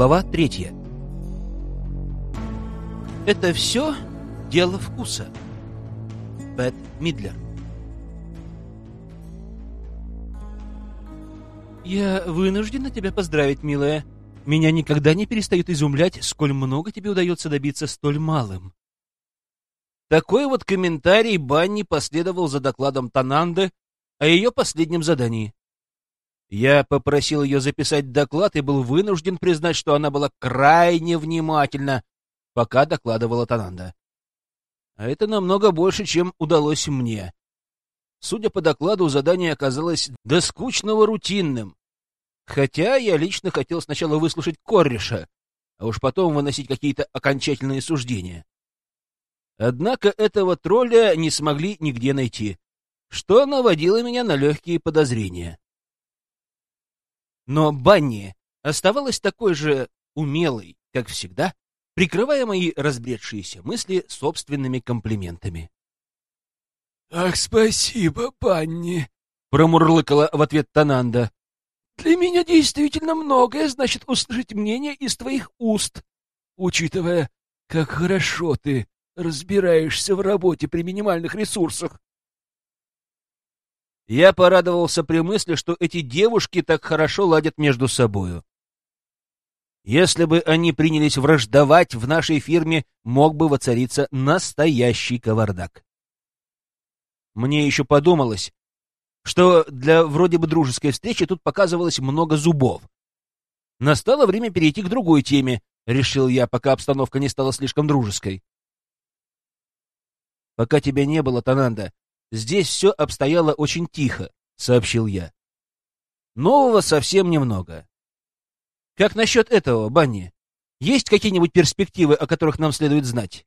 Глава третья. Это все дело вкуса. Бет Мидлер. Я вынуждена тебя поздравить, милая. Меня никогда не перестает изумлять, сколь много тебе удается добиться столь малым. Такой вот комментарий Банни последовал за докладом Тананды о ее последнем задании. Я попросил ее записать доклад и был вынужден признать, что она была крайне внимательна, пока докладывала Тананда. А это намного больше, чем удалось мне. Судя по докладу, задание оказалось до скучного рутинным. Хотя я лично хотел сначала выслушать Корриша, а уж потом выносить какие-то окончательные суждения. Однако этого тролля не смогли нигде найти, что наводило меня на легкие подозрения. Но Банни оставалась такой же умелой, как всегда, прикрывая мои разбредшиеся мысли собственными комплиментами. «Ах, спасибо, Банни!» — промурлыкала в ответ Тананда. «Для меня действительно многое значит услышать мнение из твоих уст, учитывая, как хорошо ты разбираешься в работе при минимальных ресурсах. Я порадовался при мысли, что эти девушки так хорошо ладят между собою. Если бы они принялись враждовать в нашей фирме, мог бы воцариться настоящий кавардак. Мне еще подумалось, что для вроде бы дружеской встречи тут показывалось много зубов. Настало время перейти к другой теме, решил я, пока обстановка не стала слишком дружеской. Пока тебя не было, Тананда, Здесь все обстояло очень тихо, — сообщил я. Нового совсем немного. Как насчет этого, Банни? Есть какие-нибудь перспективы, о которых нам следует знать?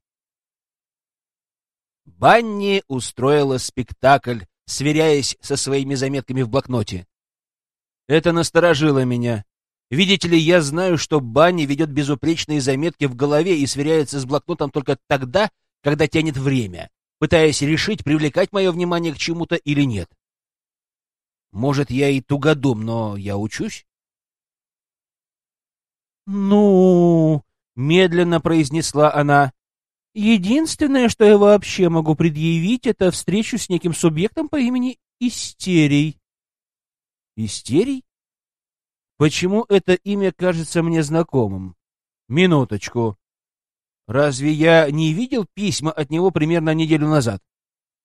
Банни устроила спектакль, сверяясь со своими заметками в блокноте. Это насторожило меня. Видите ли, я знаю, что Банни ведет безупречные заметки в голове и сверяется с блокнотом только тогда, когда тянет время пытаясь решить, привлекать мое внимание к чему-то или нет. Может, я и тугодум, но я учусь? «Ну...» — медленно произнесла она. «Единственное, что я вообще могу предъявить, это встречу с неким субъектом по имени Истерий». «Истерий? Почему это имя кажется мне знакомым? Минуточку. Разве я не видел письма от него примерно неделю назад?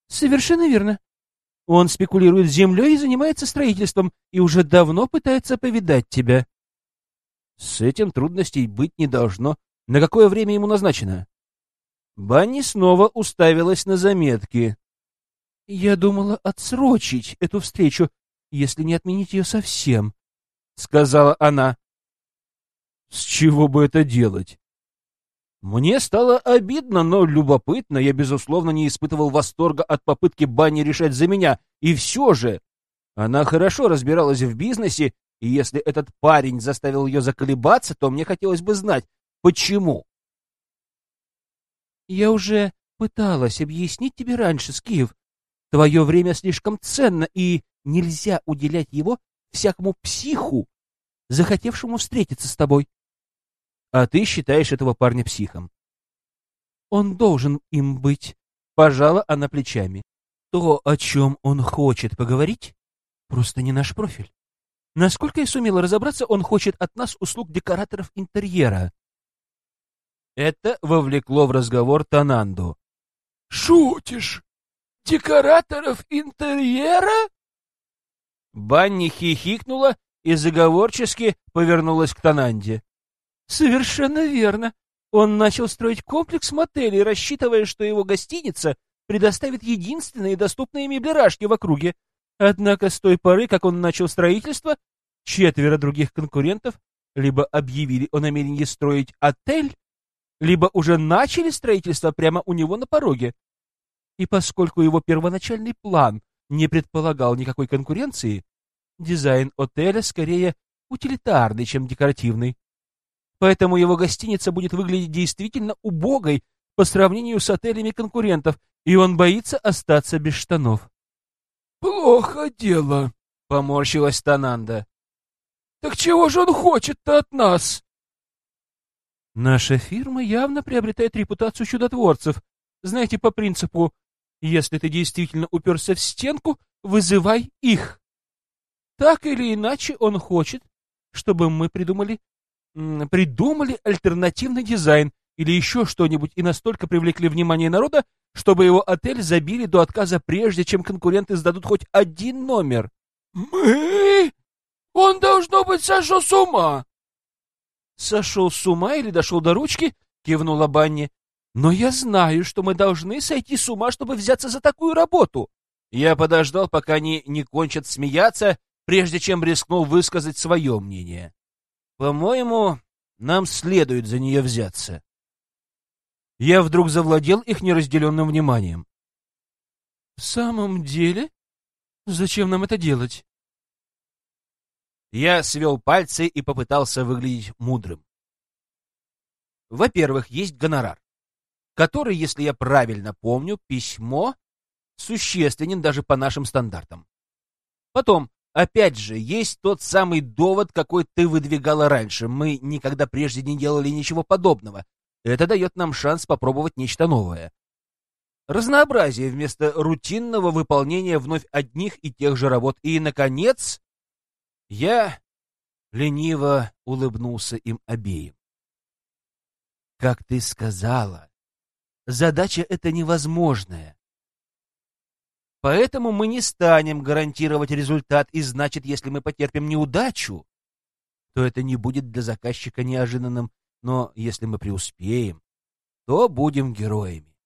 Совершенно верно. Он спекулирует землей и занимается строительством, и уже давно пытается повидать тебя. С этим трудностей быть не должно. На какое время ему назначено? Банни снова уставилась на заметки. Я думала отсрочить эту встречу, если не отменить ее совсем, — сказала она. С чего бы это делать? Мне стало обидно, но любопытно. Я, безусловно, не испытывал восторга от попытки Банни решать за меня. И все же она хорошо разбиралась в бизнесе, и если этот парень заставил ее заколебаться, то мне хотелось бы знать, почему. Я уже пыталась объяснить тебе раньше, Скиф. Твое время слишком ценно, и нельзя уделять его всякому психу, захотевшему встретиться с тобой. А ты считаешь этого парня психом. Он должен им быть. Пожала она плечами. То, о чем он хочет поговорить, просто не наш профиль. Насколько я сумела разобраться, он хочет от нас услуг декораторов интерьера. Это вовлекло в разговор Тананду. «Шутишь? Декораторов интерьера?» Банни хихикнула и заговорчески повернулась к Тананде. Совершенно верно. Он начал строить комплекс мотелей, рассчитывая, что его гостиница предоставит единственные доступные меблерашки в округе. Однако с той поры, как он начал строительство, четверо других конкурентов либо объявили о намерении строить отель, либо уже начали строительство прямо у него на пороге. И поскольку его первоначальный план не предполагал никакой конкуренции, дизайн отеля скорее утилитарный, чем декоративный поэтому его гостиница будет выглядеть действительно убогой по сравнению с отелями конкурентов, и он боится остаться без штанов. «Плохо дело», — поморщилась Тананда. «Так чего же он хочет-то от нас?» Наша фирма явно приобретает репутацию чудотворцев. Знаете, по принципу, если ты действительно уперся в стенку, вызывай их. Так или иначе он хочет, чтобы мы придумали, придумали альтернативный дизайн или еще что-нибудь и настолько привлекли внимание народа, чтобы его отель забили до отказа прежде, чем конкуренты сдадут хоть один номер. «Мы? Он, должно быть, сошел с ума!» «Сошел с ума или дошел до ручки?» — кивнула Банни. «Но я знаю, что мы должны сойти с ума, чтобы взяться за такую работу». Я подождал, пока они не кончат смеяться, прежде чем рискнул высказать свое мнение. «По-моему, нам следует за нее взяться». Я вдруг завладел их неразделенным вниманием. «В самом деле? Зачем нам это делать?» Я свел пальцы и попытался выглядеть мудрым. Во-первых, есть гонорар, который, если я правильно помню, письмо существенен даже по нашим стандартам. Потом, опять же, есть тот самый довод, какой ты выдвигала раньше. Мы никогда прежде не делали ничего подобного. Это дает нам шанс попробовать нечто новое. Разнообразие вместо рутинного выполнения вновь одних и тех же работ. И, наконец, я лениво улыбнулся им обеим. Как ты сказала, задача эта невозможная. Поэтому мы не станем гарантировать результат, и значит, если мы потерпим неудачу, то это не будет для заказчика неожиданным, но если мы преуспеем, то будем героями.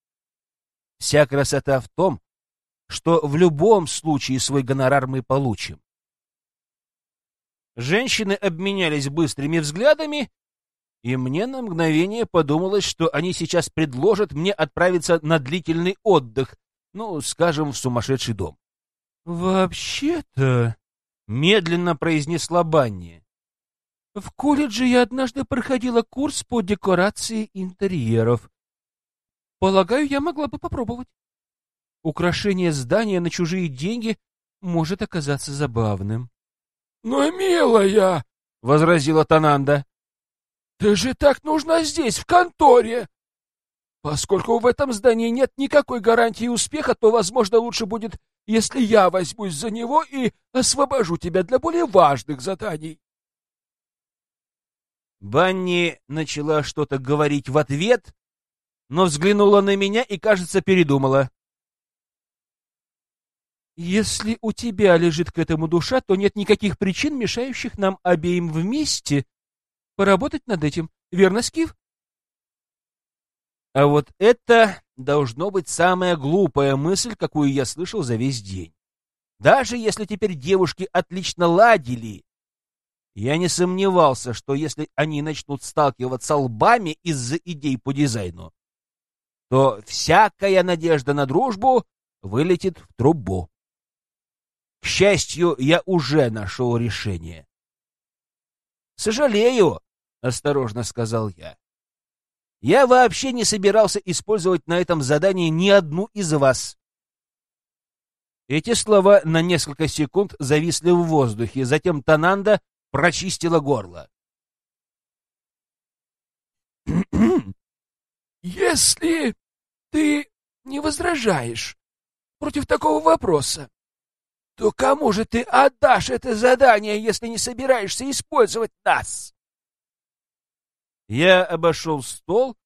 Вся красота в том, что в любом случае свой гонорар мы получим. Женщины обменялись быстрыми взглядами, и мне на мгновение подумалось, что они сейчас предложат мне отправиться на длительный отдых, ну, скажем, в сумасшедший дом. «Вообще-то...» — медленно произнесла Банни. «В колледже я однажды проходила курс по декорации интерьеров. Полагаю, я могла бы попробовать. Украшение здания на чужие деньги может оказаться забавным». «Но, милая!» — возразила Тананда. «Ты же так нужна здесь, в конторе! Поскольку в этом здании нет никакой гарантии успеха, то, возможно, лучше будет, если я возьмусь за него и освобожу тебя для более важных заданий». Банни начала что-то говорить в ответ, но взглянула на меня и, кажется, передумала. Если у тебя лежит к этому душа, то нет никаких причин, мешающих нам обеим вместе поработать над этим. Верно, Скиф? А вот это должно быть самая глупая мысль, какую я слышал за весь день. Даже если теперь девушки отлично ладили, я не сомневался, что если они начнут сталкиваться лбами из-за идей по дизайну, то всякая надежда на дружбу вылетит в трубу. К счастью, я уже нашел решение. «Сожалею», — осторожно сказал я. «Я вообще не собирался использовать на этом задании ни одну из вас». Эти слова на несколько секунд зависли в воздухе, затем Тананда прочистила горло. «Если ты не возражаешь против такого вопроса, то кому же ты отдашь это задание, если не собираешься использовать нас? Я обошел стол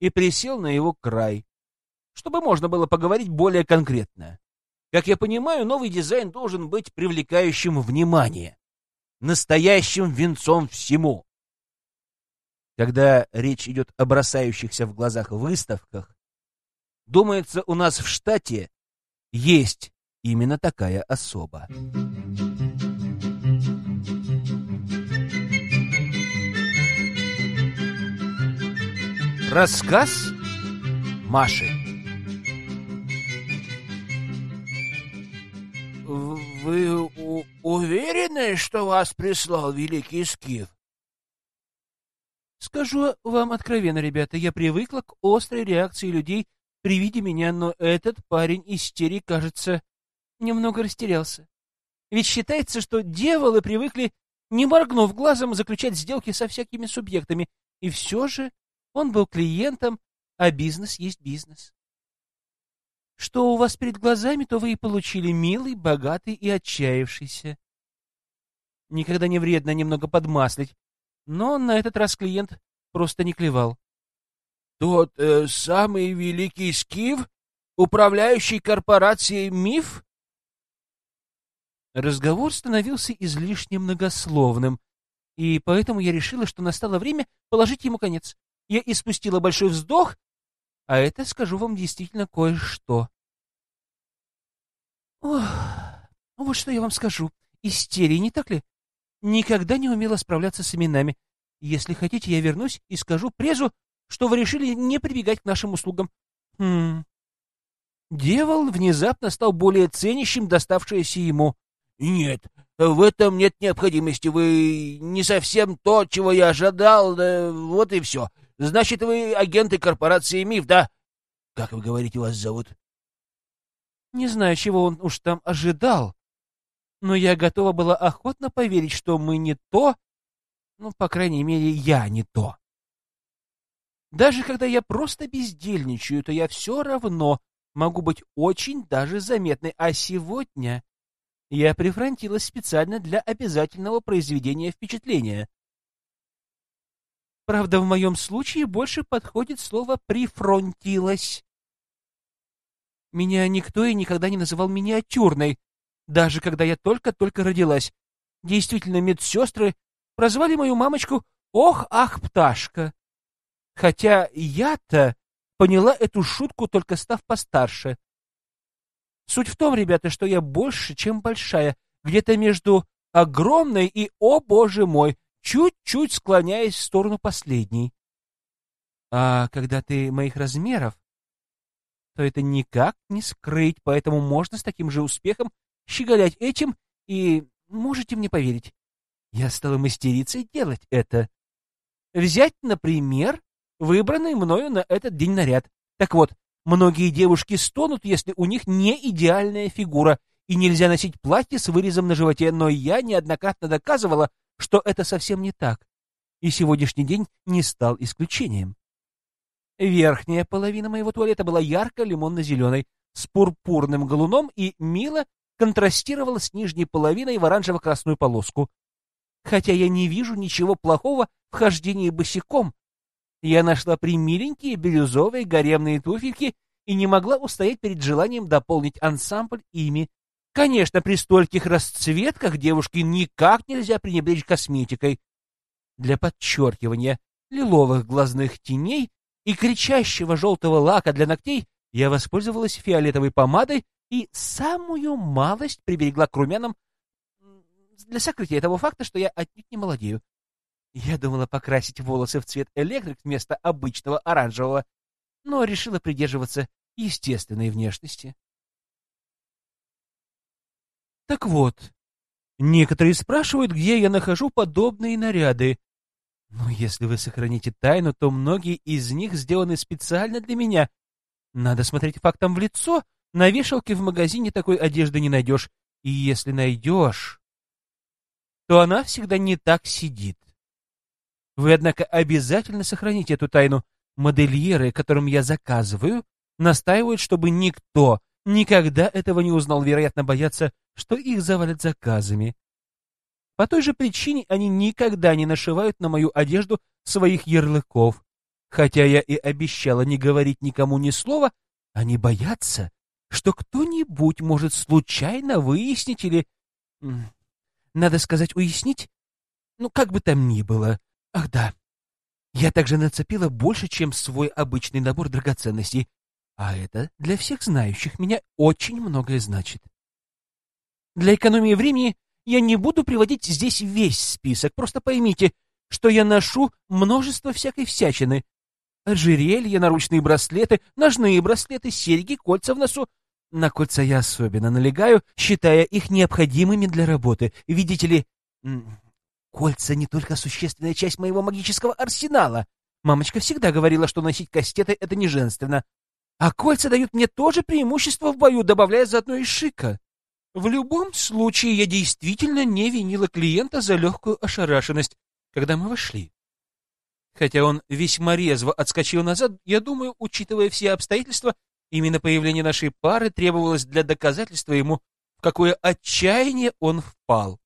и присел на его край, чтобы можно было поговорить более конкретно. Как я понимаю, новый дизайн должен быть привлекающим внимание, настоящим венцом всему. Когда речь идет о бросающихся в глазах выставках, думается, у нас в штате есть именно такая особа. Рассказ Маши «Вы уверены, что вас прислал великий скиф?» «Скажу вам откровенно, ребята, я привыкла к острой реакции людей при виде меня, но этот парень-истерик, кажется, немного растерялся. Ведь считается, что дьяволы привыкли, не моргнув глазом, заключать сделки со всякими субъектами, и все же Он был клиентом, а бизнес есть бизнес. Что у вас перед глазами, то вы и получили милый, богатый и отчаявшийся. Никогда не вредно немного подмаслить, но на этот раз клиент просто не клевал. Тот э, самый великий скиф, управляющий корпорацией МИФ? Разговор становился излишне многословным, и поэтому я решила, что настало время положить ему конец. Я испустила большой вздох, а это, скажу вам, действительно кое-что. Ох, вот что я вам скажу. Истерия, не так ли? Никогда не умела справляться с именами. Если хотите, я вернусь и скажу презу, что вы решили не прибегать к нашим услугам. Хм. Дьявол внезапно стал более ценящим доставшееся ему. Нет, в этом нет необходимости. Вы не совсем то, чего я ожидал. Вот и все. Значит, вы агенты корпорации МИФ, да? Как вы говорите, вас зовут? Не знаю, чего он уж там ожидал, но я готова была охотно поверить, что мы не то, ну, по крайней мере, я не то. Даже когда я просто бездельничаю, то я все равно могу быть очень даже заметной. А сегодня я прифронтилась специально для обязательного произведения впечатления. Правда, в моем случае больше подходит слово «прифронтилась». Меня никто и никогда не называл миниатюрной, даже когда я только-только родилась. Действительно, медсестры прозвали мою мамочку «Ох, ах, пташка». Хотя я-то поняла эту шутку, только став постарше. Суть в том, ребята, что я больше, чем большая, где-то между огромной и, о боже мой, чуть-чуть склоняясь в сторону последней. А когда ты моих размеров, то это никак не скрыть, поэтому можно с таким же успехом щеголять этим, и можете мне поверить, я стала мастерицей делать это. Взять, например, выбранный мною на этот день наряд. Так вот, многие девушки стонут, если у них не идеальная фигура, и нельзя носить платье с вырезом на животе, но я неоднократно доказывала, что это совсем не так, и сегодняшний день не стал исключением. Верхняя половина моего туалета была ярко-лимонно-зеленой, с пурпурным галуном и мило контрастировала с нижней половиной в оранжево-красную полоску. Хотя я не вижу ничего плохого в хождении босиком, я нашла примиленькие бирюзовые гаремные туфельки и не могла устоять перед желанием дополнить ансамбль ими. Конечно, при стольких расцветках девушки никак нельзя пренебречь косметикой. Для подчеркивания лиловых глазных теней и кричащего желтого лака для ногтей я воспользовалась фиолетовой помадой и самую малость приберегла к румянам для сокрытия того факта, что я отнюдь не молодею. Я думала покрасить волосы в цвет электрик вместо обычного оранжевого, но решила придерживаться естественной внешности. Так вот, некоторые спрашивают, где я нахожу подобные наряды, но если вы сохраните тайну, то многие из них сделаны специально для меня. Надо смотреть фактам в лицо. На вешалке в магазине такой одежды не найдешь. И если найдешь, то она всегда не так сидит. Вы, однако, обязательно сохраните эту тайну. Модельеры, которым я заказываю, настаивают, чтобы никто никогда этого не узнал. Вероятно, боятся, что их завалят заказами. По той же причине они никогда не нашивают на мою одежду своих ярлыков. Хотя я и обещала не говорить никому ни слова, они боятся, что кто-нибудь может случайно выяснить или... Надо сказать, уяснить? Ну, как бы там ни было. Ах да, я также нацепила больше, чем свой обычный набор драгоценностей, а это для всех знающих меня очень многое значит. Для экономии времени я не буду приводить здесь весь список, просто поймите, что я ношу множество всякой всячины. Ожерелья, наручные браслеты, ножные браслеты, серьги, кольца в носу. На кольца я особенно налегаю, считая их необходимыми для работы. Видите ли, кольца не только существенная часть моего магического арсенала. Мамочка всегда говорила, что носить кастеты — это не женственно. А кольца дают мне тоже преимущество в бою, добавляя заодно и шика. В любом случае, я действительно не винила клиента за легкую ошарашенность, когда мы вошли. Хотя он весьма резво отскочил назад, я думаю, учитывая все обстоятельства, именно появление нашей пары требовалось для доказательства ему, в какое отчаяние он впал.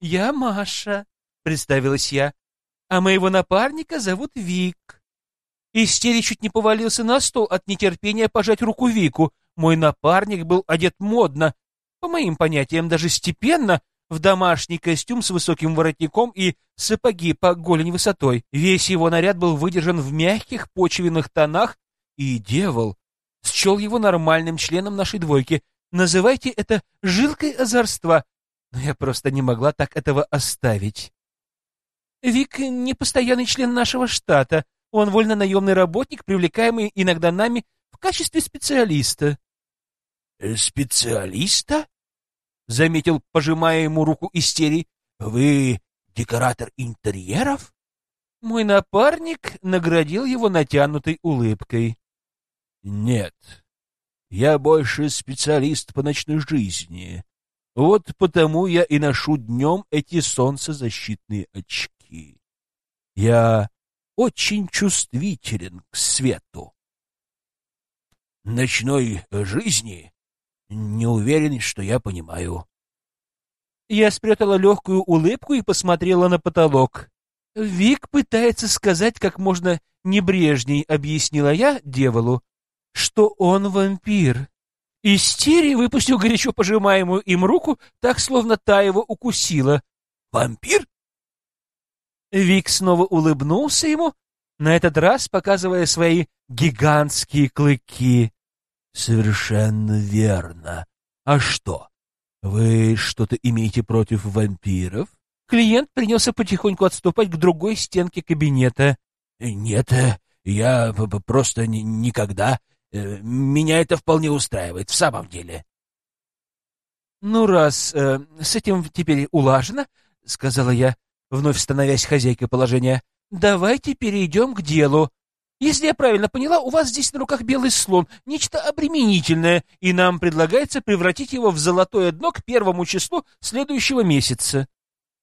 «Я Маша», — представилась я, — «а моего напарника зовут Вик». Истерий чуть не повалился на стол от нетерпения пожать руку Вику. Мой напарник был одет модно, по моим понятиям, даже степенно, в домашний костюм с высоким воротником и сапоги по голень высотой. Весь его наряд был выдержан в мягких почвенных тонах, и дьявол счел его нормальным членом нашей двойки. Называйте это жилкой озорства, но я просто не могла так этого оставить. Вик — не постоянный член нашего штата. Он вольно-наемный работник, привлекаемый иногда нами в качестве специалиста. «Э, «Специалиста?» — заметил, пожимая ему руку истерий. «Вы декоратор интерьеров?» Мой напарник наградил его натянутой улыбкой. «Нет, я больше специалист по ночной жизни. Вот потому я и ношу днем эти солнцезащитные очки. Я очень чувствителен к свету. Ночной жизни не уверен, что я понимаю. Я спрятала легкую улыбку и посмотрела на потолок. Вик пытается сказать как можно небрежней, объяснила я дьяволу, что он вампир. Истерий выпустил горячо пожимаемую им руку, так, словно та его укусила. «Вампир?» Вик снова улыбнулся ему, на этот раз показывая свои гигантские клыки. Совершенно верно. А что? Вы что-то имеете против вампиров? Клиент принялся потихоньку отступать к другой стенке кабинета. Нет, я просто никогда. Э, меня это вполне устраивает, в самом деле. Ну, раз э, с этим теперь улажено, — сказала я, вновь становясь хозяйкой положения, — давайте перейдем к делу. Если я правильно поняла, у вас здесь на руках белый слон, нечто обременительное, и нам предлагается превратить его в золотое дно к первому числу следующего месяца.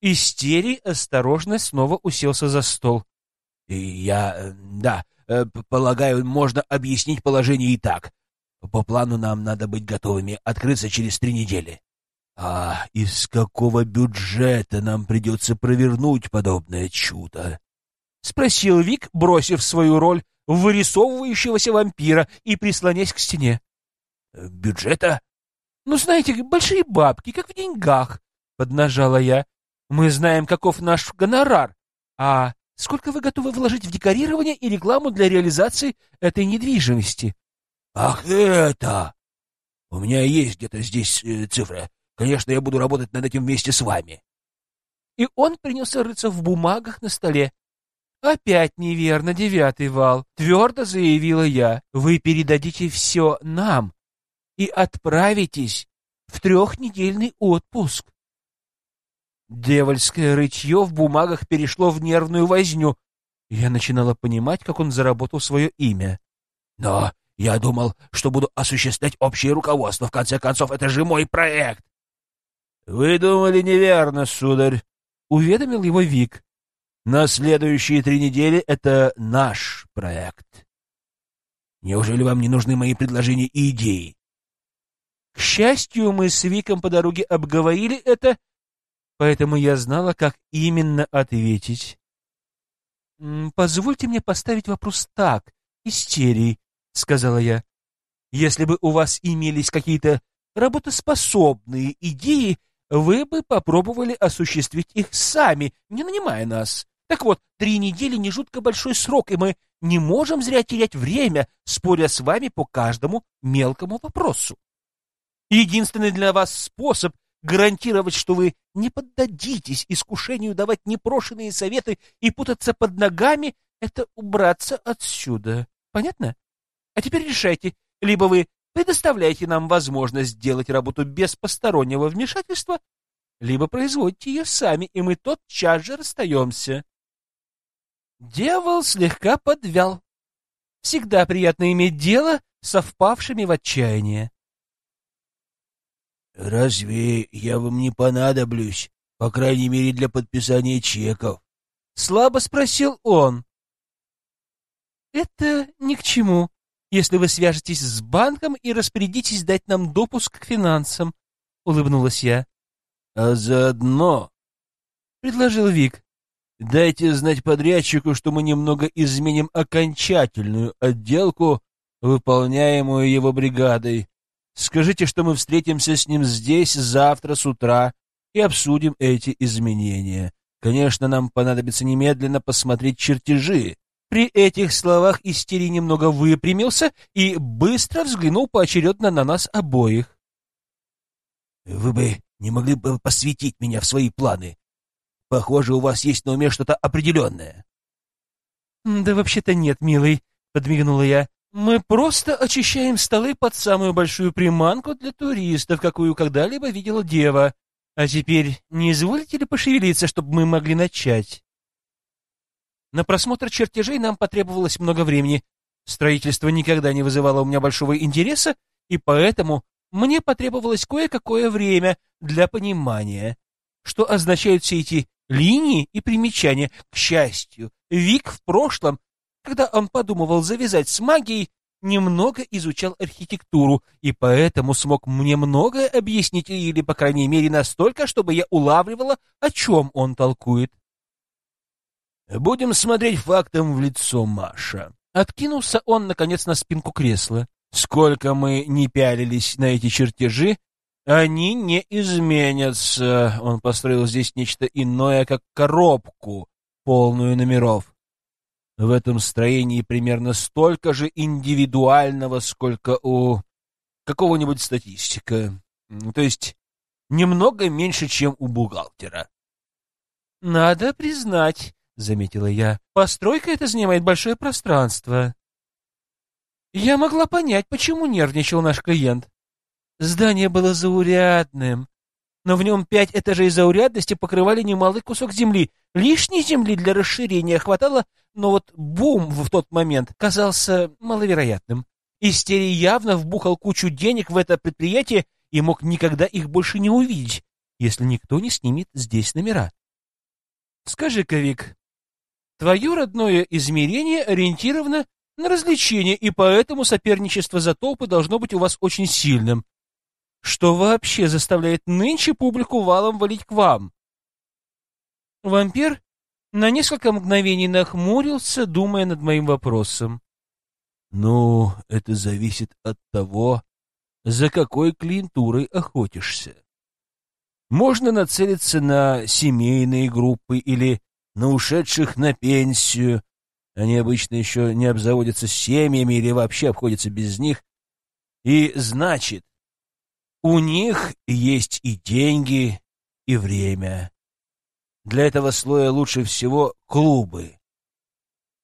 Истерий осторожно снова уселся за стол. — Я... Э, да, э, полагаю, можно объяснить положение и так. По плану нам надо быть готовыми открыться через три недели. А из какого бюджета нам придется провернуть подобное чудо? — спросил Вик, бросив свою роль вырисовывающегося вампира и прислонясь к стене. «Э, «Бюджета?» «Ну, знаете, большие бабки, как в деньгах», — поднажала я. «Мы знаем, каков наш гонорар. А сколько вы готовы вложить в декорирование и рекламу для реализации этой недвижимости?» «Ах, это! У меня есть где-то здесь э, цифра. Конечно, я буду работать над этим вместе с вами». И он принялся рыться в бумагах на столе. «Опять неверно, девятый вал», — твердо заявила я. «Вы передадите все нам и отправитесь в трехнедельный отпуск». Девольское рытье в бумагах перешло в нервную возню. Я начинала понимать, как он заработал свое имя. «Но я думал, что буду осуществлять общее руководство. В конце концов, это же мой проект!» «Вы думали неверно, сударь», — уведомил его Вик. На следующие три недели это наш проект. Неужели вам не нужны мои предложения и идеи? К счастью, мы с Виком по дороге обговорили это, поэтому я знала, как именно ответить. «Позвольте мне поставить вопрос так, истерии», — сказала я. «Если бы у вас имелись какие-то работоспособные идеи, вы бы попробовали осуществить их сами, не нанимая нас. Так вот, три недели не жутко большой срок, и мы не можем зря терять время, споря с вами по каждому мелкому вопросу. Единственный для вас способ гарантировать, что вы не поддадитесь искушению давать непрошенные советы и путаться под ногами, это убраться отсюда. Понятно? А теперь решайте, либо вы предоставляете нам возможность сделать работу без постороннего вмешательства, либо производите ее сами, и мы тотчас же расстаемся. Дьявол слегка подвял. Всегда приятно иметь дело со впавшими в отчаяние. «Разве я вам не понадоблюсь, по крайней мере, для подписания чеков?» — слабо спросил он. Это ни к чему, если вы свяжетесь с банком и распорядитесь дать нам допуск к финансам, — улыбнулась я. — А заодно, — предложил Вик, — дайте знать подрядчику, что мы немного изменим окончательную отделку, выполняемую его бригадой. Скажите, что мы встретимся с ним здесь завтра с утра и обсудим эти изменения. Конечно, нам понадобится немедленно посмотреть чертежи. При этих словах Истерий немного выпрямился и быстро взглянул поочередно на нас обоих. «Вы бы не могли бы посвятить меня в свои планы? Похоже, у вас есть на уме что-то определенное». «Да вообще-то нет, милый», — подмигнула я. «Мы просто очищаем столы под самую большую приманку для туристов, какую когда-либо видела дева. А теперь не изволите ли пошевелиться, чтобы мы могли начать? На просмотр чертежей нам потребовалось много времени. Строительство никогда не вызывало у меня большого интереса, и поэтому мне потребовалось кое-какое время для понимания, что означают все эти линии и примечания. К счастью, Вик в прошлом, когда он подумывал завязать с магией, немного изучал архитектуру и поэтому смог мне многое объяснить, или, по крайней мере, настолько, чтобы я улавливала, о чем он толкует. «Будем смотреть фактом в лицо, Маша». Откинулся он, наконец, на спинку кресла. «Сколько мы не пялились на эти чертежи, они не изменятся». Он построил здесь нечто иное, как коробку, полную номеров. В этом строении примерно столько же индивидуального, сколько у какого-нибудь статистика. То есть немного меньше, чем у бухгалтера. «Надо признать», — заметила я, — «постройка эта занимает большое пространство». Я могла понять, почему нервничал наш клиент. Здание было заурядным, но в нем пять этажей заурядности покрывали немалый кусок земли. Лишней земли для расширения хватало, но вот бум в тот момент казался маловероятным. Истерий явно вбухал кучу денег в это предприятие и мог никогда их больше не увидеть, если никто не снимет здесь номера. Скажи-ка, Вик, твое родное измерение ориентировано на развлечения, и поэтому соперничество за толпы должно быть у вас очень сильным. Что вообще заставляет нынче публику валом валить к вам? Вампир на несколько мгновений нахмурился, думая над моим вопросом. «Ну, это зависит от того, за какой клиентурой охотишься. Можно нацелиться на семейные группы или на ушедших на пенсию. Они обычно еще не обзаводятся семьями или вообще обходятся без них. И значит, у них есть и деньги, и время. Для этого слоя лучше всего клубы.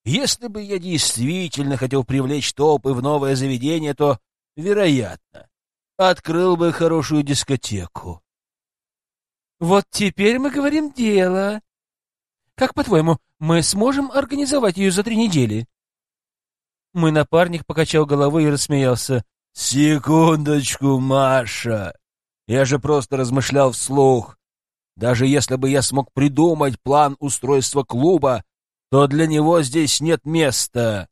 Если бы я действительно хотел привлечь толпы в новое заведение, то, вероятно, открыл бы хорошую дискотеку. Вот теперь мы говорим дело. Как, по-твоему, мы сможем организовать ее за три недели? Мой напарник покачал головой и рассмеялся. «Секундочку, Маша! Я же просто размышлял вслух. Даже если бы я смог придумать план устройства клуба, то для него здесь нет места».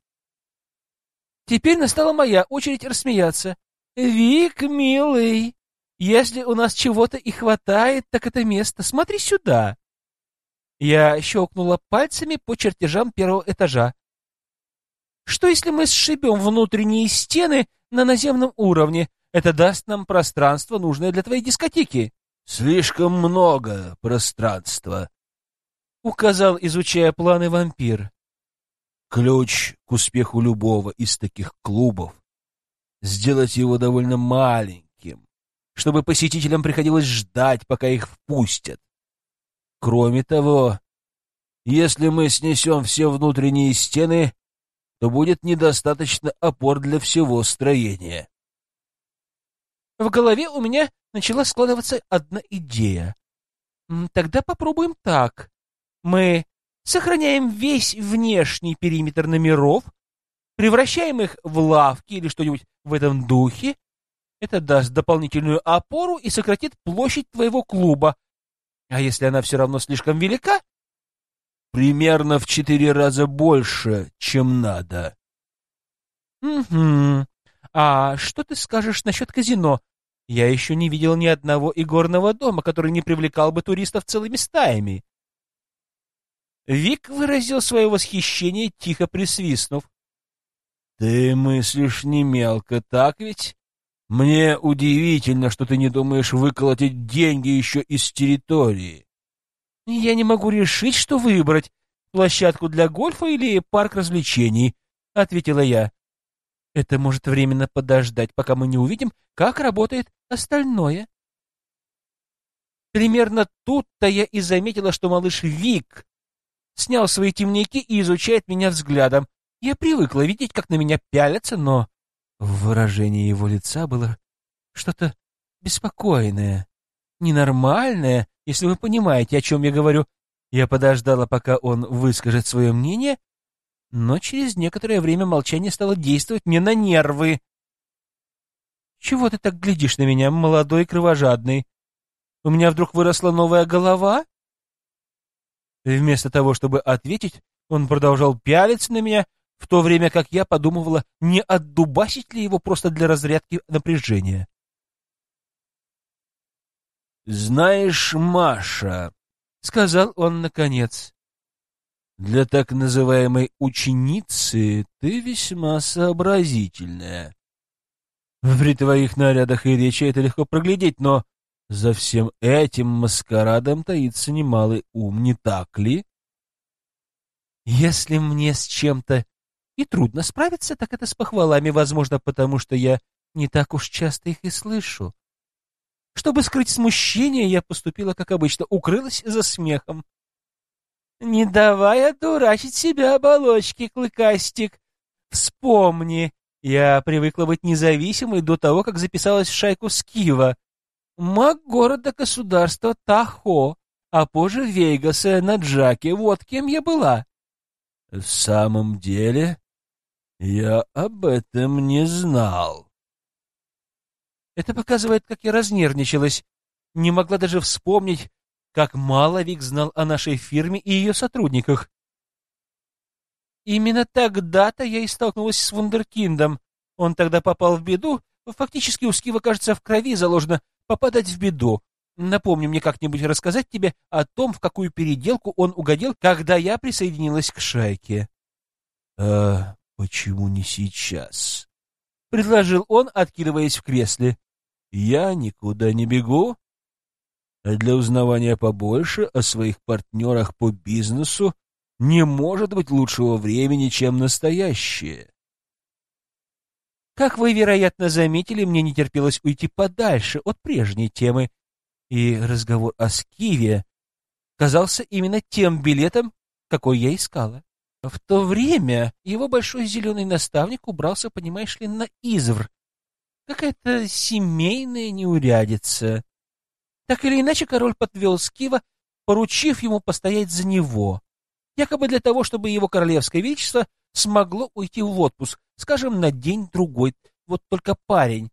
Теперь настала моя очередь рассмеяться. «Вик, милый, если у нас чего-то и хватает, так это место. Смотри сюда!» Я щелкнула пальцами по чертежам первого этажа. «Что, если мы сшибем внутренние стены на наземном уровне. Это даст нам пространство, нужное для твоей дискотеки. Слишком много пространства, указал, изучая планы вампир. Ключ к успеху любого из таких клубов — сделать его довольно маленьким, чтобы посетителям приходилось ждать, пока их впустят. Кроме того, если мы снесем все внутренние стены, то будет недостаточно опор для всего строения. В голове у меня начала складываться одна идея. Тогда попробуем так. Мы сохраняем весь внешний периметр номеров, превращаем их в лавки или что-нибудь в этом духе. Это даст дополнительную опору и сократит площадь твоего клуба. А если она все равно слишком велика, примерно в четыре раза больше, чем надо. Угу. А что ты скажешь насчет казино? Я еще не видел ни одного игорного дома, который не привлекал бы туристов целыми стаями. Вик выразил свое восхищение, тихо присвистнув. — Ты мыслишь не мелко, так ведь? Мне удивительно, что ты не думаешь выколотить деньги еще из территории. — Я не могу решить, что выбрать, площадку для гольфа или парк развлечений, — ответила я. — Это может временно подождать, пока мы не увидим, как работает остальное. Примерно тут-то я и заметила, что малыш Вик снял свои темники и изучает меня взглядом. Я привыкла видеть, как на меня пялятся, но в выражении его лица было что-то беспокойное, ненормальное, если вы понимаете, о чем я говорю. Я подождала, пока он выскажет свое мнение, но через некоторое время молчание стало действовать мне на нервы. «Чего ты так глядишь на меня, молодой кровожадный? У меня вдруг выросла новая голова?» Вместо того, чтобы ответить, он продолжал пялиться на меня, в то время как я подумывала, не отдубасить ли его просто для разрядки напряжения. «Знаешь, Маша», — сказал он наконец, — «для так называемой ученицы ты весьма сообразительная. При твоих нарядах и речи это легко проглядеть, но за всем этим маскарадом таится немалый ум, не так ли? Если мне с чем-то и трудно справиться, так это с похвалами, возможно, потому что я не так уж часто их и слышу. Чтобы скрыть смущение, я поступила, как обычно, укрылась за смехом. «Не давай одурачить себя оболочки, Клыкастик. Вспомни, я привыкла быть независимой до того, как записалась в шайку Скива маг города-государства Тахо, а позже Вейгаса на Джаке. Вот кем я была. — В самом деле, я об этом не знал. Это показывает, как я разнервничалась. Не могла даже вспомнить, как мало Вик знал о нашей фирме и ее сотрудниках. Именно тогда-то я и столкнулась с Вундеркиндом. Он тогда попал в беду, фактически у Скива, кажется, в крови заложено попадать в беду. Напомни мне как-нибудь рассказать тебе о том, в какую переделку он угодил, когда я присоединилась к шайке. — А почему не сейчас? — предложил он, откидываясь в кресле. — Я никуда не бегу. А для узнавания побольше о своих партнерах по бизнесу не может быть лучшего времени, чем настоящее. Как вы, вероятно, заметили, мне не терпелось уйти подальше от прежней темы, и разговор о Скиве казался именно тем билетом, какой я искала. В то время его большой зеленый наставник убрался, понимаешь ли, на извр. Какая-то семейная неурядица. Так или иначе, король подвел Скива, поручив ему постоять за него, якобы для того, чтобы его королевское величество смогло уйти в отпуск, скажем, на день-другой. Вот только парень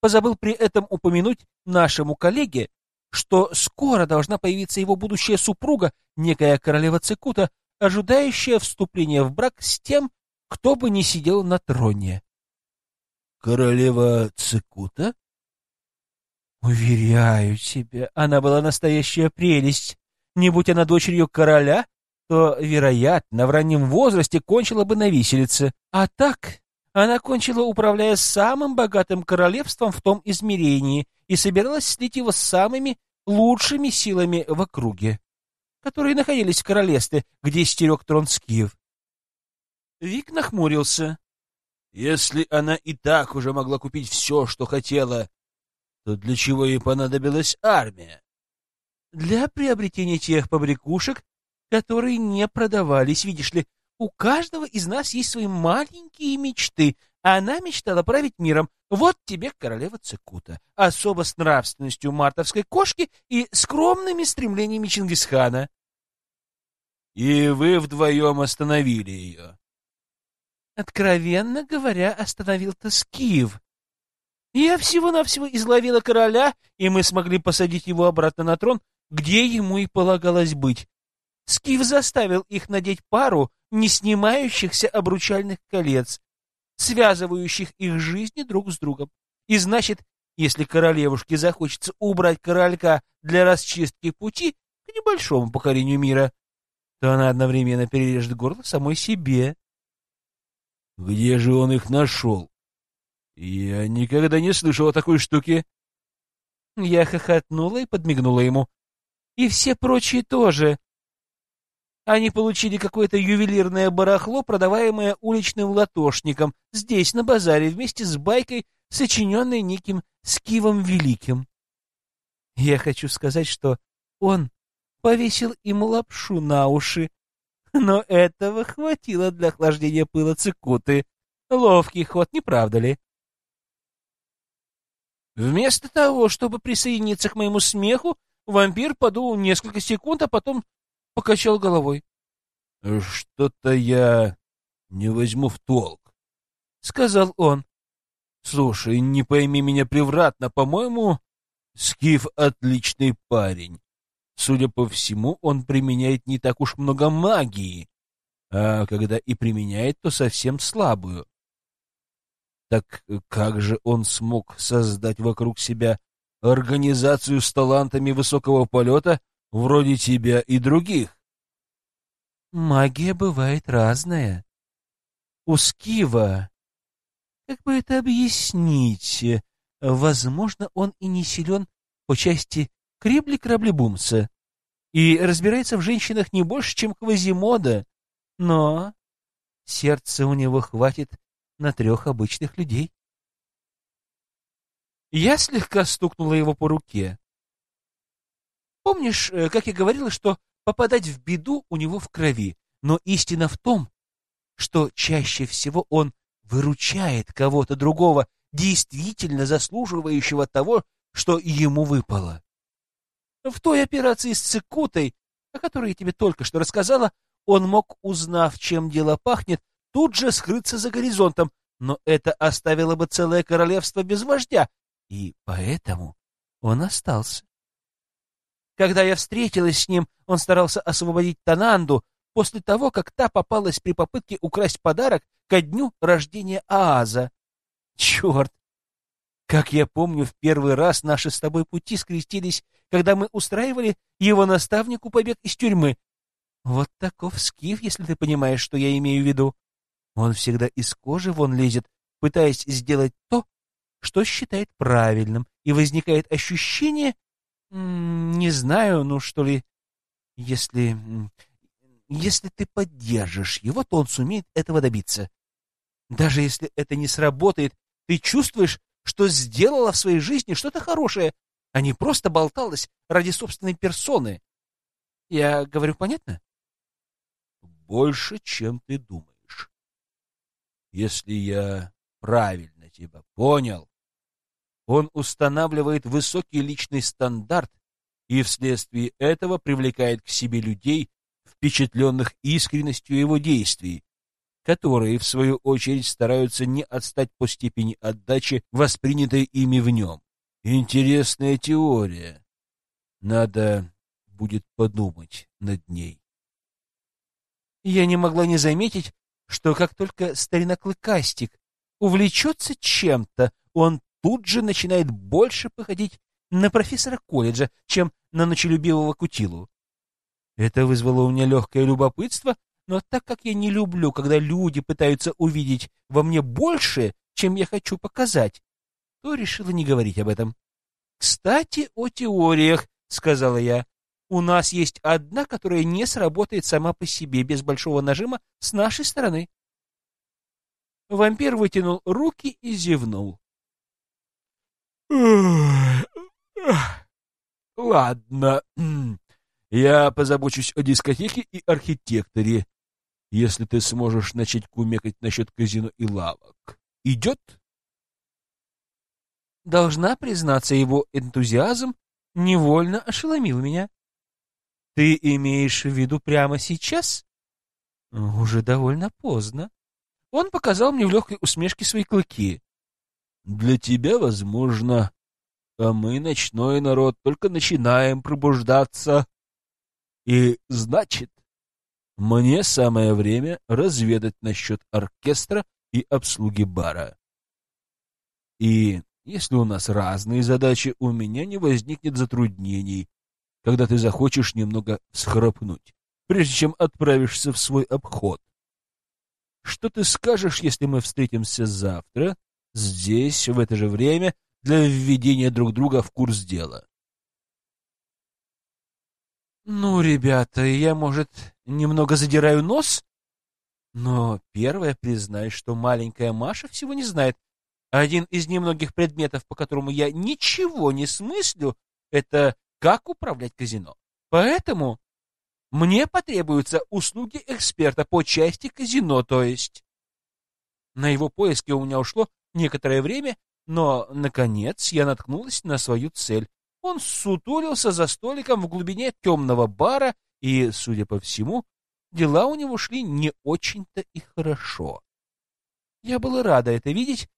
позабыл при этом упомянуть нашему коллеге, что скоро должна появиться его будущая супруга, некая королева Цикута, ожидающая вступления в брак с тем, кто бы не сидел на троне. Королева Цикута? Уверяю тебя, она была настоящая прелесть. Не будь она дочерью короля, то, вероятно, в раннем возрасте кончила бы на виселице. А так она кончила, управляя самым богатым королевством в том измерении и собиралась слить его с самыми лучшими силами в округе, которые находились в королевстве, где стерег трон Скиев. Вик нахмурился. Если она и так уже могла купить все, что хотела, то для чего ей понадобилась армия? Для приобретения тех побрякушек, которые не продавались, видишь ли, у каждого из нас есть свои маленькие мечты, она мечтала править миром. Вот тебе королева Цикута, особо с нравственностью мартовской кошки и скромными стремлениями Чингисхана. И вы вдвоем остановили ее. Откровенно говоря, остановил-то Скиф. Я всего-навсего изловила короля, и мы смогли посадить его обратно на трон, где ему и полагалось быть. Скиф заставил их надеть пару не снимающихся обручальных колец. Связывающих их жизни друг с другом. И значит, если королевушке захочется убрать королька для расчистки пути к небольшому покорению мира, то она одновременно перережет горло самой себе. Где же он их нашел? Я никогда не слышал о такой штуке. Я хохотнула и подмигнула ему. И все прочие тоже. Они получили какое-то ювелирное барахло, продаваемое уличным латошником, здесь, на базаре, вместе с байкой, сочиненной неким Скивом Великим. Я хочу сказать, что он повесил им лапшу на уши, но этого хватило для охлаждения пыла цикуты. Ловкий ход, не правда ли? Вместо того, чтобы присоединиться к моему смеху, вампир подул несколько секунд, а потом покачал головой. — Что-то я не возьму в толк, — сказал он. — Слушай, не пойми меня превратно, по-моему, Скиф отличный парень. Судя по всему, он применяет не так уж много магии, а когда и применяет, то совсем слабую. Так как же он смог создать вокруг себя организацию с талантами высокого полета, вроде тебя и других? Магия бывает разная. У Скива, как бы это объяснить, возможно, он и не силен по части кребли-краблебумса и разбирается в женщинах не больше, чем Квазимода, но сердца у него хватит на трех обычных людей. Я слегка стукнула его по руке. Помнишь, э, как я говорила, что попадать в беду у него в крови, но истина в том, что чаще всего он выручает кого-то другого, действительно заслуживающего того, что ему выпало. В той операции с Цикутой, о которой я тебе только что рассказала, он мог, узнав, чем дело пахнет, тут же скрыться за горизонтом, но это оставило бы целое королевство без вождя, и поэтому он остался. Когда я встретилась с ним, он старался освободить Тананду после того, как та попалась при попытке украсть подарок ко дню рождения Ааза. Черт! Как я помню, в первый раз наши с тобой пути скрестились, когда мы устраивали его наставнику побег из тюрьмы. Вот таков скиф, если ты понимаешь, что я имею в виду. Он всегда из кожи вон лезет, пытаясь сделать то, что считает правильным, и возникает ощущение, не знаю, ну что ли, если... Если ты поддержишь его, то он сумеет этого добиться. Даже если это не сработает, ты чувствуешь, что сделала в своей жизни что-то хорошее, а не просто болталась ради собственной персоны. Я говорю понятно? Больше, чем ты думаешь. Если я правильно тебя понял, он устанавливает высокий личный стандарт и вследствие этого привлекает к себе людей, впечатленных искренностью его действий, которые, в свою очередь, стараются не отстать по степени отдачи, воспринятой ими в нем. Интересная теория. Надо будет подумать над ней. Я не могла не заметить, что как только стариноклыкастик увлечется чем-то, он тут же начинает больше походить на профессора колледжа, чем на ночелюбивого кутилу. Это вызвало у меня легкое любопытство, но так как я не люблю, когда люди пытаются увидеть во мне больше, чем я хочу показать, то решила не говорить об этом. «Кстати, о теориях», — сказала я. «У нас есть одна, которая не сработает сама по себе, без большого нажима с нашей стороны». Вампир вытянул руки и зевнул. Ладно, я позабочусь о дискотеке и архитекторе, если ты сможешь начать кумекать насчет казино и лавок. Идет? Должна признаться, его энтузиазм невольно ошеломил меня. Ты имеешь в виду прямо сейчас? Уже довольно поздно. Он показал мне в легкой усмешке свои клыки. Для тебя, возможно, а мы, ночной народ, только начинаем пробуждаться. И значит, мне самое время разведать насчет оркестра и обслуги бара. И если у нас разные задачи, у меня не возникнет затруднений, когда ты захочешь немного схрапнуть, прежде чем отправишься в свой обход. Что ты скажешь, если мы встретимся завтра, здесь, в это же время, для введения друг друга в курс дела? Ну, ребята, я, может, немного задираю нос? Но первое признаюсь, что маленькая Маша всего не знает. Один из немногих предметов, по которому я ничего не смыслю, это как управлять казино. Поэтому мне потребуются услуги эксперта по части казино, то есть. На его поиски у меня ушло некоторое время, но, наконец, я наткнулась на свою цель. Он сутулился за столиком в глубине темного бара, и, судя по всему, дела у него шли не очень-то и хорошо. Я была рада это видеть,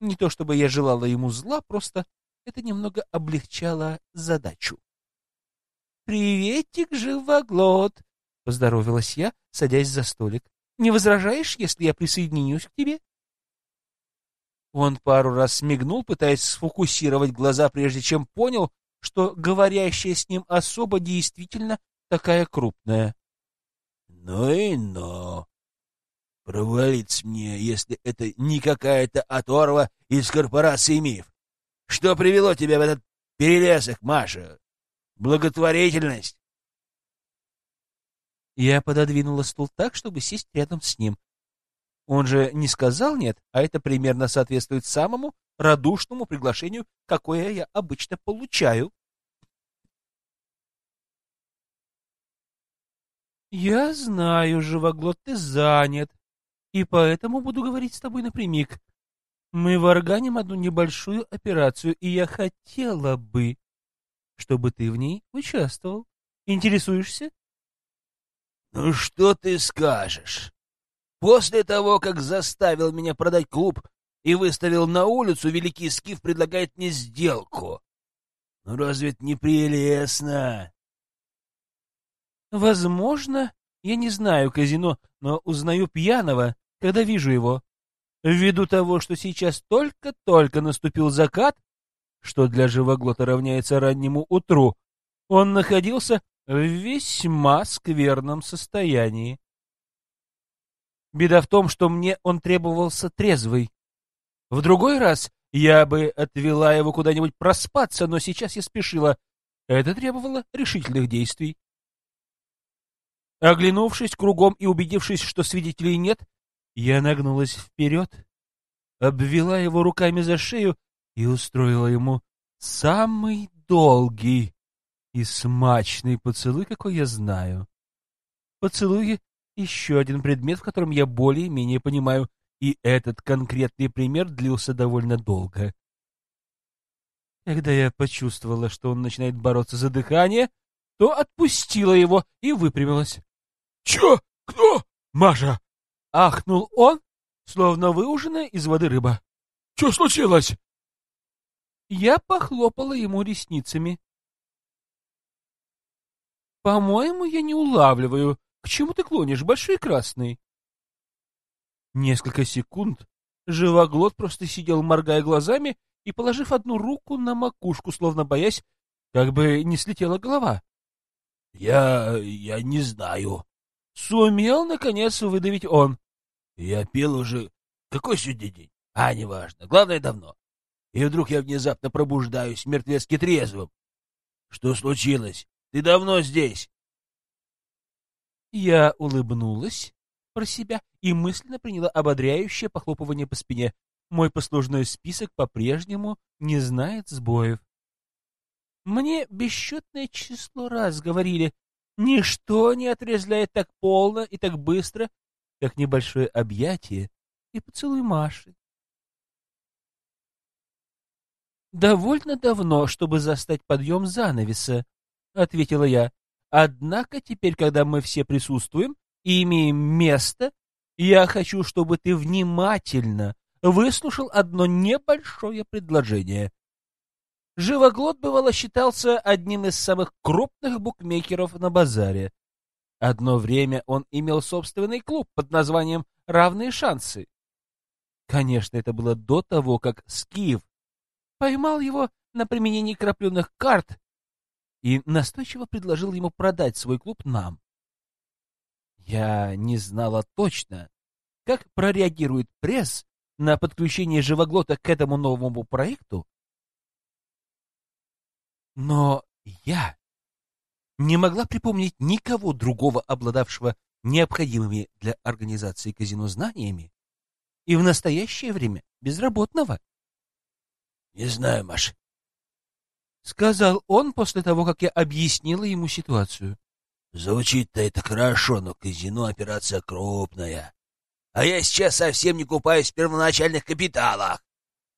не то чтобы я желала ему зла, просто это немного облегчало задачу. «Приветик, живоглот!» — поздоровалась я, садясь за столик. «Не возражаешь, если я присоединюсь к тебе?» Он пару раз смигнул, пытаясь сфокусировать глаза, прежде чем понял, что говорящая с ним особа действительно такая крупная. «Ну и ну! Провалиться мне, если это не какая-то оторва из корпорации МИФ! Что привело тебя в этот перелесок, Маша? Благотворительность?» Я пододвинула стул так, чтобы сесть рядом с ним. Он же не сказал «нет», а это примерно соответствует самому радушному приглашению, какое я обычно получаю. «Я знаю, живоглот, ты занят, и поэтому буду говорить с тобой напрямик. Мы варганим одну небольшую операцию, и я хотела бы, чтобы ты в ней участвовал. Интересуешься?» «Ну что ты скажешь? После того, как заставил меня продать клуб и выставил на улицу, Великий Скиф предлагает мне сделку. Ну разве это не прелестно?» Возможно, я не знаю казино, но узнаю пьяного, когда вижу его. Ввиду того, что сейчас только-только наступил закат, что для живоглота равняется раннему утру, он находился в весьма скверном состоянии. Беда в том, что мне он требовался трезвый. В другой раз я бы отвела его куда-нибудь проспаться, но сейчас я спешила. Это требовало решительных действий. Оглянувшись кругом и убедившись, что свидетелей нет, я нагнулась вперед, обвела его руками за шею и устроила ему самый долгий и смачный поцелуй, какой я знаю. Поцелуи — еще один предмет, в котором я более-менее понимаю, и этот конкретный пример длился довольно долго. Когда я почувствовала, что он начинает бороться за дыхание, то отпустила его и выпрямилась. «Чё? Кто? Маша?» — ахнул он, словно выуженная из воды рыба. «Чё случилось?» Я похлопала ему ресницами. «По-моему, я не улавливаю. К чему ты клонишь, большой красный?» Несколько секунд живоглот просто сидел, моргая глазами и положив одну руку на макушку, словно боясь, как бы не слетела голова. — Я... я не знаю, Сумел, наконец, выдавить он. Я пил уже... Какой сегодня день? А, неважно. Главное, давно. И вдруг я внезапно пробуждаюсь мертвецки трезвым. Что случилось? Ты давно здесь? Я улыбнулась про себя и мысленно приняла ободряющее похлопывание по спине. Мой послужной список по-прежнему не знает сбоев. Мне бесчетное число раз говорили, Ничто не отрезвляет так полно и так быстро, как небольшое объятие и поцелуй Маши. «Довольно давно, чтобы застать подъем занавеса», — ответила я. «Однако теперь, когда мы все присутствуем и имеем место, я хочу, чтобы ты внимательно выслушал одно небольшое предложение. Живоглот, бывало, считался одним из самых крупных букмекеров на базаре. Одно время он имел собственный клуб под названием «Равные шансы». Конечно, это было до того, как Скиф поймал его на применении крапленых карт и настойчиво предложил ему продать свой клуб нам. Я не знала точно, как прореагирует пресс на подключение живоглота к этому новому проекту, но я не могла припомнить никого другого, обладавшего необходимыми для организации казино знаниями и в настоящее время безработного. — Не знаю, Маш, — сказал он после того, как я объяснила ему ситуацию. — Звучит-то это хорошо, но казино — операция крупная. А я сейчас совсем не купаюсь в первоначальных капиталах.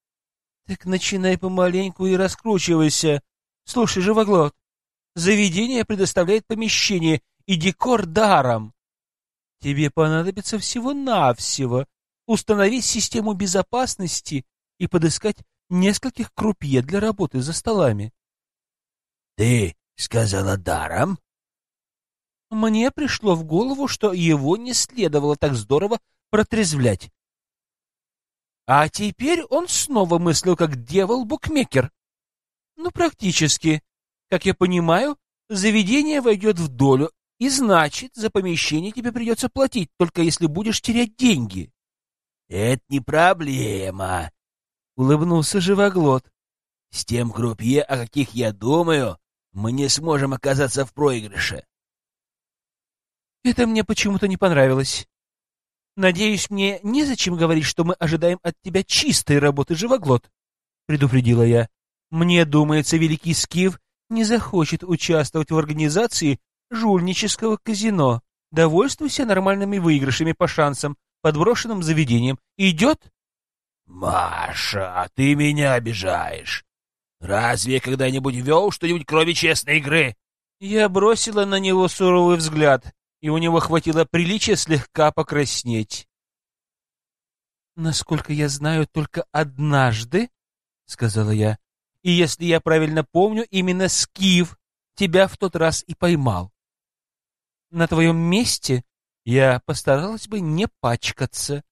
— Так начинай помаленьку и раскручивайся. Слушай, живоглот, заведение предоставляет помещение и декор даром. Тебе понадобится всего-навсего установить систему безопасности и подыскать нескольких крупье для работы за столами. — Ты сказала даром? Мне пришло в голову, что его не следовало так здорово протрезвлять. А теперь он снова мыслил как дьявол-букмекер. Ну, практически. Как я понимаю, заведение войдет в долю, и значит, за помещение тебе придется платить, только если будешь терять деньги. — Это не проблема, — улыбнулся живоглот. — С тем крупье, о каких я думаю, мы не сможем оказаться в проигрыше. Это мне почему-то не понравилось. Надеюсь, мне незачем говорить, что мы ожидаем от тебя чистой работы, живоглот, — предупредила я. Мне думается, великий Скиф не захочет участвовать в организации жульнического казино. Довольствуйся нормальными выигрышами по шансам, подброшенным заведением. Идет? «Маша, ты меня обижаешь. Разве я когда-нибудь вел что-нибудь, кроме честной игры?» Я бросила на него суровый взгляд, и у него хватило приличия слегка покраснеть. «Насколько я знаю, только однажды, — сказала я, — и если я правильно помню, именно Скиф тебя в тот раз и поймал. На твоем месте я постаралась бы не пачкаться.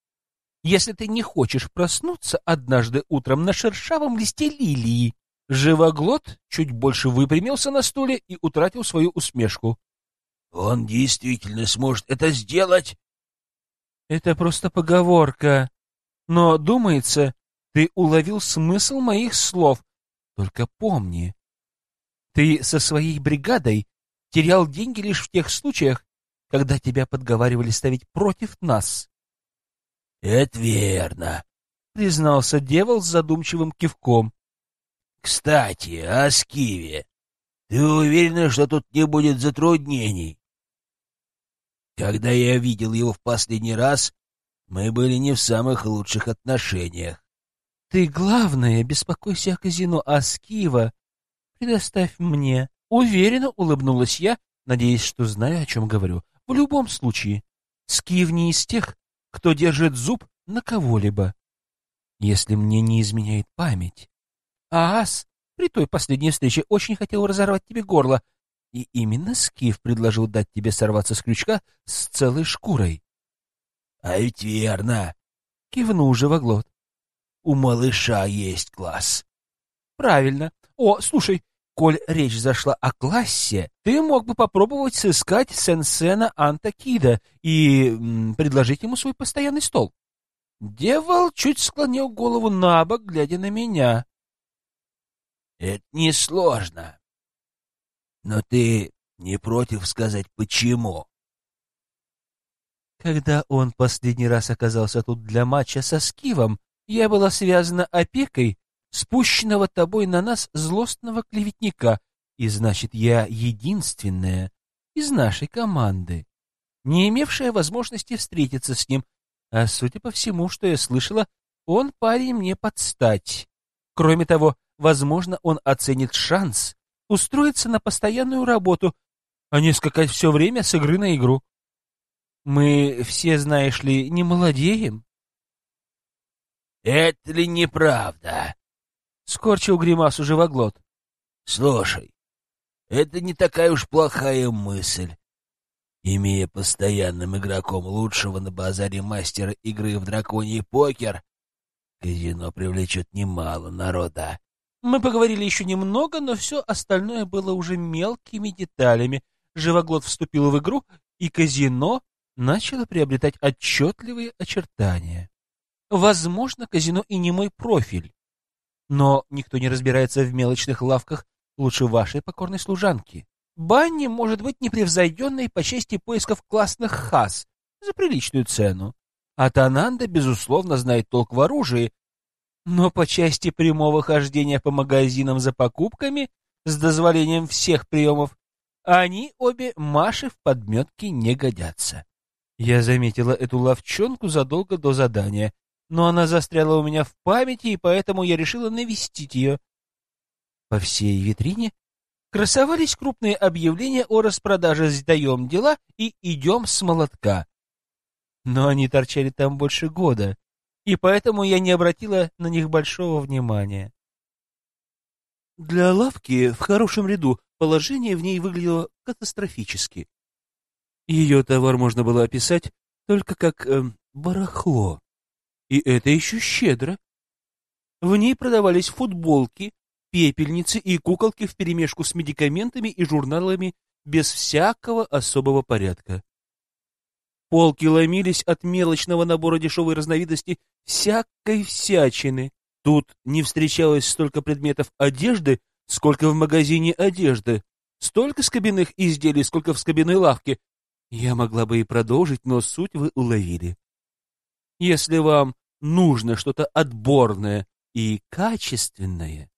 Если ты не хочешь проснуться однажды утром на шершавом листе лилии, живоглот чуть больше выпрямился на стуле и утратил свою усмешку. Он действительно сможет это сделать? Это просто поговорка. Но, думается, ты уловил смысл моих слов. Только помни, ты со своей бригадой терял деньги лишь в тех случаях, когда тебя подговаривали ставить против нас. — Это верно, — признался Девол с задумчивым кивком. — Кстати, о Скиве. Ты уверена, что тут не будет затруднений? Когда я видел его в последний раз, мы были не в самых лучших отношениях. — Ты, главное, беспокойся о казино, а Скива предоставь мне. Уверенно улыбнулась я, надеясь, что знаю, о чем говорю. В любом случае, Скив не из тех, кто держит зуб на кого-либо. Если мне не изменяет память. А Ас при той последней встрече очень хотел разорвать тебе горло, и именно Скиф предложил дать тебе сорваться с крючка с целой шкурой. — А ведь верно! — кивнул живоглот. — У малыша есть класс. — Правильно. О, слушай, коль речь зашла о классе, ты мог бы попробовать сыскать Сенсена Антакида и предложить ему свой постоянный стол. Девол чуть склонил голову на бок, глядя на меня. — Это несложно. Но ты не против сказать, почему? Когда он последний раз оказался тут для матча со Скивом, я была связана опекой спущенного тобой на нас злостного клеветника, и значит, я единственная из нашей команды, не имевшая возможности встретиться с ним, а судя по всему, что я слышала, он парень мне подстать. Кроме того, возможно, он оценит шанс устроиться на постоянную работу, а не скакать все время с игры на игру. Мы все, знаешь ли, не молодеем. — Это ли неправда? — скорчил гримасу живоглот. — Слушай, это не такая уж плохая мысль. Имея постоянным игроком лучшего на базаре мастера игры в драконий покер, Казино привлечет немало народа. Мы поговорили еще немного, но все остальное было уже мелкими деталями. Живоглот вступил в игру, и казино начало приобретать отчетливые очертания. Возможно, казино и не мой профиль. Но никто не разбирается в мелочных лавках лучше вашей покорной служанки. Банни может быть непревзойденной по части поисков классных хас за приличную цену. А Тананда, безусловно, знает толк в оружии, но по части прямого хождения по магазинам за покупками с дозволением всех приемов они обе Маши в подметке не годятся. Я заметила эту ловчонку задолго до задания, но она застряла у меня в памяти, и поэтому я решила навестить ее. По всей витрине красовались крупные объявления о распродаже «Сдаем дела» и «Идем с молотка». Но они торчали там больше года, и поэтому я не обратила на них большого внимания. Для лавки в хорошем ряду положение в ней выглядело катастрофически. Ее товар можно было описать только как э, барахло. И это еще щедро. В ней продавались футболки, пепельницы и куколки вперемешку с медикаментами и журналами без всякого особого порядка. Полки ломились от мелочного набора дешевой разновидности всякой всячины. Тут не встречалось столько предметов одежды, сколько в магазине одежды, столько скобяных изделий, сколько в скобяной лавке. Я могла бы и продолжить, но суть вы уловили. Если вам нужно что-то отборное и качественное,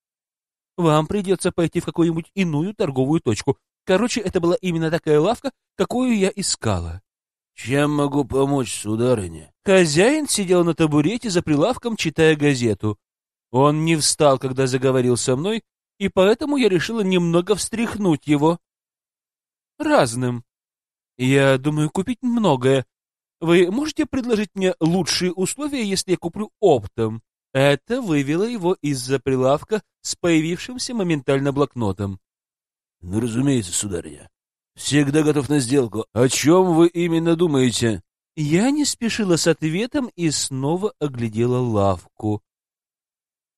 вам придется пойти в какую-нибудь иную торговую точку. Короче, это была именно такая лавка, какую я искала. «Чем могу помочь, сударыня?» Хозяин сидел на табурете за прилавком, читая газету. Он не встал, когда заговорил со мной, и поэтому я решила немного встряхнуть его. Разным. Я думаю купить многое. Вы можете предложить мне лучшие условия, если я куплю оптом? Это вывело его из-за прилавка с появившимся моментально блокнотом. — Ну, разумеется, сударыня. Всегда готов на сделку. О чем вы именно думаете? Я не спешила с ответом и снова оглядела лавку.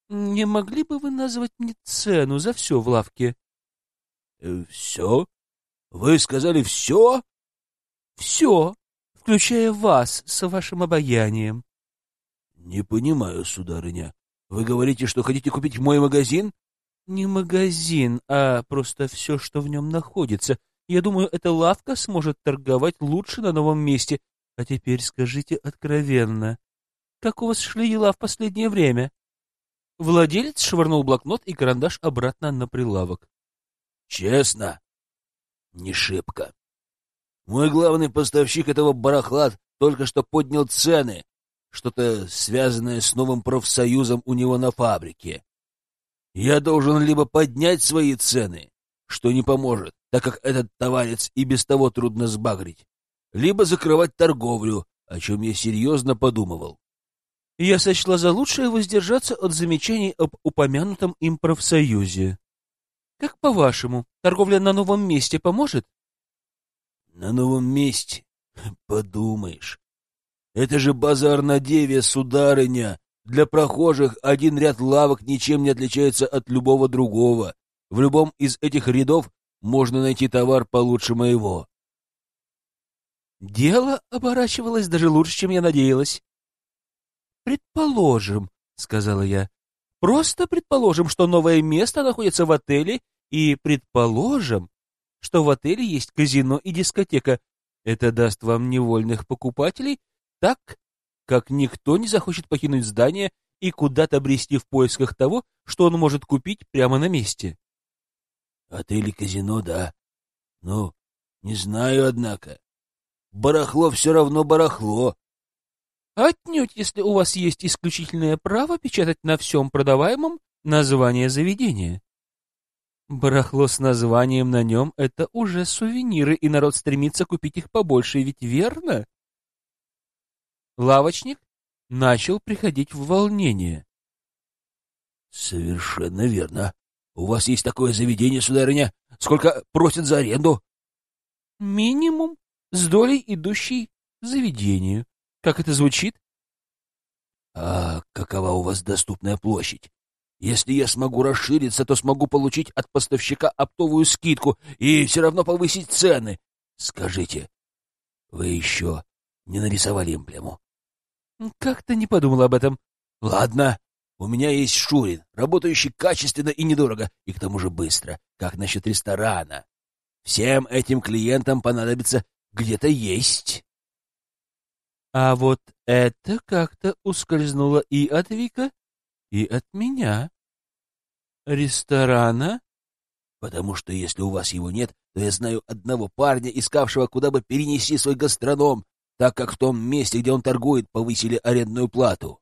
Не могли бы вы назвать мне цену за все в лавке? Э, все? Вы сказали все? Все, включая вас с вашим обаянием. Не понимаю, сударыня. Вы говорите, что хотите купить мой магазин? Не магазин, а просто все, что в нем находится — я думаю, эта лавка сможет торговать лучше на новом месте. А теперь скажите откровенно, как у вас шли дела в последнее время? Владелец швырнул блокнот и карандаш обратно на прилавок. Честно? Не шибко. Мой главный поставщик этого барахла только что поднял цены, что-то связанное с новым профсоюзом у него на фабрике. Я должен либо поднять свои цены, что не поможет, так как этот товарец и без того трудно сбагрить, либо закрывать торговлю, о чем я серьезно подумывал. Я сочла за лучшее воздержаться от замечаний об упомянутом им профсоюзе. Как по-вашему, торговля на новом месте поможет? На новом месте? Подумаешь. Это же базар на Деве, сударыня. Для прохожих один ряд лавок ничем не отличается от любого другого. В любом из этих рядов можно найти товар получше моего. Дело оборачивалось даже лучше, чем я надеялась. «Предположим», — сказала я, — «просто предположим, что новое место находится в отеле, и предположим, что в отеле есть казино и дискотека. Это даст вам невольных покупателей, так как никто не захочет покинуть здание и куда-то брести в поисках того, что он может купить прямо на месте. Отель и казино, да. Ну, не знаю, однако. Барахло все равно барахло. Отнюдь, если у вас есть исключительное право печатать на всем продаваемом название заведения. Барахло с названием на нем — это уже сувениры, и народ стремится купить их побольше, ведь верно? Лавочник начал приходить в волнение. — Совершенно верно. У вас есть такое заведение, сударыня? Сколько просят за аренду? Минимум с долей идущей заведению. Как это звучит? А какова у вас доступная площадь? Если я смогу расшириться, то смогу получить от поставщика оптовую скидку и все равно повысить цены. Скажите, вы еще не нарисовали эмблему? Как-то не подумал об этом. Ладно, у меня есть Шурин, работающий качественно и недорого, и к тому же быстро. Как насчет ресторана? Всем этим клиентам понадобится где-то есть. А вот это как-то ускользнуло и от Вика, и от меня. Ресторана? Потому что если у вас его нет, то я знаю одного парня, искавшего, куда бы перенести свой гастроном, так как в том месте, где он торгует, повысили арендную плату.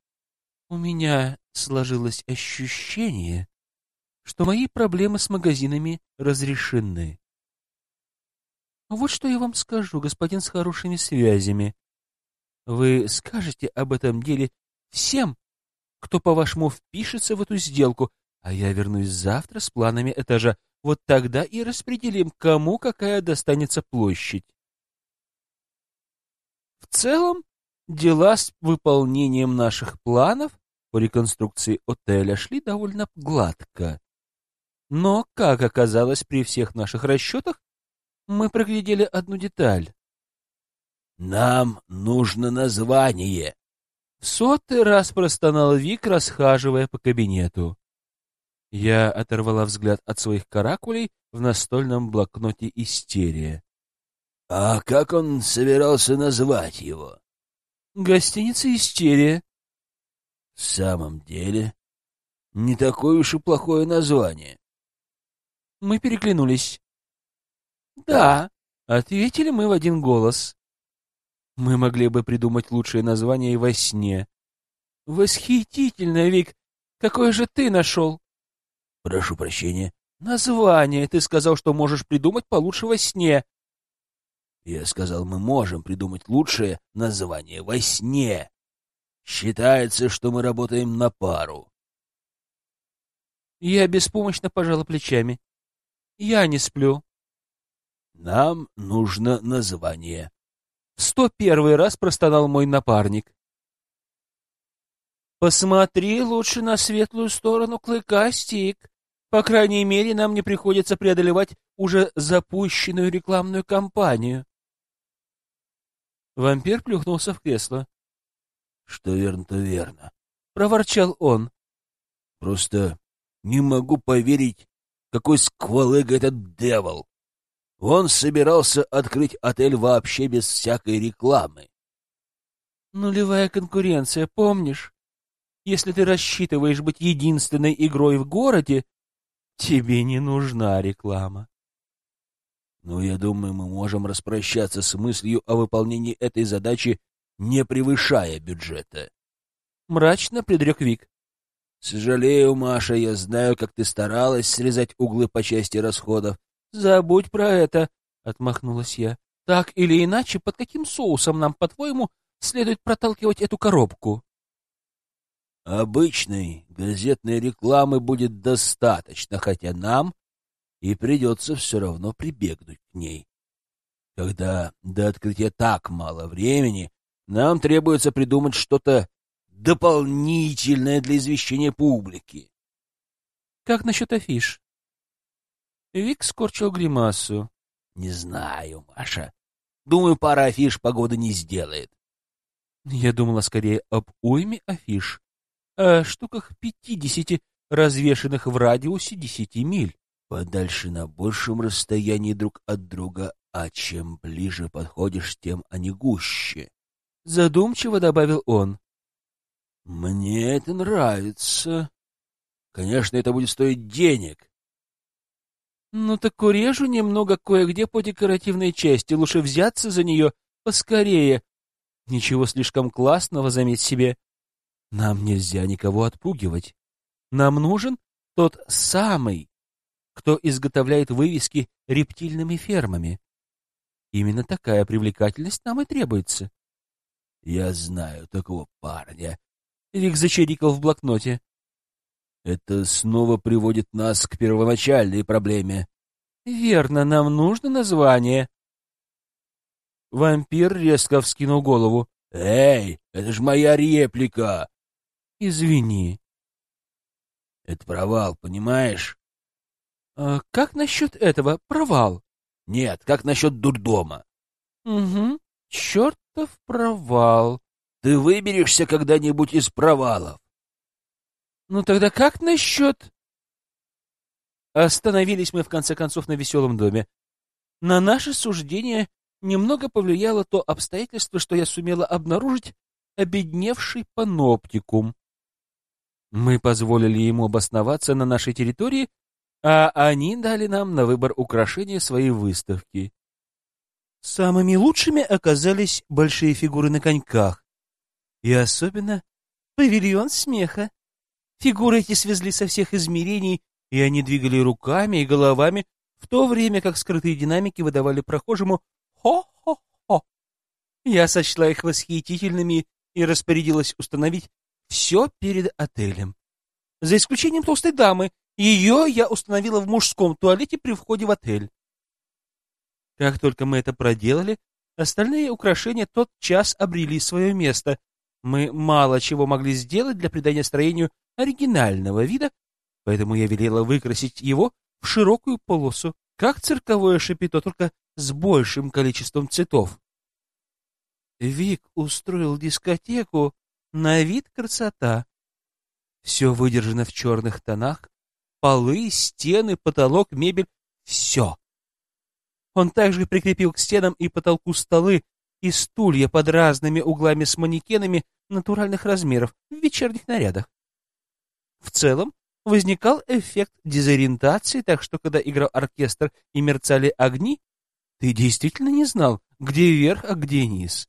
У меня сложилось ощущение, что мои проблемы с магазинами разрешены. Вот что я вам скажу, господин с хорошими связями. Вы скажете об этом деле всем, кто, по-вашему, впишется в эту сделку, а я вернусь завтра с планами этажа. Вот тогда и распределим, кому какая достанется площадь. В целом, дела с выполнением наших планов по реконструкции отеля шли довольно гладко. Но, как оказалось при всех наших расчетах, мы проглядели одну деталь. «Нам нужно название!» В сотый раз простонал Вик, расхаживая по кабинету. Я оторвала взгляд от своих каракулей в настольном блокноте «Истерия». «А как он собирался назвать его?» «Гостиница «Истерия». «В самом деле, не такое уж и плохое название». Мы переглянулись. «Да», — ответили мы в один голос. Мы могли бы придумать лучшее название и во сне. «Восхитительно, Вик! Какое же ты нашел?» «Прошу прощения». «Название. Ты сказал, что можешь придумать получше во сне». «Я сказал, мы можем придумать лучшее название во сне. Считается, что мы работаем на пару». Я беспомощно пожала плечами. «Я не сплю». «Нам нужно название». Сто первый раз простонал мой напарник. «Посмотри лучше на светлую сторону клыка, Стик. По крайней мере, нам не приходится преодолевать уже запущенную рекламную кампанию». Вампир плюхнулся в кресло. «Что верно, то верно», — проворчал он. «Просто не могу поверить, какой сквалыга этот девол. Он собирался открыть отель вообще без всякой рекламы. Нулевая конкуренция, помнишь? Если ты рассчитываешь быть единственной игрой в городе, тебе не нужна реклама. Но я думаю, мы можем распрощаться с мыслью о выполнении этой задачи, не превышая бюджета. Мрачно предрек Вик. Сожалею, Маша, я знаю, как ты старалась срезать углы по части расходов, Забудь про это, отмахнулась я. Так или иначе, под каким соусом нам, по-твоему, следует проталкивать эту коробку? Обычной газетной рекламы будет достаточно, хотя нам и придется все равно прибегнуть к ней. Когда до открытия так мало времени, нам требуется придумать что-то дополнительное для извещения публики. Как насчет афиш? Вик скорчил гримасу. — Не знаю, Маша. Думаю, пара афиш погоды не сделает. Я думала скорее об уйме афиш, о штуках пятидесяти, развешанных в радиусе десяти миль. Подальше на большем расстоянии друг от друга, а чем ближе подходишь, тем они гуще. Задумчиво добавил он. — Мне это нравится. Конечно, это будет стоить денег, ну так урежу немного кое-где по декоративной части. Лучше взяться за нее поскорее. Ничего слишком классного, заметь себе. Нам нельзя никого отпугивать. Нам нужен тот самый, кто изготовляет вывески рептильными фермами. Именно такая привлекательность нам и требуется. — Я знаю такого парня. Вик зачирикал в блокноте. Это снова приводит нас к первоначальной проблеме. Верно, нам нужно название. Вампир резко вскинул голову. Эй, это же моя реплика. Извини. Это провал, понимаешь? А как насчет этого? Провал? Нет, как насчет дурдома? Угу. Чертов провал. Ты выберешься когда-нибудь из провалов. Ну тогда как насчет... Остановились мы, в конце концов, на веселом доме. На наше суждение немного повлияло то обстоятельство, что я сумела обнаружить обедневший паноптикум. Мы позволили ему обосноваться на нашей территории, а они дали нам на выбор украшения своей выставки. Самыми лучшими оказались большие фигуры на коньках. И особенно павильон смеха. Фигуры эти свезли со всех измерений, и они двигали руками и головами, в то время как скрытые динамики выдавали прохожему «хо-хо-хо». Я сочла их восхитительными и распорядилась установить все перед отелем. За исключением толстой дамы. Ее я установила в мужском туалете при входе в отель. Как только мы это проделали, остальные украшения тот час обрели свое место. Мы мало чего могли сделать для придания строению оригинального вида, поэтому я велела выкрасить его в широкую полосу, как цирковое шапито, только с большим количеством цветов. Вик устроил дискотеку на вид красота. Все выдержано в черных тонах. Полы, стены, потолок, мебель — все. Он также прикрепил к стенам и потолку столы и стулья под разными углами с манекенами натуральных размеров в вечерних нарядах. В целом возникал эффект дезориентации, так что когда играл оркестр и мерцали огни, ты действительно не знал, где верх, а где низ.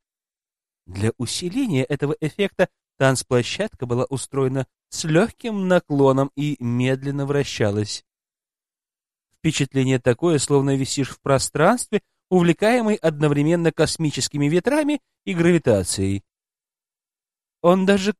Для усиления этого эффекта танцплощадка была устроена с легким наклоном и медленно вращалась. Впечатление такое, словно висишь в пространстве, увлекаемый одновременно космическими ветрами и гравитацией. Он даже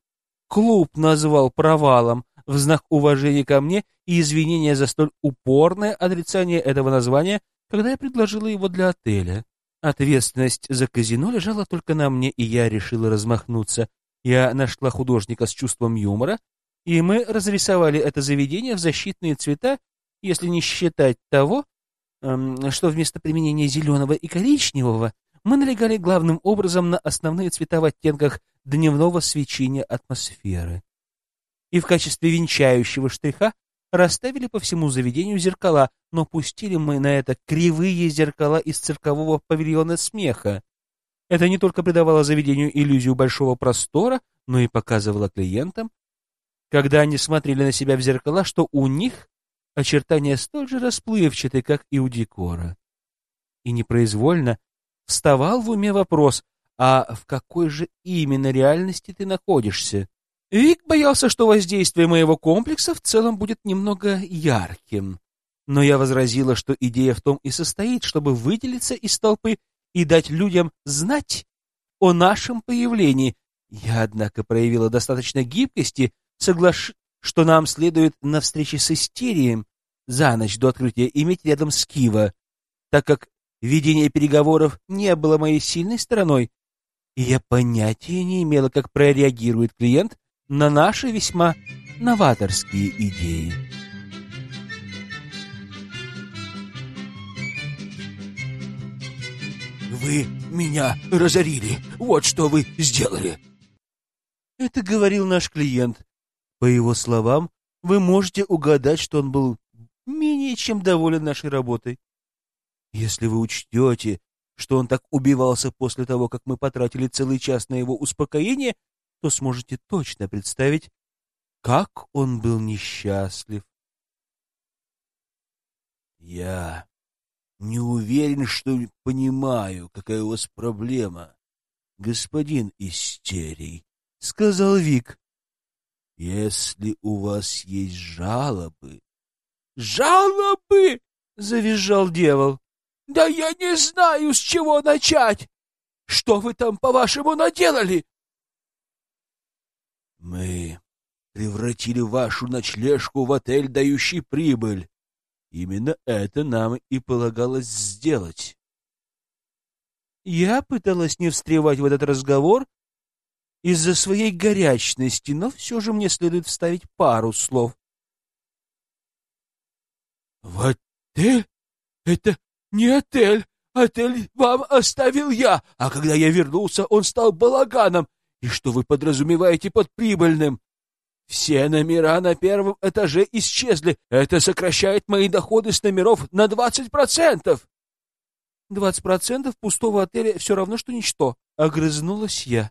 клуб назвал провалом в знак уважения ко мне и извинения за столь упорное отрицание этого названия, когда я предложила его для отеля. Ответственность за казино лежала только на мне, и я решила размахнуться. Я нашла художника с чувством юмора, и мы разрисовали это заведение в защитные цвета, если не считать того, эм, что вместо применения зеленого и коричневого мы налегали главным образом на основные цвета в оттенках дневного свечения атмосферы. И в качестве венчающего штриха расставили по всему заведению зеркала, но пустили мы на это кривые зеркала из циркового павильона смеха. Это не только придавало заведению иллюзию большого простора, но и показывало клиентам, когда они смотрели на себя в зеркала, что у них очертания столь же расплывчаты, как и у декора. И непроизвольно вставал в уме вопрос, а в какой же именно реальности ты находишься? Вик боялся, что воздействие моего комплекса в целом будет немного ярким. Но я возразила, что идея в том и состоит, чтобы выделиться из толпы и дать людям знать о нашем появлении. Я, однако, проявила достаточно гибкости, соглаш... что нам следует на встрече с истерием за ночь до открытия иметь рядом Скива, так как ведение переговоров не было моей сильной стороной, и я понятия не имела, как прореагирует клиент на наши весьма новаторские идеи. «Вы меня разорили! Вот что вы сделали!» Это говорил наш клиент. По его словам, вы можете угадать, что он был менее чем доволен нашей работой. Если вы учтете, что он так убивался после того, как мы потратили целый час на его успокоение, то сможете точно представить, как он был несчастлив. Я не уверен, что понимаю, какая у вас проблема, господин Истерий, — сказал Вик. Если у вас есть жалобы... — Жалобы! — завизжал дьявол. — Да я не знаю, с чего начать! Что вы там, по-вашему, наделали? Мы превратили вашу ночлежку в отель, дающий прибыль. Именно это нам и полагалось сделать. Я пыталась не встревать в этот разговор, из-за своей горячности, но все же мне следует вставить пару слов. «В отель? Это не отель. Отель вам оставил я, а когда я вернулся, он стал балаганом. И что вы подразумеваете под прибыльным? Все номера на первом этаже исчезли. Это сокращает мои доходы с номеров на двадцать процентов. Двадцать процентов пустого отеля все равно, что ничто. Огрызнулась я.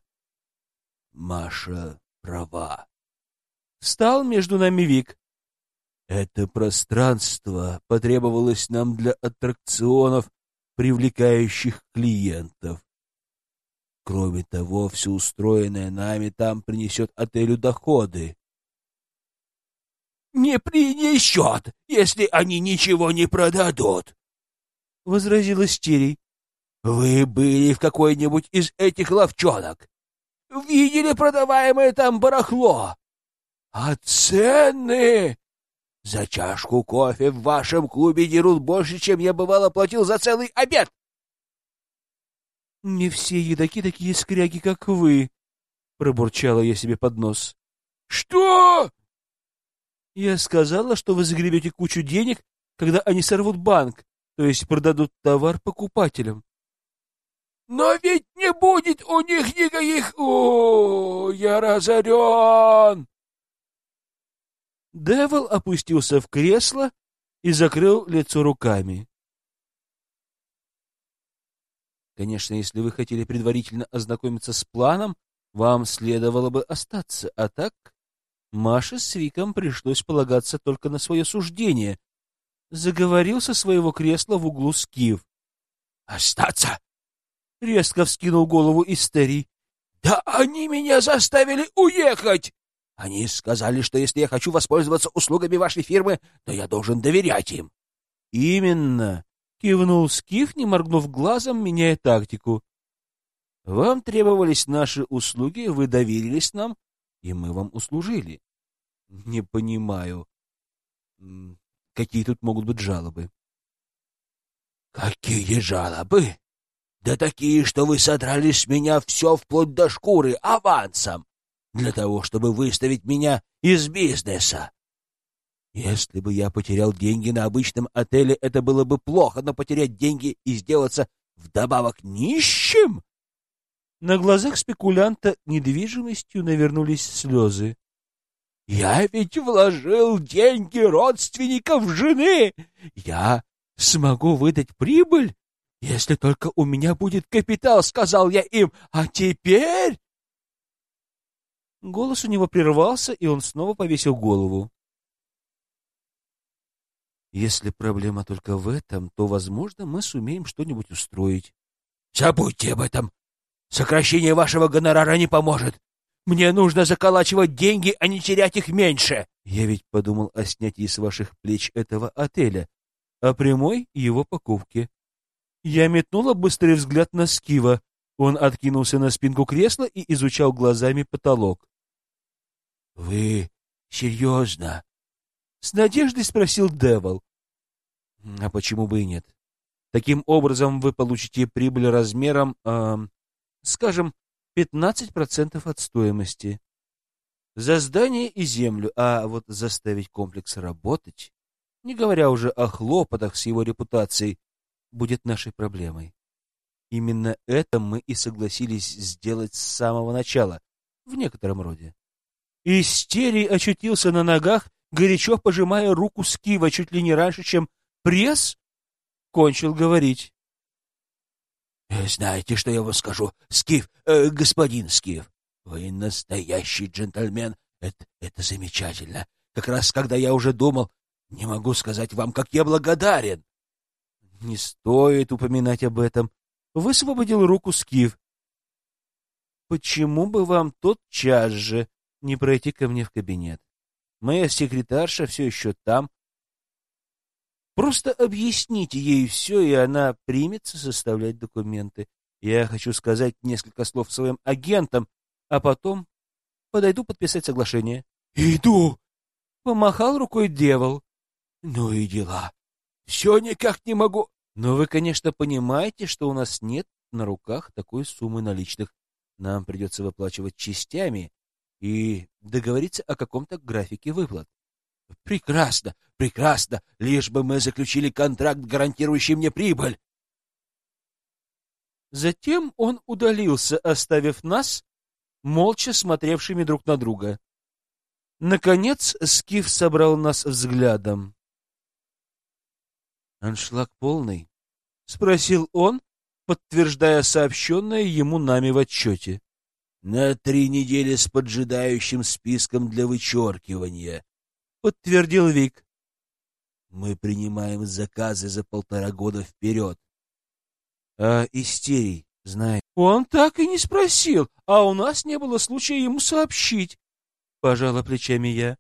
Маша права. Встал между нами Вик. Это пространство потребовалось нам для аттракционов, привлекающих клиентов. Кроме того, все устроенное нами там принесет отелю доходы. — Не принесет, если они ничего не продадут, — возразил Истерий. — Вы были в какой-нибудь из этих ловчонок? Видели продаваемое там барахло? А цены... За чашку кофе в вашем клубе дерут больше, чем я бывало платил за целый обед. Не все едоки такие скряги, как вы, пробурчала я себе под нос. Что? Я сказала, что вы загребете кучу денег, когда они сорвут банк, то есть продадут товар покупателям. Но ведь не будет у них никаких... О, я разорен! Девил опустился в кресло и закрыл лицо руками. Конечно, если вы хотели предварительно ознакомиться с планом, вам следовало бы остаться, а так Маше с Виком пришлось полагаться только на свое суждение. Заговорил со своего кресла в углу Скиф. «Остаться!» — резко вскинул голову Истерий. «Да они меня заставили уехать! Они сказали, что если я хочу воспользоваться услугами вашей фирмы, то я должен доверять им». «Именно!» — кивнул Скиф, не моргнув глазом, меняя тактику. «Вам требовались наши услуги, вы доверились нам, и мы вам услужили. Не понимаю, какие тут могут быть жалобы. Какие жалобы? Да такие, что вы содрали с меня все вплоть до шкуры авансом, для того, чтобы выставить меня из бизнеса. Если бы я потерял деньги на обычном отеле, это было бы плохо, но потерять деньги и сделаться вдобавок нищим на глазах спекулянта недвижимостью навернулись слезы. «Я ведь вложил деньги родственников жены! Я смогу выдать прибыль, если только у меня будет капитал», — сказал я им. «А теперь...» Голос у него прервался, и он снова повесил голову. «Если проблема только в этом, то, возможно, мы сумеем что-нибудь устроить». «Забудьте об этом!» Сокращение вашего гонорара не поможет. Мне нужно заколачивать деньги, а не терять их меньше. Я ведь подумал о снятии с ваших плеч этого отеля, о прямой его покупке. Я метнула быстрый взгляд на Скива. Он откинулся на спинку кресла и изучал глазами потолок. — Вы серьезно? — с надеждой спросил Девол. — А почему бы и нет? Таким образом вы получите прибыль размером... Э, скажем, 15% от стоимости. За здание и землю, а вот заставить комплекс работать, не говоря уже о хлопотах с его репутацией, будет нашей проблемой. Именно это мы и согласились сделать с самого начала, в некотором роде. Истерий очутился на ногах, горячо пожимая руку Скива чуть ли не раньше, чем пресс кончил говорить. Э, знаете, что я вам скажу, Скиф, э, господин Скиф? Вы настоящий джентльмен. Это, это замечательно. Как раз когда я уже думал, не могу сказать вам, как я благодарен. Не стоит упоминать об этом. Высвободил руку Скиф. Почему бы вам тот час же не пройти ко мне в кабинет? Моя секретарша все еще там, Просто объясните ей все, и она примется составлять документы. Я хочу сказать несколько слов своим агентам, а потом подойду подписать соглашение. — Иду! — помахал рукой дьявол. — Ну и дела. Все никак не могу. Но вы, конечно, понимаете, что у нас нет на руках такой суммы наличных. нам придется выплачивать частями и договориться о каком-то графике выплат. Прекрасно, прекрасно, лишь бы мы заключили контракт, гарантирующий мне прибыль. Затем он удалился, оставив нас, молча смотревшими друг на друга. Наконец Скиф собрал нас взглядом. «Аншлаг полный?» — спросил он, подтверждая сообщенное ему нами в отчете. «На три недели с поджидающим списком для вычеркивания», — подтвердил Вик. «Мы принимаем заказы за полтора года вперед». «А истерий, знай». «Он так и не спросил, а у нас не было случая ему сообщить», — пожала плечами я.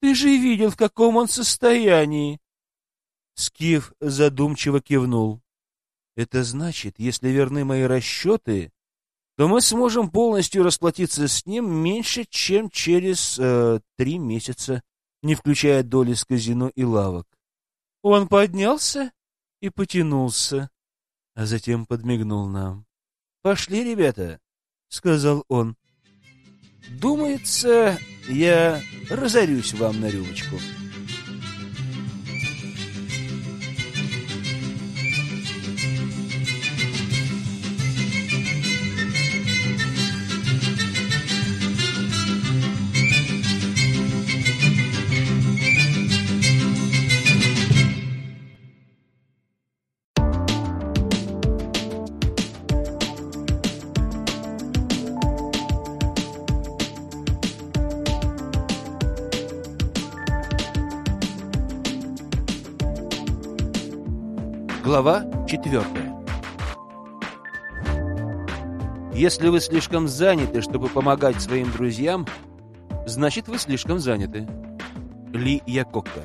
«Ты же видел, в каком он состоянии». Скиф задумчиво кивнул. Это значит, если верны мои расчеты, то мы сможем полностью расплатиться с ним меньше, чем через э, три месяца, не включая доли с казино и лавок. Он поднялся и потянулся, а затем подмигнул нам. «Пошли, ребята», — сказал он. «Думается, я разорюсь вам на рюмочку». Глава четвертая. Если вы слишком заняты, чтобы помогать своим друзьям, значит, вы слишком заняты. Ли Якокко.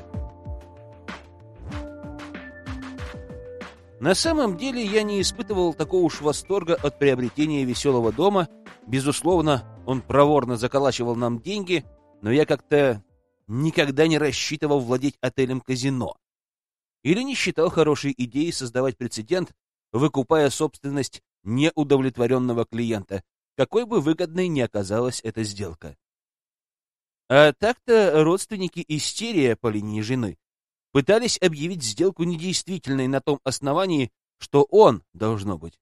На самом деле я не испытывал такого уж восторга от приобретения веселого дома. Безусловно, он проворно заколачивал нам деньги, но я как-то никогда не рассчитывал владеть отелем-казино или не считал хорошей идеей создавать прецедент, выкупая собственность неудовлетворенного клиента, какой бы выгодной ни оказалась эта сделка. А так-то родственники истерия по линии жены пытались объявить сделку недействительной на том основании, что он, должно быть,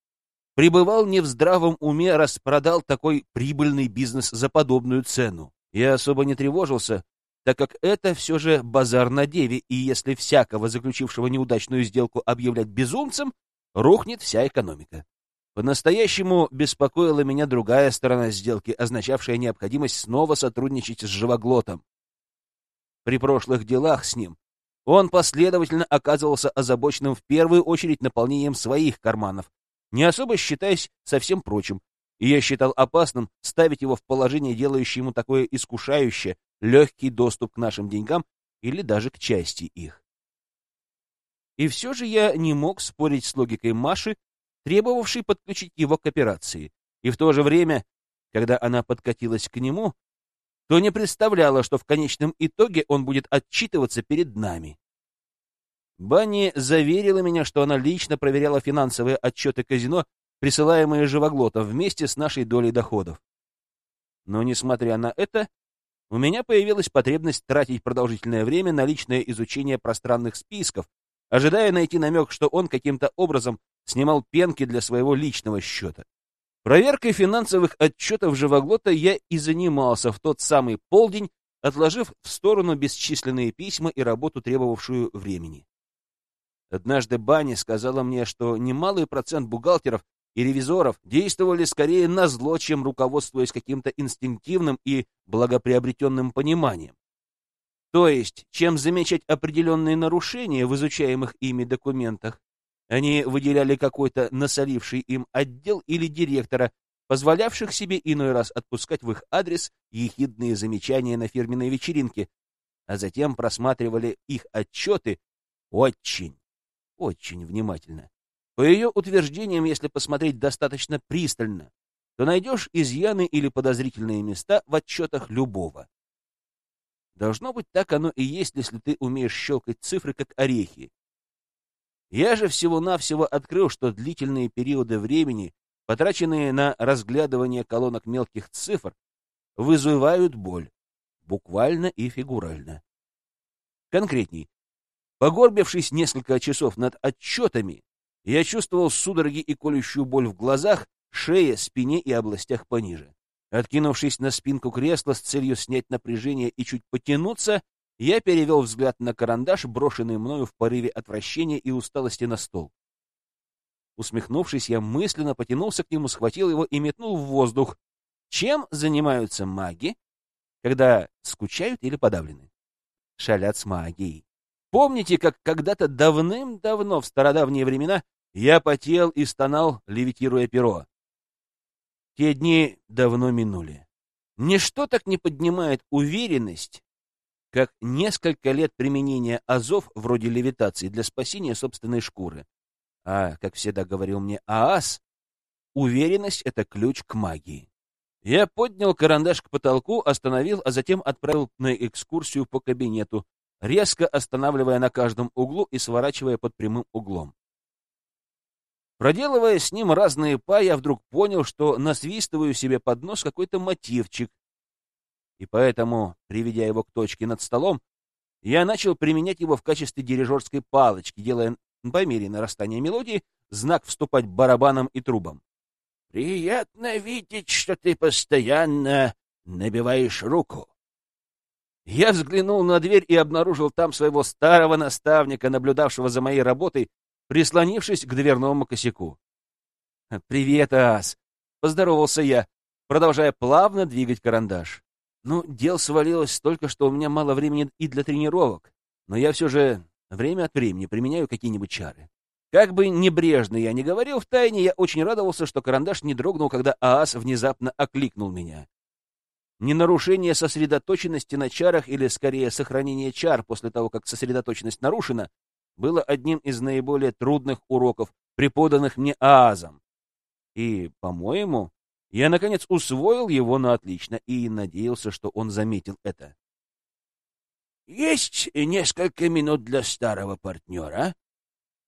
пребывал не в здравом уме, распродал такой прибыльный бизнес за подобную цену. Я особо не тревожился, так как это все же базар на деве, и если всякого заключившего неудачную сделку объявлять безумцем, рухнет вся экономика. По-настоящему беспокоила меня другая сторона сделки, означавшая необходимость снова сотрудничать с живоглотом. При прошлых делах с ним он последовательно оказывался озабоченным в первую очередь наполнением своих карманов, не особо считаясь со всем прочим, и я считал опасным ставить его в положение, делающее ему такое искушающее, легкий доступ к нашим деньгам или даже к части их. И все же я не мог спорить с логикой Маши, требовавшей подключить его к операции, и в то же время, когда она подкатилась к нему, то не представляла, что в конечном итоге он будет отчитываться перед нами. Банни заверила меня, что она лично проверяла финансовые отчеты казино, присылаемые живоглотом, вместе с нашей долей доходов. Но, несмотря на это, у меня появилась потребность тратить продолжительное время на личное изучение пространных списков, ожидая найти намек, что он каким-то образом снимал пенки для своего личного счета. Проверкой финансовых отчетов живоглота я и занимался в тот самый полдень, отложив в сторону бесчисленные письма и работу, требовавшую времени. Однажды Банни сказала мне, что немалый процент бухгалтеров и ревизоров действовали скорее на зло, чем руководствуясь каким-то инстинктивным и благоприобретенным пониманием. То есть, чем замечать определенные нарушения в изучаемых ими документах, они выделяли какой-то насоливший им отдел или директора, позволявших себе иной раз отпускать в их адрес ехидные замечания на фирменной вечеринке, а затем просматривали их отчеты очень, очень внимательно. По ее утверждениям, если посмотреть достаточно пристально, то найдешь изъяны или подозрительные места в отчетах любого. Должно быть, так оно и есть, если ты умеешь щелкать цифры, как орехи. Я же всего-навсего открыл, что длительные периоды времени потраченные на разглядывание колонок мелких цифр, вызывают боль, буквально и фигурально. Конкретней, погорбившись несколько часов над отчетами, я чувствовал судороги и колющую боль в глазах, шее, спине и областях пониже. Откинувшись на спинку кресла с целью снять напряжение и чуть потянуться, я перевел взгляд на карандаш, брошенный мною в порыве отвращения и усталости на стол. Усмехнувшись, я мысленно потянулся к нему, схватил его и метнул в воздух. Чем занимаются маги, когда скучают или подавлены? Шалят с магией. Помните, как когда-то давным-давно, в стародавние времена, я потел и стонал, левитируя перо? Те дни давно минули. Ничто так не поднимает уверенность, как несколько лет применения азов вроде левитации для спасения собственной шкуры. А, как всегда говорил мне ААС, уверенность — это ключ к магии. Я поднял карандаш к потолку, остановил, а затем отправил на экскурсию по кабинету, резко останавливая на каждом углу и сворачивая под прямым углом. Проделывая с ним разные па, я вдруг понял, что насвистываю себе под нос какой-то мотивчик, и поэтому, приведя его к точке над столом, я начал применять его в качестве дирижерской палочки, делая по мере нарастания мелодии, знак вступать барабаном и трубам. «Приятно видеть, что ты постоянно набиваешь руку». Я взглянул на дверь и обнаружил там своего старого наставника, наблюдавшего за моей работой, прислонившись к дверному косяку. «Привет, Ас!» — поздоровался я, продолжая плавно двигать карандаш. «Ну, дел свалилось столько, что у меня мало времени и для тренировок, но я все же Время от времени применяю какие-нибудь чары. Как бы небрежно я ни говорил в тайне, я очень радовался, что карандаш не дрогнул, когда Аас внезапно окликнул меня. Не нарушение сосредоточенности на чарах или, скорее, сохранение чар после того, как сосредоточенность нарушена, было одним из наиболее трудных уроков, преподанных мне Аазом. И, по-моему, я, наконец, усвоил его на отлично и надеялся, что он заметил это. Есть несколько минут для старого партнера?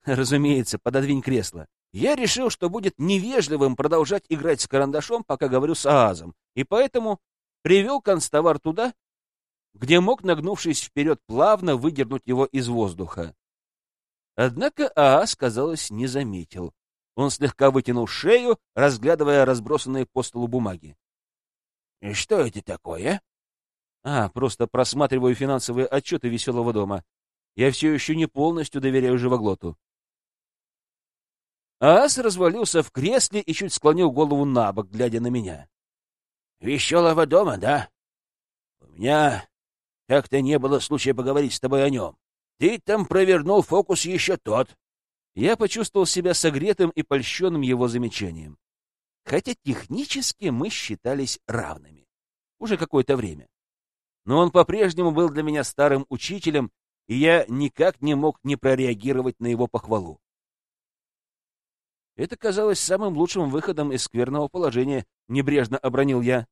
Разумеется, пододвинь кресло. Я решил, что будет невежливым продолжать играть с карандашом, пока говорю с Аазом, и поэтому привел констовар туда, где мог, нагнувшись вперед, плавно выдернуть его из воздуха. Однако Ааз, казалось, не заметил. Он слегка вытянул шею, разглядывая разбросанные по столу бумаги. — что это такое? А, просто просматриваю финансовые отчеты веселого дома. Я все еще не полностью доверяю живоглоту. Аас развалился в кресле и чуть склонил голову на бок, глядя на меня. «Веселого дома, да? У меня как-то не было случая поговорить с тобой о нем. Ты там провернул фокус еще тот». Я почувствовал себя согретым и польщенным его замечанием. Хотя технически мы считались равными. Уже какое-то время но он по-прежнему был для меня старым учителем, и я никак не мог не прореагировать на его похвалу. Это казалось самым лучшим выходом из скверного положения, небрежно обронил я.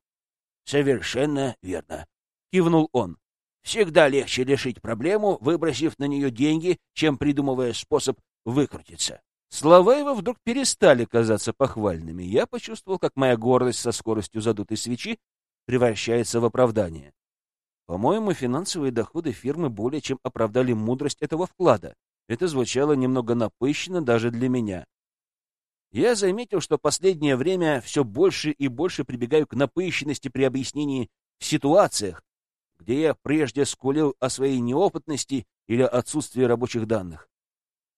Совершенно верно, кивнул он. Всегда легче решить проблему, выбросив на нее деньги, чем придумывая способ выкрутиться. Слова его вдруг перестали казаться похвальными. Я почувствовал, как моя гордость со скоростью задутой свечи превращается в оправдание. По-моему, финансовые доходы фирмы более чем оправдали мудрость этого вклада. Это звучало немного напыщенно даже для меня. Я заметил, что последнее время все больше и больше прибегаю к напыщенности при объяснении в ситуациях, где я прежде скулил о своей неопытности или отсутствии рабочих данных.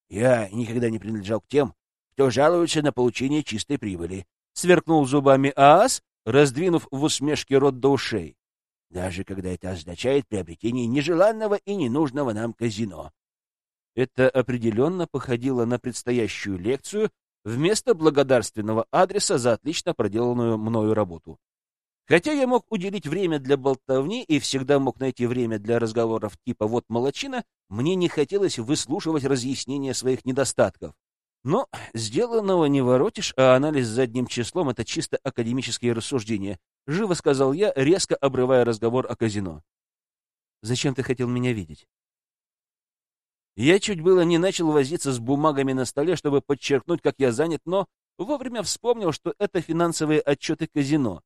Я никогда не принадлежал к тем, кто жалуется на получение чистой прибыли. Сверкнул зубами ААС, раздвинув в усмешке рот до ушей даже когда это означает приобретение нежеланного и ненужного нам казино. Это определенно походило на предстоящую лекцию вместо благодарственного адреса за отлично проделанную мною работу. Хотя я мог уделить время для болтовни и всегда мог найти время для разговоров типа «вот молочина», мне не хотелось выслушивать разъяснения своих недостатков. Но сделанного не воротишь, а анализ задним числом — это чисто академические рассуждения, — живо сказал я, резко обрывая разговор о казино. «Зачем ты хотел меня видеть?» Я чуть было не начал возиться с бумагами на столе, чтобы подчеркнуть, как я занят, но вовремя вспомнил, что это финансовые отчеты казино.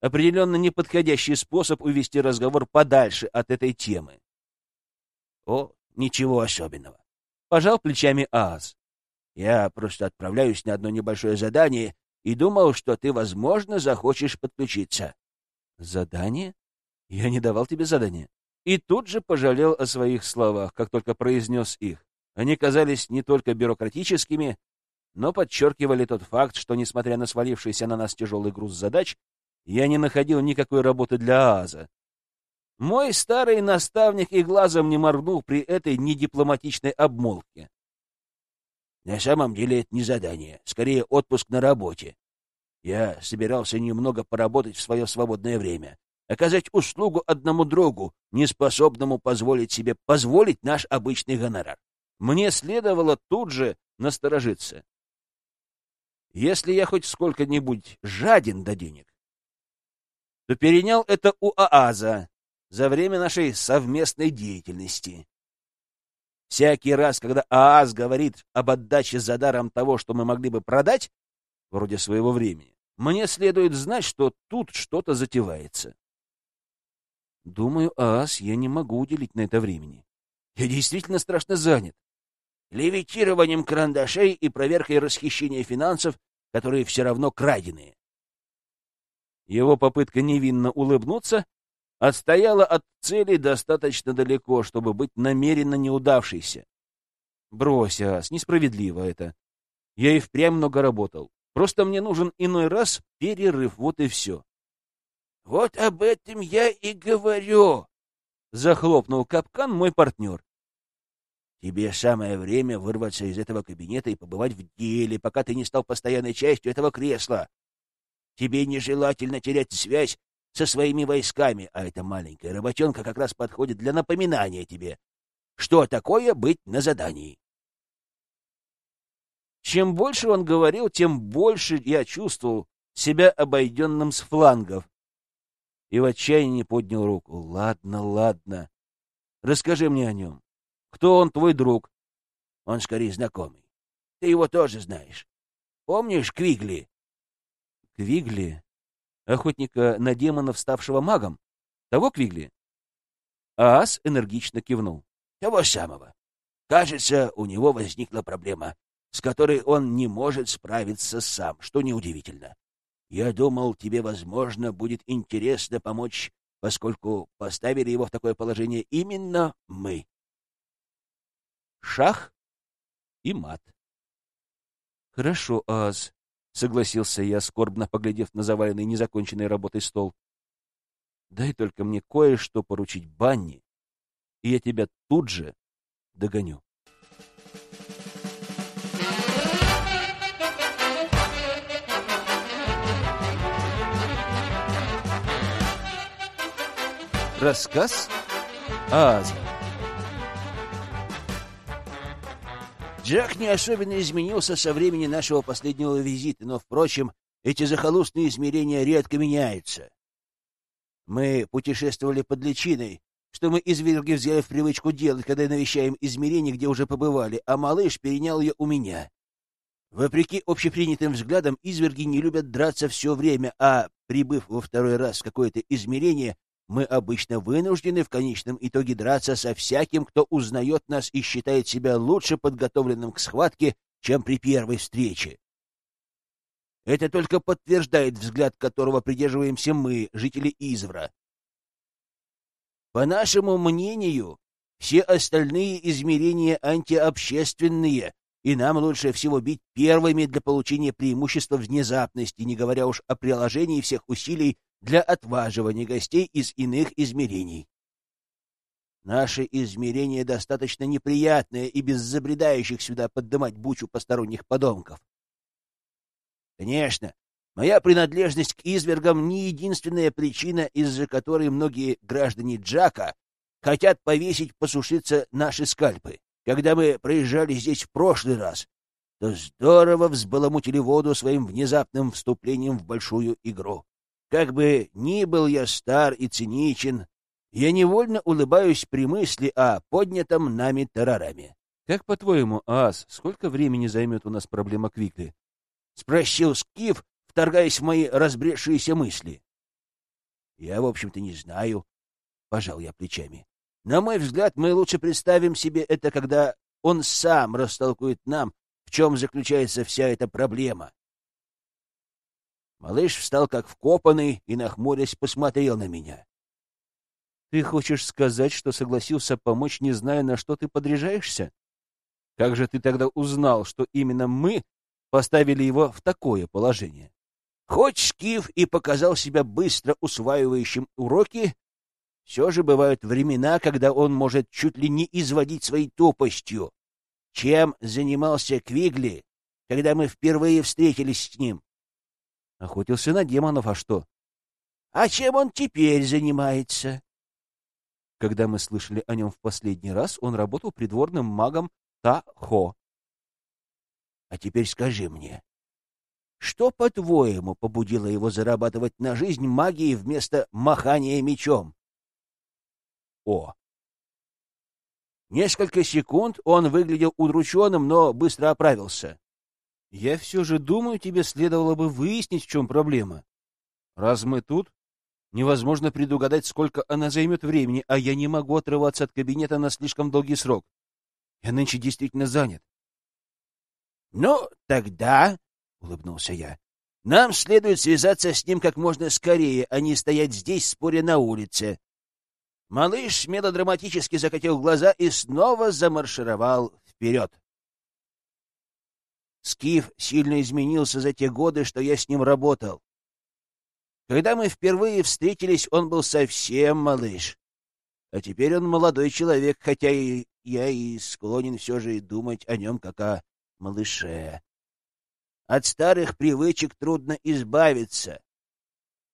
Определенно неподходящий способ увести разговор подальше от этой темы. О, ничего особенного. Пожал плечами Ааз. Я просто отправляюсь на одно небольшое задание и думал, что ты, возможно, захочешь подключиться. Задание? Я не давал тебе задания. И тут же пожалел о своих словах, как только произнес их. Они казались не только бюрократическими, но подчеркивали тот факт, что, несмотря на свалившийся на нас тяжелый груз задач, я не находил никакой работы для ААЗа. Мой старый наставник и глазом не моргнул при этой недипломатичной обмолвке. На самом деле это не задание, скорее отпуск на работе. Я собирался немного поработать в свое свободное время, оказать услугу одному другу, неспособному позволить себе позволить наш обычный гонорар. Мне следовало тут же насторожиться. Если я хоть сколько-нибудь жаден до денег, то перенял это у ААЗа за время нашей совместной деятельности. Всякий раз, когда ААЗ говорит об отдаче за даром того, что мы могли бы продать, вроде своего времени, мне следует знать, что тут что-то затевается. Думаю, ААЗ я не могу уделить на это времени. Я действительно страшно занят. Левитированием карандашей и проверкой расхищения финансов, которые все равно краденые. Его попытка невинно улыбнуться отстояла от цели достаточно далеко, чтобы быть намеренно неудавшейся. Брось, Ас, несправедливо это. Я и впрямь много работал. Просто мне нужен иной раз перерыв, вот и все. — Вот об этом я и говорю, — захлопнул капкан мой партнер. — Тебе самое время вырваться из этого кабинета и побывать в деле, пока ты не стал постоянной частью этого кресла. Тебе нежелательно терять связь со своими войсками, а эта маленькая работенка как раз подходит для напоминания тебе, что такое быть на задании. Чем больше он говорил, тем больше я чувствовал себя обойденным с флангов. И в отчаянии поднял руку. Ладно, ладно. Расскажи мне о нем. Кто он, твой друг? Он скорее знакомый. Ты его тоже знаешь. Помнишь Квигли? Квигли? охотника на демонов, ставшего магом? Того Квигли? Аас энергично кивнул. Того самого. Кажется, у него возникла проблема, с которой он не может справиться сам, что неудивительно. Я думал, тебе, возможно, будет интересно помочь, поскольку поставили его в такое положение именно мы. Шах и мат. Хорошо, Аз. — согласился я, скорбно поглядев на заваленный незаконченной работой стол. — Дай только мне кое-что поручить Банни, и я тебя тут же догоню. Рассказ Аза Джек не особенно изменился со времени нашего последнего визита, но, впрочем, эти захолустные измерения редко меняются. Мы путешествовали под личиной, что мы изверги взяли в привычку делать, когда навещаем измерения, где уже побывали, а малыш перенял ее у меня. Вопреки общепринятым взглядам, изверги не любят драться все время, а, прибыв во второй раз в какое-то измерение, мы обычно вынуждены в конечном итоге драться со всяким, кто узнает нас и считает себя лучше подготовленным к схватке, чем при первой встрече. Это только подтверждает взгляд, которого придерживаемся мы, жители Извра. По нашему мнению, все остальные измерения антиобщественные, и нам лучше всего бить первыми для получения преимущества внезапности, не говоря уж о приложении всех усилий для отваживания гостей из иных измерений. Наши измерения достаточно неприятные и без забредающих сюда поддымать бучу посторонних подонков. Конечно, моя принадлежность к извергам не единственная причина, из-за которой многие граждане Джака хотят повесить посушиться наши скальпы. Когда мы проезжали здесь в прошлый раз, то здорово взбаламутили воду своим внезапным вступлением в большую игру. Как бы ни был я стар и циничен, я невольно улыбаюсь при мысли о поднятом нами террораме. Как по-твоему, Аас, сколько времени займет у нас проблема Квикли? спросил Скиф, вторгаясь в мои разбредшиеся мысли. Я, в общем-то, не знаю, пожал я плечами. На мой взгляд, мы лучше представим себе это, когда он сам растолкует нам, в чем заключается вся эта проблема. Малыш встал как вкопанный и, нахмурясь, посмотрел на меня. — Ты хочешь сказать, что согласился помочь, не зная, на что ты подряжаешься? Как же ты тогда узнал, что именно мы поставили его в такое положение? Хоть Скиф и показал себя быстро усваивающим уроки, все же бывают времена, когда он может чуть ли не изводить своей тупостью. Чем занимался Квигли, когда мы впервые встретились с ним? Охотился на демонов, а что? А чем он теперь занимается? Когда мы слышали о нем в последний раз, он работал придворным магом Та-Хо. А теперь скажи мне, что, по-твоему, побудило его зарабатывать на жизнь магией вместо махания мечом? О! Несколько секунд он выглядел удрученным, но быстро оправился. Я все же думаю, тебе следовало бы выяснить, в чем проблема. Раз мы тут, невозможно предугадать, сколько она займет времени, а я не могу отрываться от кабинета на слишком долгий срок. Я нынче действительно занят. — Ну, тогда, — улыбнулся я, — нам следует связаться с ним как можно скорее, а не стоять здесь, споря на улице. Малыш мелодраматически закатил глаза и снова замаршировал вперед. Скиф сильно изменился за те годы, что я с ним работал. Когда мы впервые встретились, он был совсем малыш. А теперь он молодой человек, хотя и я и склонен все же думать о нем как о малыше. От старых привычек трудно избавиться.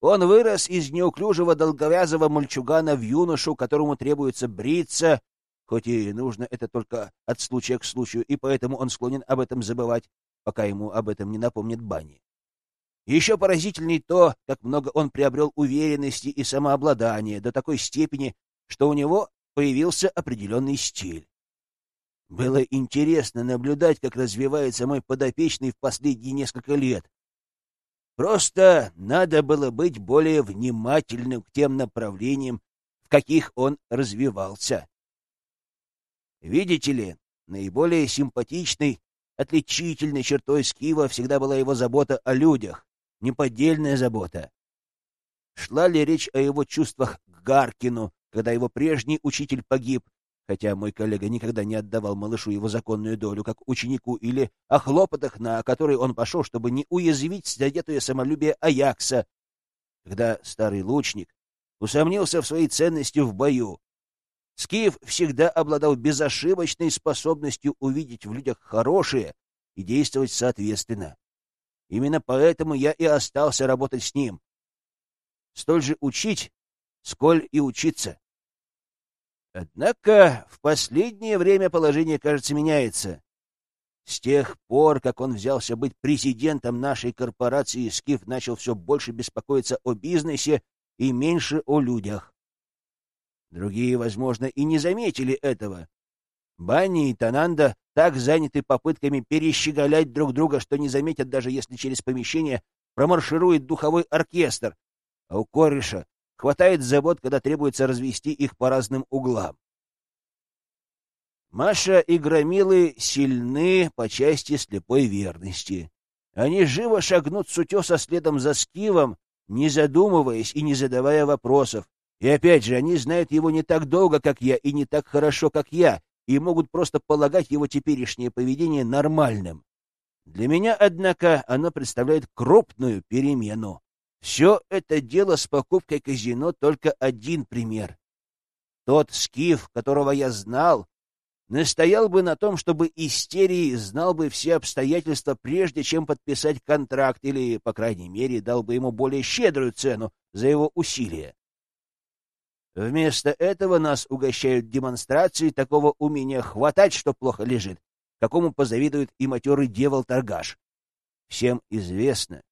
Он вырос из неуклюжего долговязого мальчугана в юношу, которому требуется бриться, хоть и нужно это только от случая к случаю, и поэтому он склонен об этом забывать, пока ему об этом не напомнит Банни. Еще поразительней то, как много он приобрел уверенности и самообладания до такой степени, что у него появился определенный стиль. Было интересно наблюдать, как развивается мой подопечный в последние несколько лет. Просто надо было быть более внимательным к тем направлениям, в каких он развивался. Видите ли, наиболее симпатичной, отличительной чертой Скива всегда была его забота о людях, неподдельная забота. Шла ли речь о его чувствах к Гаркину, когда его прежний учитель погиб, хотя мой коллега никогда не отдавал малышу его законную долю как ученику, или о хлопотах, на которые он пошел, чтобы не уязвить задетое самолюбие Аякса, когда старый лучник усомнился в своей ценности в бою, Скиф всегда обладал безошибочной способностью увидеть в людях хорошее и действовать соответственно. Именно поэтому я и остался работать с ним. Столь же учить, сколь и учиться. Однако в последнее время положение, кажется, меняется. С тех пор, как он взялся быть президентом нашей корпорации, Скиф начал все больше беспокоиться о бизнесе и меньше о людях. Другие, возможно, и не заметили этого. Банни и Тананда так заняты попытками перещеголять друг друга, что не заметят, даже если через помещение промарширует духовой оркестр, а у кореша хватает забот, когда требуется развести их по разным углам. Маша и Громилы сильны по части слепой верности. Они живо шагнут с утеса следом за Скивом, не задумываясь и не задавая вопросов, и опять же, они знают его не так долго, как я, и не так хорошо, как я, и могут просто полагать его теперешнее поведение нормальным. Для меня, однако, оно представляет крупную перемену. Все это дело с покупкой казино только один пример. Тот скиф, которого я знал, настоял бы на том, чтобы истерии знал бы все обстоятельства, прежде чем подписать контракт, или, по крайней мере, дал бы ему более щедрую цену за его усилия. Вместо этого нас угощают демонстрацией такого умения хватать, что плохо лежит, какому позавидует и матерый дьявол-торгаш. Всем известно,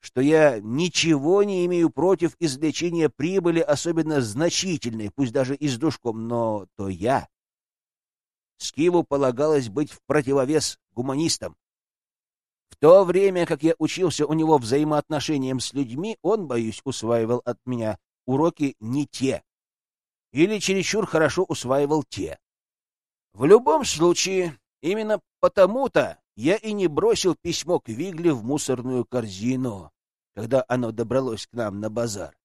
что я ничего не имею против извлечения прибыли, особенно значительной, пусть даже и с душком, но то я. Скиву полагалось быть в противовес гуманистам. В то время, как я учился у него взаимоотношениям с людьми, он, боюсь, усваивал от меня уроки не те. Или чересчур хорошо усваивал те. В любом случае, именно потому-то я и не бросил письмо к Вигле в мусорную корзину, когда оно добралось к нам на базар.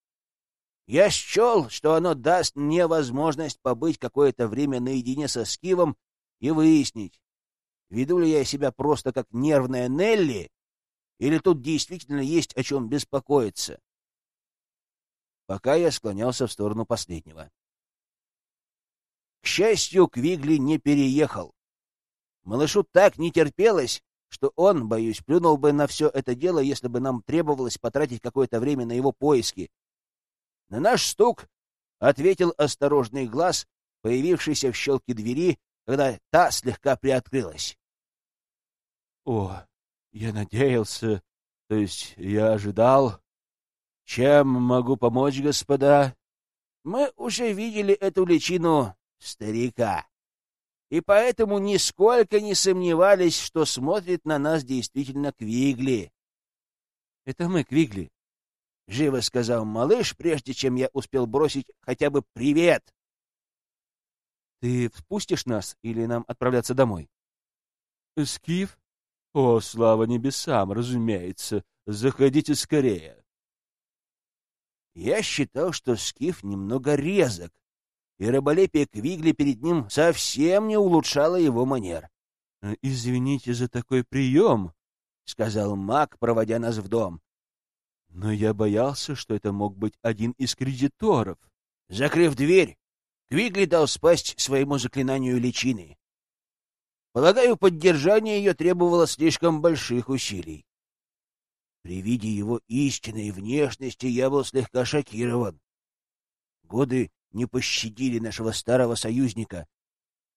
Я счел, что оно даст мне возможность побыть какое-то время наедине со Скивом и выяснить, веду ли я себя просто как нервная Нелли, или тут действительно есть о чем беспокоиться. Пока я склонялся в сторону последнего. К счастью, Квигли не переехал. Малышу так не терпелось, что он, боюсь, плюнул бы на все это дело, если бы нам требовалось потратить какое-то время на его поиски, на наш стук ответил осторожный глаз, появившийся в щелке двери, когда та слегка приоткрылась. — О, я надеялся, то есть я ожидал. Чем могу помочь, господа? Мы уже видели эту личину старика, и поэтому нисколько не сомневались, что смотрит на нас действительно Квигли. — Это мы, Квигли, — живо сказал малыш, прежде чем я успел бросить хотя бы привет. «Ты впустишь нас или нам отправляться домой?» «Скиф? О, слава небесам, разумеется. Заходите скорее». Я считал, что Скиф немного резок, и раболепие Квигли перед ним совсем не улучшало его манер. «Извините за такой прием», — сказал маг, проводя нас в дом. Но я боялся, что это мог быть один из кредиторов. Закрыв дверь, Квигли дал спасть своему заклинанию личины. Полагаю, поддержание ее требовало слишком больших усилий. При виде его истинной внешности я был слегка шокирован. Годы не пощадили нашего старого союзника.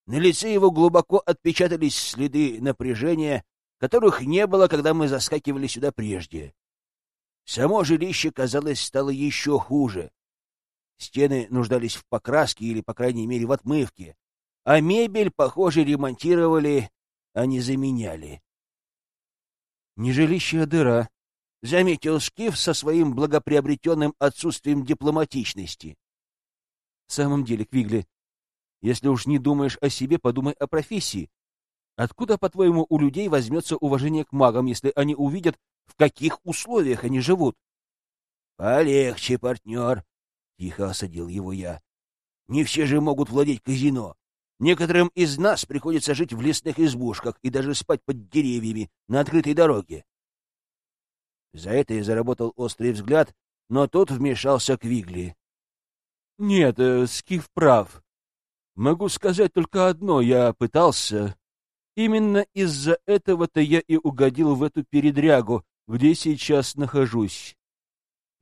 На лице его глубоко отпечатались следы напряжения, которых не было, когда мы заскакивали сюда прежде. Само жилище, казалось, стало еще хуже. Стены нуждались в покраске или, по крайней мере, в отмывке, а мебель, похоже, ремонтировали, а не заменяли. «Не жилище, а дыра», — заметил Скиф со своим благоприобретенным отсутствием дипломатичности. «В самом деле, Квигли, если уж не думаешь о себе, подумай о профессии. Откуда, по-твоему, у людей возьмется уважение к магам, если они увидят, в каких условиях они живут. — Полегче, партнер, — тихо осадил его я. — Не все же могут владеть казино. Некоторым из нас приходится жить в лесных избушках и даже спать под деревьями на открытой дороге. За это я заработал острый взгляд, но тут вмешался Квигли. — Нет, э, Скиф прав. Могу сказать только одно. Я пытался... Именно из-за этого-то я и угодил в эту передрягу, где сейчас нахожусь.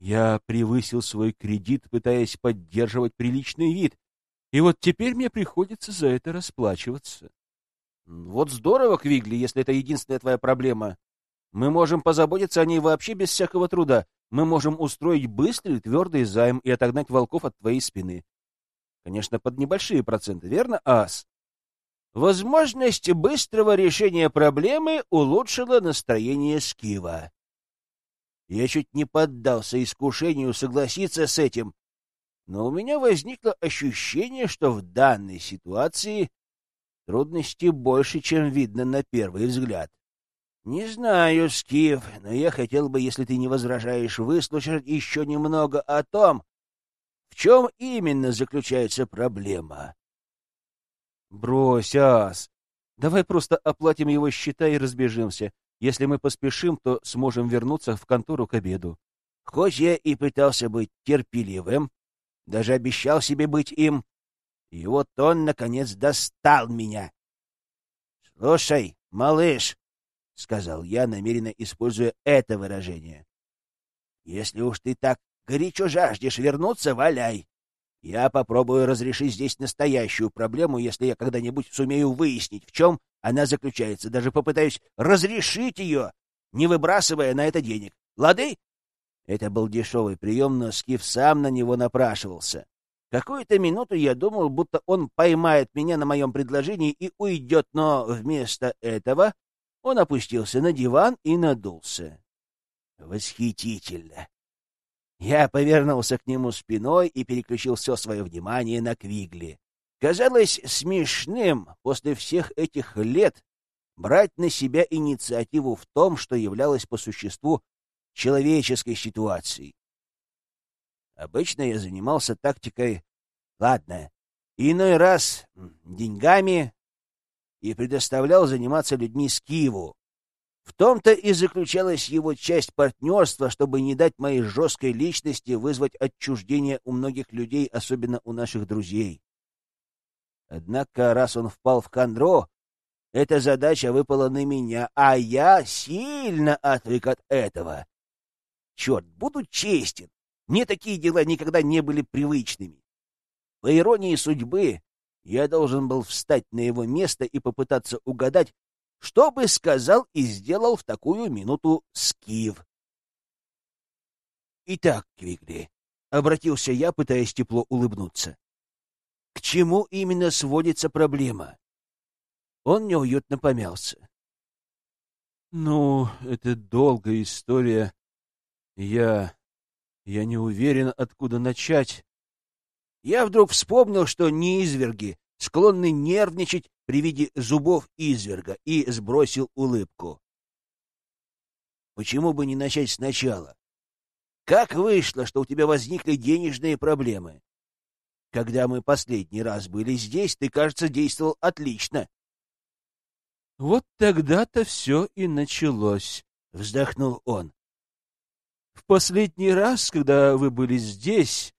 Я превысил свой кредит, пытаясь поддерживать приличный вид, и вот теперь мне приходится за это расплачиваться. Вот здорово, Квигли, если это единственная твоя проблема. Мы можем позаботиться о ней вообще без всякого труда. Мы можем устроить быстрый твердый займ и отогнать волков от твоей спины. Конечно, под небольшие проценты, верно, Ас? Возможность быстрого решения проблемы улучшила настроение Скива. Я чуть не поддался искушению согласиться с этим, но у меня возникло ощущение, что в данной ситуации трудности больше, чем видно на первый взгляд. Не знаю, Скиф, но я хотел бы, если ты не возражаешь, выслушать еще немного о том, в чем именно заключается проблема. Брось, ас. Давай просто оплатим его счета и разбежимся. Если мы поспешим, то сможем вернуться в контору к обеду. Хоть я и пытался быть терпеливым, даже обещал себе быть им, и вот он, наконец, достал меня. — Слушай, малыш, — сказал я, намеренно используя это выражение, — если уж ты так горячо жаждешь вернуться, валяй. Я попробую разрешить здесь настоящую проблему, если я когда-нибудь сумею выяснить, в чем она заключается. Даже попытаюсь разрешить ее, не выбрасывая на это денег. Лады? Это был дешевый прием, но Скиф сам на него напрашивался. Какую-то минуту я думал, будто он поймает меня на моем предложении и уйдет, но вместо этого Он опустился на диван и надулся. Восхитительно! Я повернулся к нему спиной и переключил все свое внимание на Квигли. Казалось смешным после всех этих лет брать на себя инициативу в том, что являлось по существу человеческой ситуацией. Обычно я занимался тактикой «ладно», иной раз деньгами и предоставлял заниматься людьми с Киеву. В том-то и заключалась его часть партнерства, чтобы не дать моей жесткой личности вызвать отчуждение у многих людей, особенно у наших друзей. Однако, раз он впал в хандро, эта задача выпала на меня, а я сильно отвык от этого. Черт, буду честен, мне такие дела никогда не были привычными. По иронии судьбы, я должен был встать на его место и попытаться угадать, что бы сказал и сделал в такую минуту Скиф. «Итак, Квигли», — обратился я, пытаясь тепло улыбнуться, — «к чему именно сводится проблема?» Он неуютно помялся. «Ну, это долгая история. Я... я не уверен, откуда начать». Я вдруг вспомнил, что не изверги склонны нервничать при виде зубов изверга, и сбросил улыбку. Почему бы не начать сначала? Как вышло, что у тебя возникли денежные проблемы? Когда мы последний раз были здесь, ты, кажется, действовал отлично. Вот тогда-то все и началось, — вздохнул он. В последний раз, когда вы были здесь,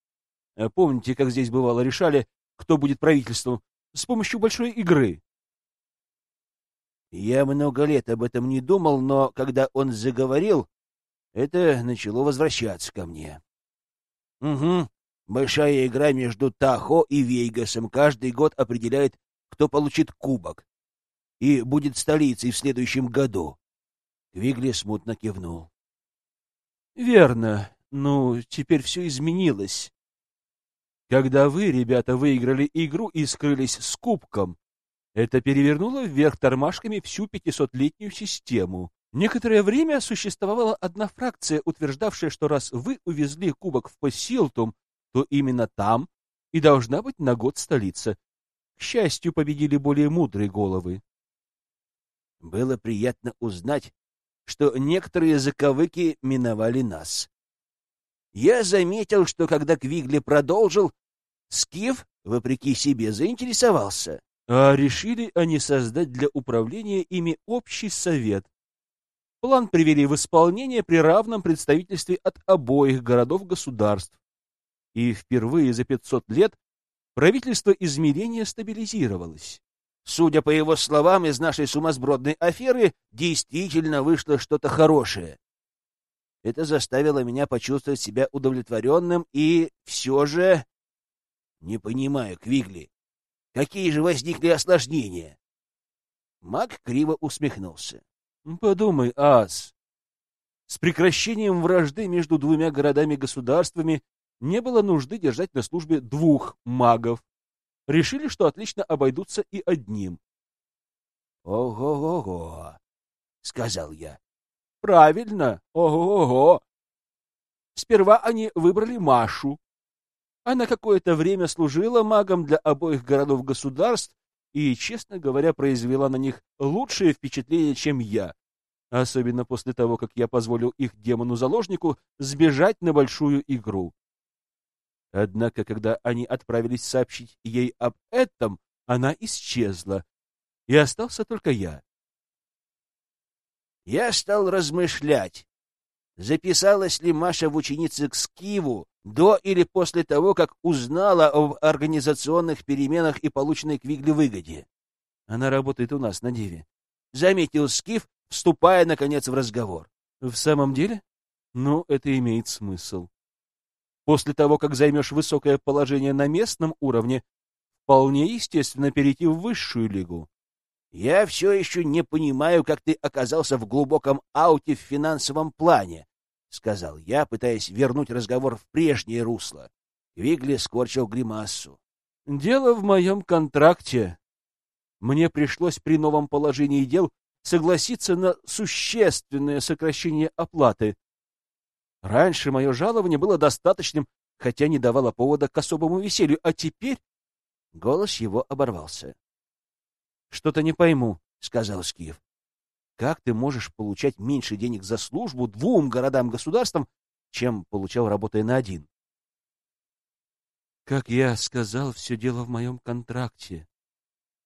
помните, как здесь бывало, решали, кто будет правительством, с помощью большой игры. Я много лет об этом не думал, но когда он заговорил, это начало возвращаться ко мне. Угу. Большая игра между Тахо и Вейгасом каждый год определяет, кто получит кубок и будет столицей в следующем году. Квигли смутно кивнул. — Верно. Ну, теперь все изменилось. Когда вы, ребята, выиграли игру и скрылись с кубком, это перевернуло вверх тормашками всю пятисотлетнюю систему. Некоторое время существовала одна фракция, утверждавшая, что раз вы увезли кубок в Посилтум, то именно там и должна быть на год столица. К счастью, победили более мудрые головы. Было приятно узнать, что некоторые заковыки миновали нас. Я заметил, что когда Квигли продолжил, Скиф, вопреки себе, заинтересовался. А решили они создать для управления ими общий совет. План привели в исполнение при равном представительстве от обоих городов-государств. И впервые за 500 лет правительство измерения стабилизировалось. Судя по его словам, из нашей сумасбродной аферы действительно вышло что-то хорошее. Это заставило меня почувствовать себя удовлетворенным и все же... Не понимаю, Квигли, какие же возникли осложнения? Маг криво усмехнулся. Подумай, Ас. С прекращением вражды между двумя городами-государствами не было нужды держать на службе двух магов. Решили, что отлично обойдутся и одним. «Ого-го-го!» — сказал я. Правильно, ого-го. Сперва они выбрали Машу. Она какое-то время служила магом для обоих городов-государств и, честно говоря, произвела на них лучшее впечатление, чем я, особенно после того, как я позволил их демону-заложнику сбежать на большую игру. Однако, когда они отправились сообщить ей об этом, она исчезла, и остался только я. Я стал размышлять, записалась ли Маша в ученицы к Скиву до или после того, как узнала об организационных переменах и полученной Квигли выгоде. Она работает у нас на Диве. Заметил Скиф, вступая, наконец, в разговор. В самом деле? Ну, это имеет смысл. После того, как займешь высокое положение на местном уровне, вполне естественно перейти в высшую лигу. Я все еще не понимаю, как ты оказался в глубоком ауте в финансовом плане, — сказал я, пытаясь вернуть разговор в прежнее русло. Вигли скорчил гримассу. — Дело в моем контракте. Мне пришлось при новом положении дел согласиться на существенное сокращение оплаты. Раньше мое жалование было достаточным, хотя не давало повода к особому веселью, а теперь голос его оборвался. — Что-то не пойму, — сказал Скиф. — Как ты можешь получать меньше денег за службу двум городам-государствам, чем получал, работая на один? Как я сказал, все дело в моем контракте.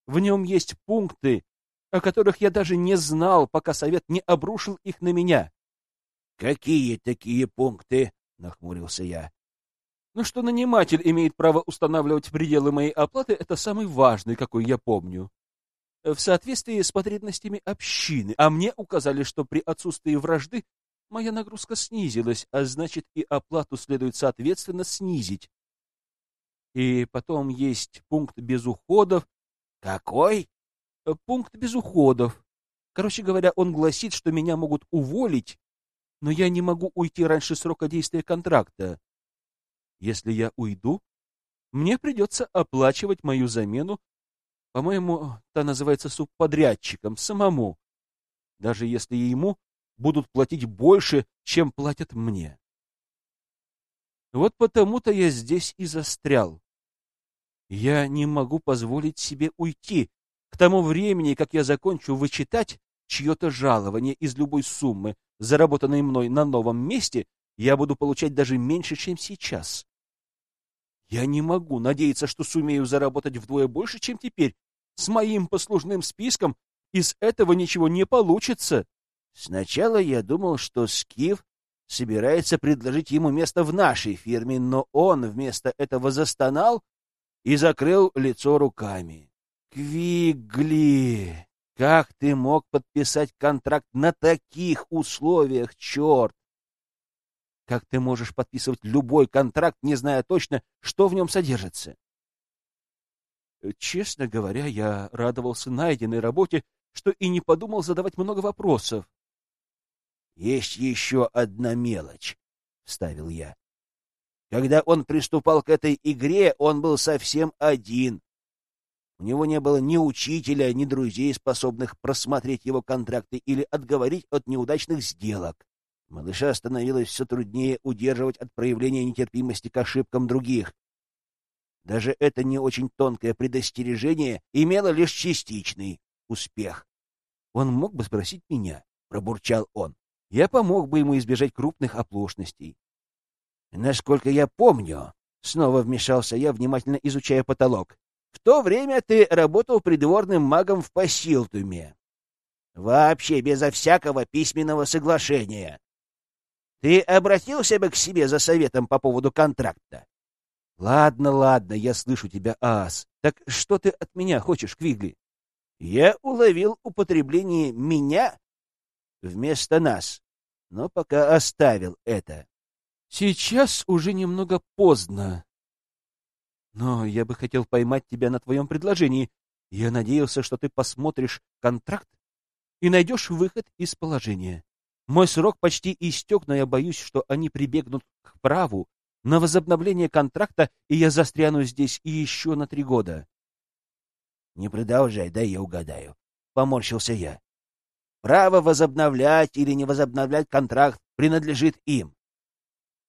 В нем есть пункты, о которых я даже не знал, пока совет не обрушил их на меня. — Какие такие пункты? — нахмурился я. — Ну, что наниматель имеет право устанавливать пределы моей оплаты, это самый важный, какой я помню. В соответствии с потребностями общины, а мне указали, что при отсутствии вражды моя нагрузка снизилась, а значит и оплату следует соответственно снизить. И потом есть пункт без уходов. Какой? Э, пункт без уходов. Короче говоря, он гласит, что меня могут уволить, но я не могу уйти раньше срока действия контракта. Если я уйду, мне придется оплачивать мою замену, по-моему, та называется субподрядчиком, самому, даже если ему будут платить больше, чем платят мне. Вот потому-то я здесь и застрял. Я не могу позволить себе уйти. К тому времени, как я закончу вычитать чье-то жалование из любой суммы, заработанной мной на новом месте, я буду получать даже меньше, чем сейчас. Я не могу надеяться, что сумею заработать вдвое больше, чем теперь. С моим послужным списком из этого ничего не получится. Сначала я думал, что Скиф собирается предложить ему место в нашей фирме, но он вместо этого застонал и закрыл лицо руками. «Квигли, как ты мог подписать контракт на таких условиях, черт? Как ты можешь подписывать любой контракт, не зная точно, что в нем содержится?» Честно говоря, я радовался найденной работе, что и не подумал задавать много вопросов. Есть еще одна мелочь, — вставил я. Когда он приступал к этой игре, он был совсем один. У него не было ни учителя, ни друзей, способных просмотреть его контракты или отговорить от неудачных сделок. Малыша становилось все труднее удерживать от проявления нетерпимости к ошибкам других. Даже это не очень тонкое предостережение имело лишь частичный успех. «Он мог бы спросить меня», — пробурчал он я помог бы ему избежать крупных оплошностей. Насколько я помню, снова вмешался я, внимательно изучая потолок. В то время ты работал придворным магом в Пасилтуме. Вообще безо всякого письменного соглашения. Ты обратился бы к себе за советом по поводу контракта? Ладно, ладно, я слышу тебя, Ас. Так что ты от меня хочешь, Квигли? Я уловил употребление «меня» вместо нас, но пока оставил это. Сейчас уже немного поздно. Но я бы хотел поймать тебя на твоем предложении. Я надеялся, что ты посмотришь контракт и найдешь выход из положения. Мой срок почти истек, но я боюсь, что они прибегнут к праву на возобновление контракта, и я застряну здесь и еще на три года. — Не продолжай, да я угадаю. — поморщился я. Право возобновлять или не возобновлять контракт принадлежит им.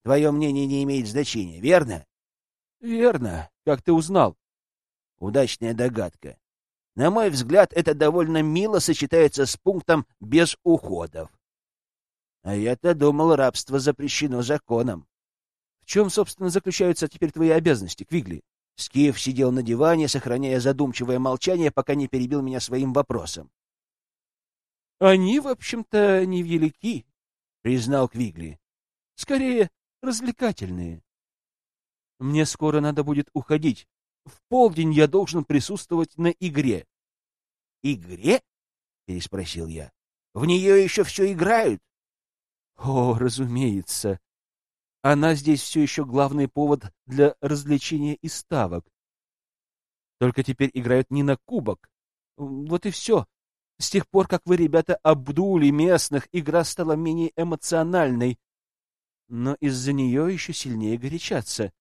Твое мнение не имеет значения, верно? Верно. Как ты узнал? Удачная догадка. На мой взгляд, это довольно мило сочетается с пунктом «без уходов». А я-то думал, рабство запрещено законом. В чем, собственно, заключаются теперь твои обязанности, Квигли? Скиф сидел на диване, сохраняя задумчивое молчание, пока не перебил меня своим вопросом. Они, в общем-то, невелики, — признал Квигли. Скорее, развлекательные. Мне скоро надо будет уходить. В полдень я должен присутствовать на игре. — Игре? — переспросил я. — В нее еще все играют? — О, разумеется. Она здесь все еще главный повод для развлечения и ставок. Только теперь играют не на кубок. Вот и все. С тех пор, как вы, ребята, обдули местных, игра стала менее эмоциональной, но из-за нее еще сильнее горячаться.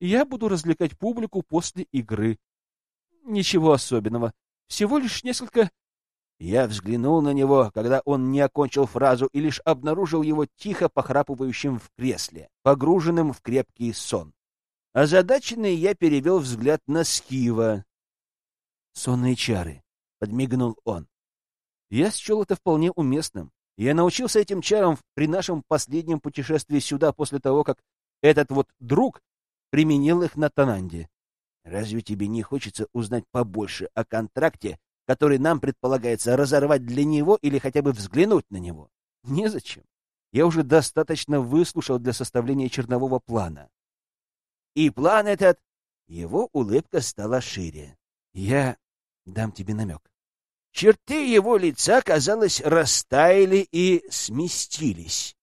Я буду развлекать публику после игры. Ничего особенного. Всего лишь несколько Я взглянул на него, когда он не окончил фразу, и лишь обнаружил его тихо похрапывающим в кресле, погруженным в крепкий сон. Озадаченный я перевел взгляд на Скива. «Сонные чары», — подмигнул он. Я счел это вполне уместным. Я научился этим чарам при нашем последнем путешествии сюда после того, как этот вот друг применил их на Тананде. Разве тебе не хочется узнать побольше о контракте, который нам предполагается разорвать для него или хотя бы взглянуть на него. Незачем. Я уже достаточно выслушал для составления чернового плана. И план этот... Его улыбка стала шире. Я дам тебе намек. Черты его лица, казалось, растаяли и сместились.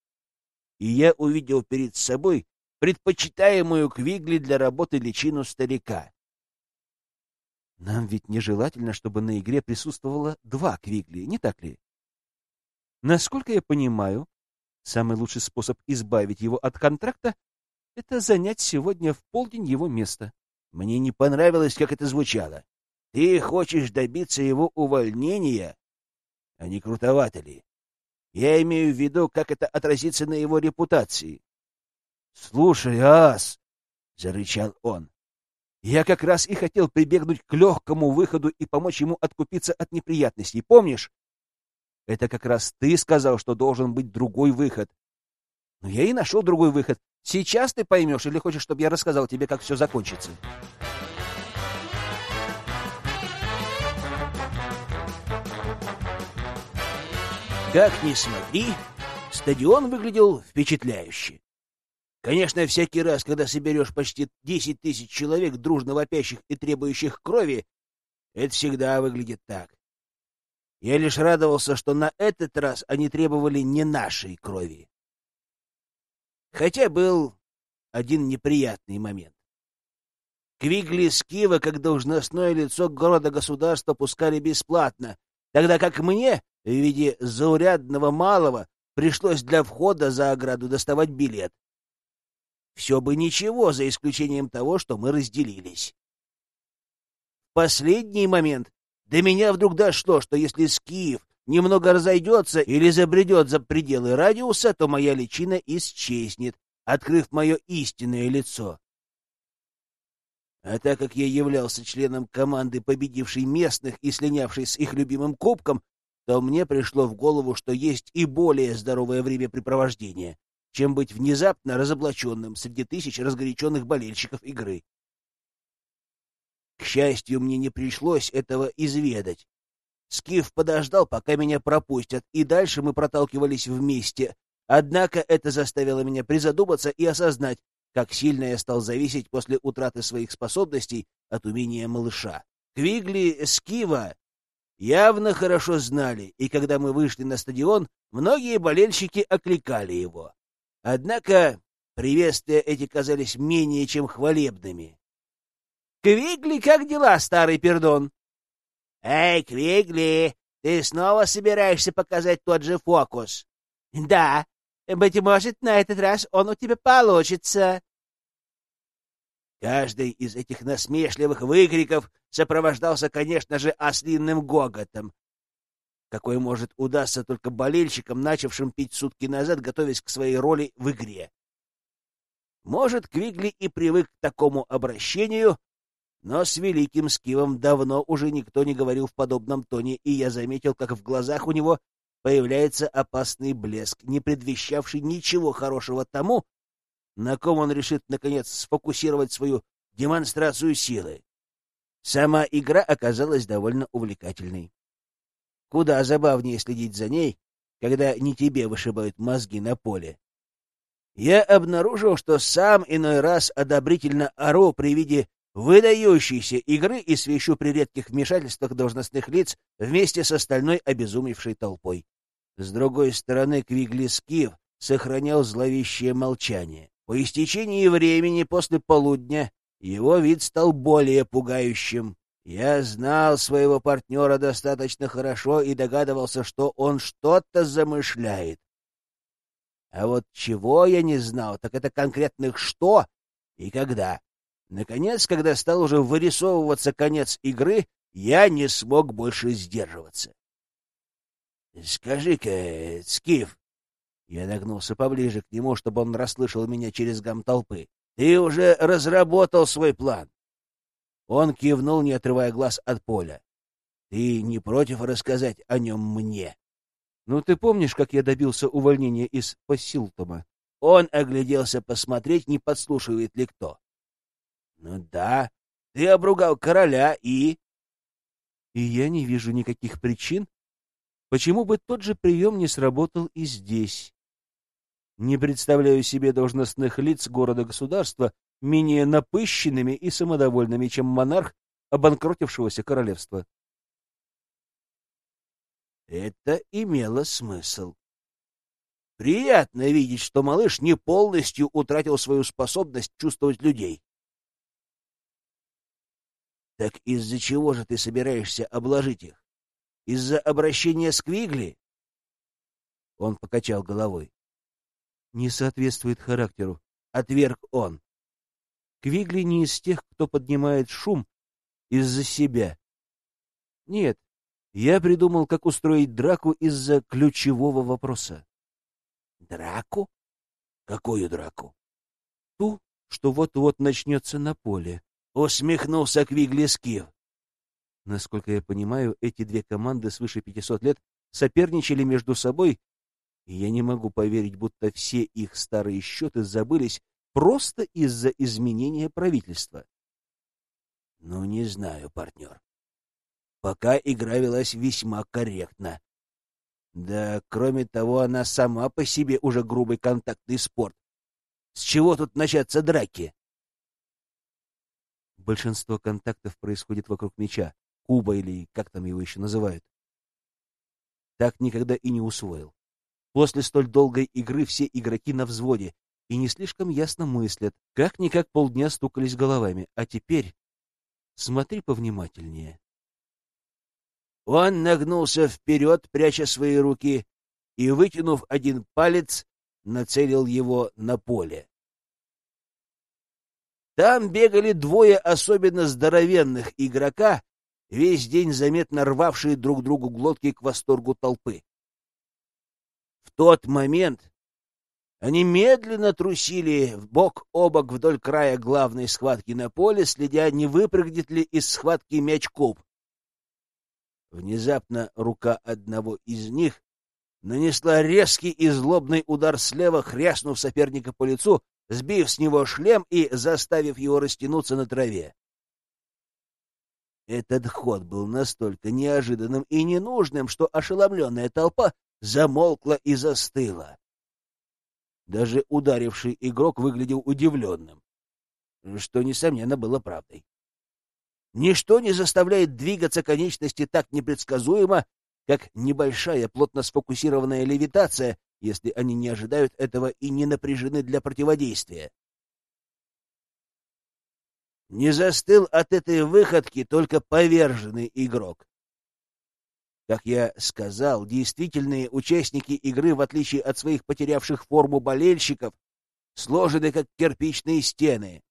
И я увидел перед собой предпочитаемую Квигли для работы личину старика. Нам ведь нежелательно, чтобы на игре присутствовало два Квигли, не так ли? Насколько я понимаю, самый лучший способ избавить его от контракта — это занять сегодня в полдень его место. Мне не понравилось, как это звучало. Ты хочешь добиться его увольнения? А не крутовато ли? Я имею в виду, как это отразится на его репутации. — Слушай, Ас! — зарычал он. Я как раз и хотел прибегнуть к легкому выходу и помочь ему откупиться от неприятностей. Помнишь? Это как раз ты сказал, что должен быть другой выход. Но я и нашел другой выход. Сейчас ты поймешь или хочешь, чтобы я рассказал тебе, как все закончится? Как ни смотри, стадион выглядел впечатляюще. Конечно, всякий раз, когда соберешь почти десять тысяч человек, дружно вопящих и требующих крови, это всегда выглядит так. Я лишь радовался, что на этот раз они требовали не нашей крови. Хотя был один неприятный момент. Квигли Скива, как должностное лицо города-государства, пускали бесплатно, тогда как мне, в виде заурядного малого, пришлось для входа за ограду доставать билет. Все бы ничего, за исключением того, что мы разделились. В последний момент до меня вдруг дошло, что если Скиф немного разойдется или забредет за пределы радиуса, то моя личина исчезнет, открыв мое истинное лицо. А так как я являлся членом команды, победившей местных и слинявшей с их любимым кубком, то мне пришло в голову, что есть и более здоровое времяпрепровождение чем быть внезапно разоблаченным среди тысяч разгоряченных болельщиков игры. К счастью, мне не пришлось этого изведать. Скиф подождал, пока меня пропустят, и дальше мы проталкивались вместе. Однако это заставило меня призадуматься и осознать, как сильно я стал зависеть после утраты своих способностей от умения малыша. Квигли Скива явно хорошо знали, и когда мы вышли на стадион, многие болельщики окликали его. Однако приветствия эти казались менее чем хвалебными. «Квигли, как дела, старый пердон?» «Эй, Квигли, ты снова собираешься показать тот же фокус?» «Да, быть может, на этот раз он у тебя получится». Каждый из этих насмешливых выкриков сопровождался, конечно же, ослинным гоготом, какой может удастся только болельщикам, начавшим пить сутки назад, готовясь к своей роли в игре. Может, Квигли и привык к такому обращению, но с великим Скивом давно уже никто не говорил в подобном тоне, и я заметил, как в глазах у него появляется опасный блеск, не предвещавший ничего хорошего тому, на ком он решит, наконец, сфокусировать свою демонстрацию силы. Сама игра оказалась довольно увлекательной. Куда забавнее следить за ней, когда не тебе вышибают мозги на поле. Я обнаружил, что сам иной раз одобрительно ору при виде выдающейся игры и свищу при редких вмешательствах должностных лиц вместе с остальной обезумевшей толпой. С другой стороны, Квигли Скиф сохранял зловещее молчание. По истечении времени после полудня его вид стал более пугающим. Я знал своего партнера достаточно хорошо и догадывался, что он что-то замышляет. А вот чего я не знал, так это конкретных что и когда. Наконец, когда стал уже вырисовываться конец игры, я не смог больше сдерживаться. — Скажи-ка, Скиф, я нагнулся поближе к нему, чтобы он расслышал меня через гам толпы. «Ты уже разработал свой план!» Он кивнул, не отрывая глаз от поля. «Ты не против рассказать о нем мне?» «Ну, ты помнишь, как я добился увольнения из Пассилтома?» Он огляделся посмотреть, не подслушивает ли кто. «Ну да, ты обругал короля и...» «И я не вижу никаких причин, почему бы тот же прием не сработал и здесь. Не представляю себе должностных лиц города-государства менее напыщенными и самодовольными, чем монарх обанкротившегося королевства. Это имело смысл. Приятно видеть, что малыш не полностью утратил свою способность чувствовать людей. Так из-за чего же ты собираешься обложить их? Из-за обращения с Квигли? Он покачал головой не соответствует характеру, — отверг он. Квигли не из тех, кто поднимает шум из-за себя. Нет, я придумал, как устроить драку из-за ключевого вопроса. Драку? Какую драку? Ту, что вот-вот начнется на поле. Усмехнулся Квигли Скиф. Насколько я понимаю, эти две команды свыше 500 лет соперничали между собой и я не могу поверить, будто все их старые счеты забылись просто из-за изменения правительства. Ну, не знаю, партнер. Пока игра велась весьма корректно. Да, кроме того, она сама по себе уже грубый контактный спорт. С чего тут начаться драки? Большинство контактов происходит вокруг мяча, куба или как там его еще называют. Так никогда и не усвоил. После столь долгой игры все игроки на взводе и не слишком ясно мыслят, как-никак полдня стукались головами, а теперь смотри повнимательнее. Он нагнулся вперед, пряча свои руки, и, вытянув один палец, нацелил его на поле. Там бегали двое особенно здоровенных игрока, весь день заметно рвавшие друг другу глотки к восторгу толпы тот момент они медленно трусили бок о бок вдоль края главной схватки на поле, следя, не выпрыгнет ли из схватки мяч-куб. Внезапно рука одного из них нанесла резкий и злобный удар слева, хряснув соперника по лицу, сбив с него шлем и заставив его растянуться на траве. Этот ход был настолько неожиданным и ненужным, что ошеломленная толпа замолкла и застыла. Даже ударивший игрок выглядел удивленным, что, несомненно, было правдой. Ничто не заставляет двигаться конечности так непредсказуемо, как небольшая плотно сфокусированная левитация, если они не ожидают этого и не напряжены для противодействия. Не застыл от этой выходки только поверженный игрок. Как я сказал, действительные участники игры, в отличие от своих потерявших форму болельщиков, сложены как кирпичные стены,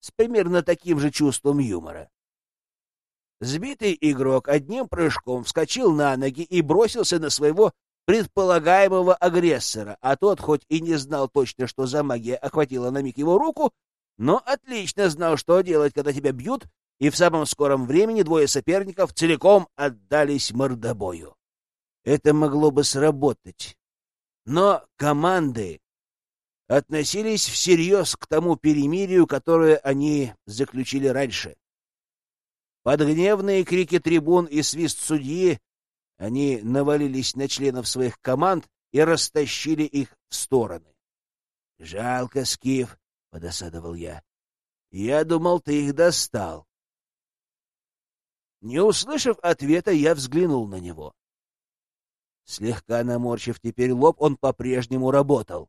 с примерно таким же чувством юмора. Сбитый игрок одним прыжком вскочил на ноги и бросился на своего предполагаемого агрессора, а тот, хоть и не знал точно, что за магия охватила на миг его руку, но отлично знал, что делать, когда тебя бьют и в самом скором времени двое соперников целиком отдались мордобою. Это могло бы сработать. Но команды относились всерьез к тому перемирию, которое они заключили раньше. Под гневные крики трибун и свист судьи они навалились на членов своих команд и растащили их в стороны. — Жалко, Скиф, — подосадовал я. — Я думал, ты их достал. Не услышав ответа, я взглянул на него. Слегка наморщив теперь лоб, он по-прежнему работал.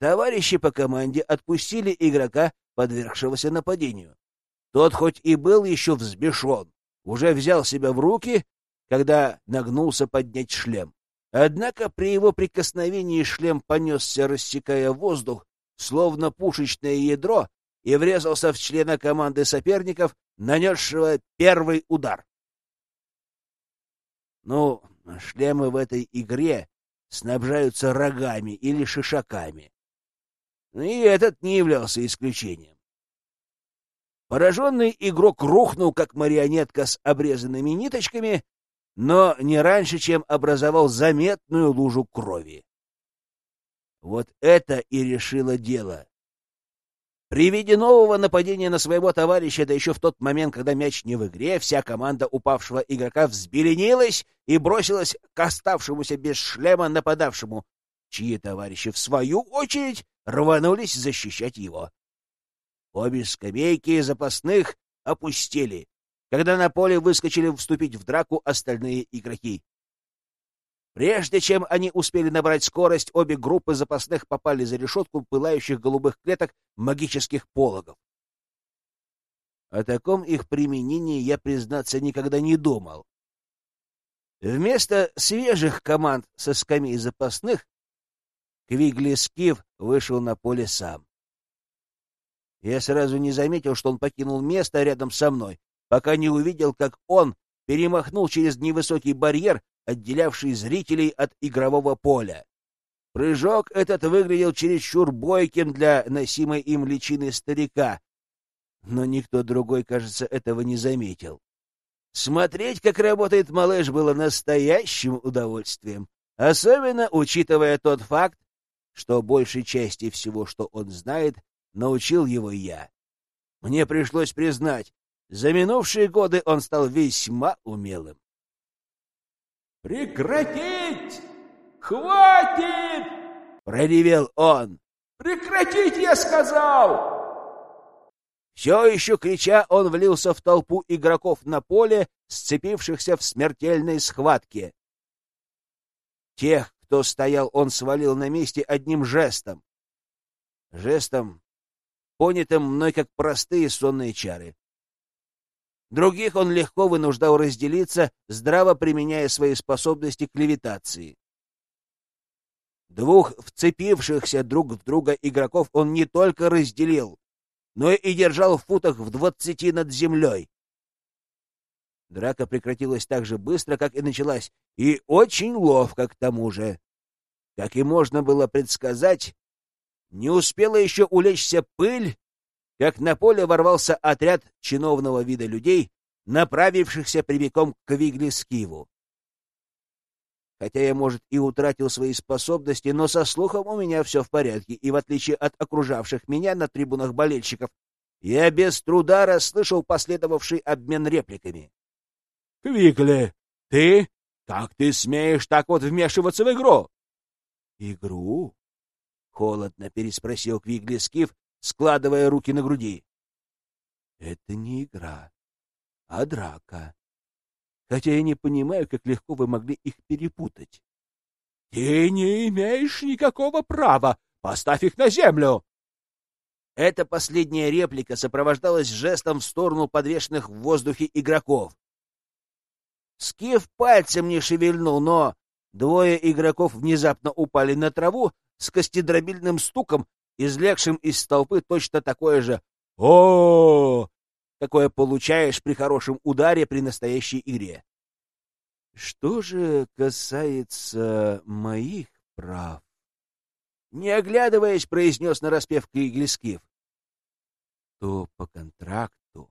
Товарищи по команде отпустили игрока, подвергшегося нападению. Тот хоть и был еще взбешен, уже взял себя в руки, когда нагнулся поднять шлем. Однако при его прикосновении шлем понесся, рассекая воздух, словно пушечное ядро, и врезался в члена команды соперников, нанесшего первый удар. Ну, шлемы в этой игре снабжаются рогами или шишаками. И этот не являлся исключением. Пораженный игрок рухнул, как марионетка с обрезанными ниточками, но не раньше, чем образовал заметную лужу крови. Вот это и решило дело. При виде нового нападения на своего товарища, да еще в тот момент, когда мяч не в игре, вся команда упавшего игрока взбеленилась и бросилась к оставшемуся без шлема нападавшему, чьи товарищи, в свою очередь, рванулись защищать его. Обе скамейки запасных опустили, когда на поле выскочили вступить в драку остальные игроки. Прежде чем они успели набрать скорость, обе группы запасных попали за решетку пылающих голубых клеток магических пологов. О таком их применении я, признаться, никогда не думал. Вместо свежих команд со скамей запасных Квигли Скиф вышел на поле сам. Я сразу не заметил, что он покинул место рядом со мной, пока не увидел, как он перемахнул через невысокий барьер, отделявший зрителей от игрового поля. Прыжок этот выглядел чересчур бойким для носимой им личины старика, но никто другой, кажется, этого не заметил. Смотреть, как работает малыш, было настоящим удовольствием, особенно учитывая тот факт, что большей части всего, что он знает, научил его я. Мне пришлось признать, за минувшие годы он стал весьма умелым. «Прекратить! Хватит!» — проревел он. «Прекратить, я сказал!» Все еще крича, он влился в толпу игроков на поле, сцепившихся в смертельной схватке. Тех, кто стоял, он свалил на месте одним жестом. Жестом, понятым мной как простые сонные чары. Других он легко вынуждал разделиться, здраво применяя свои способности к левитации. Двух вцепившихся друг в друга игроков он не только разделил, но и держал в футах в двадцати над землей. Драка прекратилась так же быстро, как и началась, и очень ловко к тому же. Как и можно было предсказать, не успела еще улечься пыль, как на поле ворвался отряд чиновного вида людей, направившихся прямиком к Виглискиву. Хотя я, может, и утратил свои способности, но со слухом у меня все в порядке, и в отличие от окружавших меня на трибунах болельщиков, я без труда расслышал последовавший обмен репликами. — Квикли, ты? Как ты смеешь так вот вмешиваться в игру? — Игру? — холодно переспросил Квигли Скиф, складывая руки на груди. — Это не игра, а драка. Хотя я не понимаю, как легко вы могли их перепутать. — Ты не имеешь никакого права! Поставь их на землю! Эта последняя реплика сопровождалась жестом в сторону подвешенных в воздухе игроков. Скиф пальцем не шевельнул, но двое игроков внезапно упали на траву с костедробильным стуком, излегшим из толпы точно такое же о, какое получаешь при хорошем ударе при настоящей игре. Что же касается моих прав, не оглядываясь, произнес нараспев Киглискив, то по контракту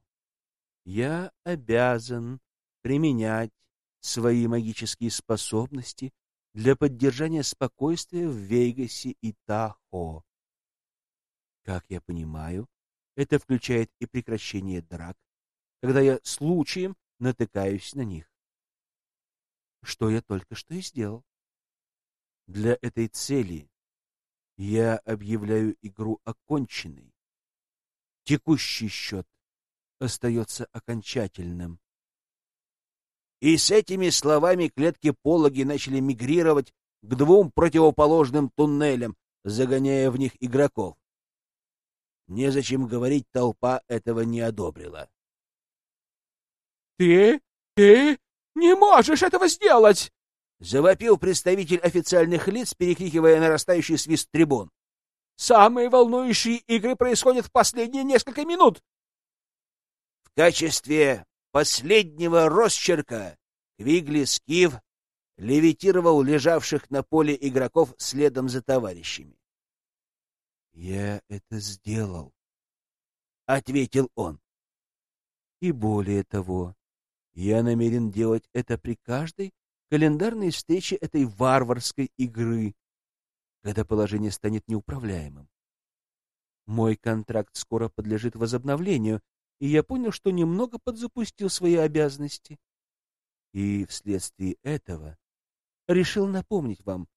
я обязан применять свои магические способности для поддержания спокойствия в Вегасе и Тахо. Как я понимаю, это включает и прекращение драк, когда я случаем натыкаюсь на них. Что я только что и сделал. Для этой цели я объявляю игру оконченной. Текущий счет остается окончательным. И с этими словами клетки-пологи начали мигрировать к двум противоположным туннелям, загоняя в них игроков. Незачем говорить, толпа этого не одобрила. — Ты, ты не можешь этого сделать! — завопил представитель официальных лиц, перекрикивая нарастающий свист трибун. — Самые волнующие игры происходят в последние несколько минут! В качестве последнего росчерка Квигли Скиф левитировал лежавших на поле игроков следом за товарищами. «Я это сделал», — ответил он. «И более того, я намерен делать это при каждой календарной встрече этой варварской игры, когда положение станет неуправляемым. Мой контракт скоро подлежит возобновлению, и я понял, что немного подзапустил свои обязанности. И вследствие этого решил напомнить вам,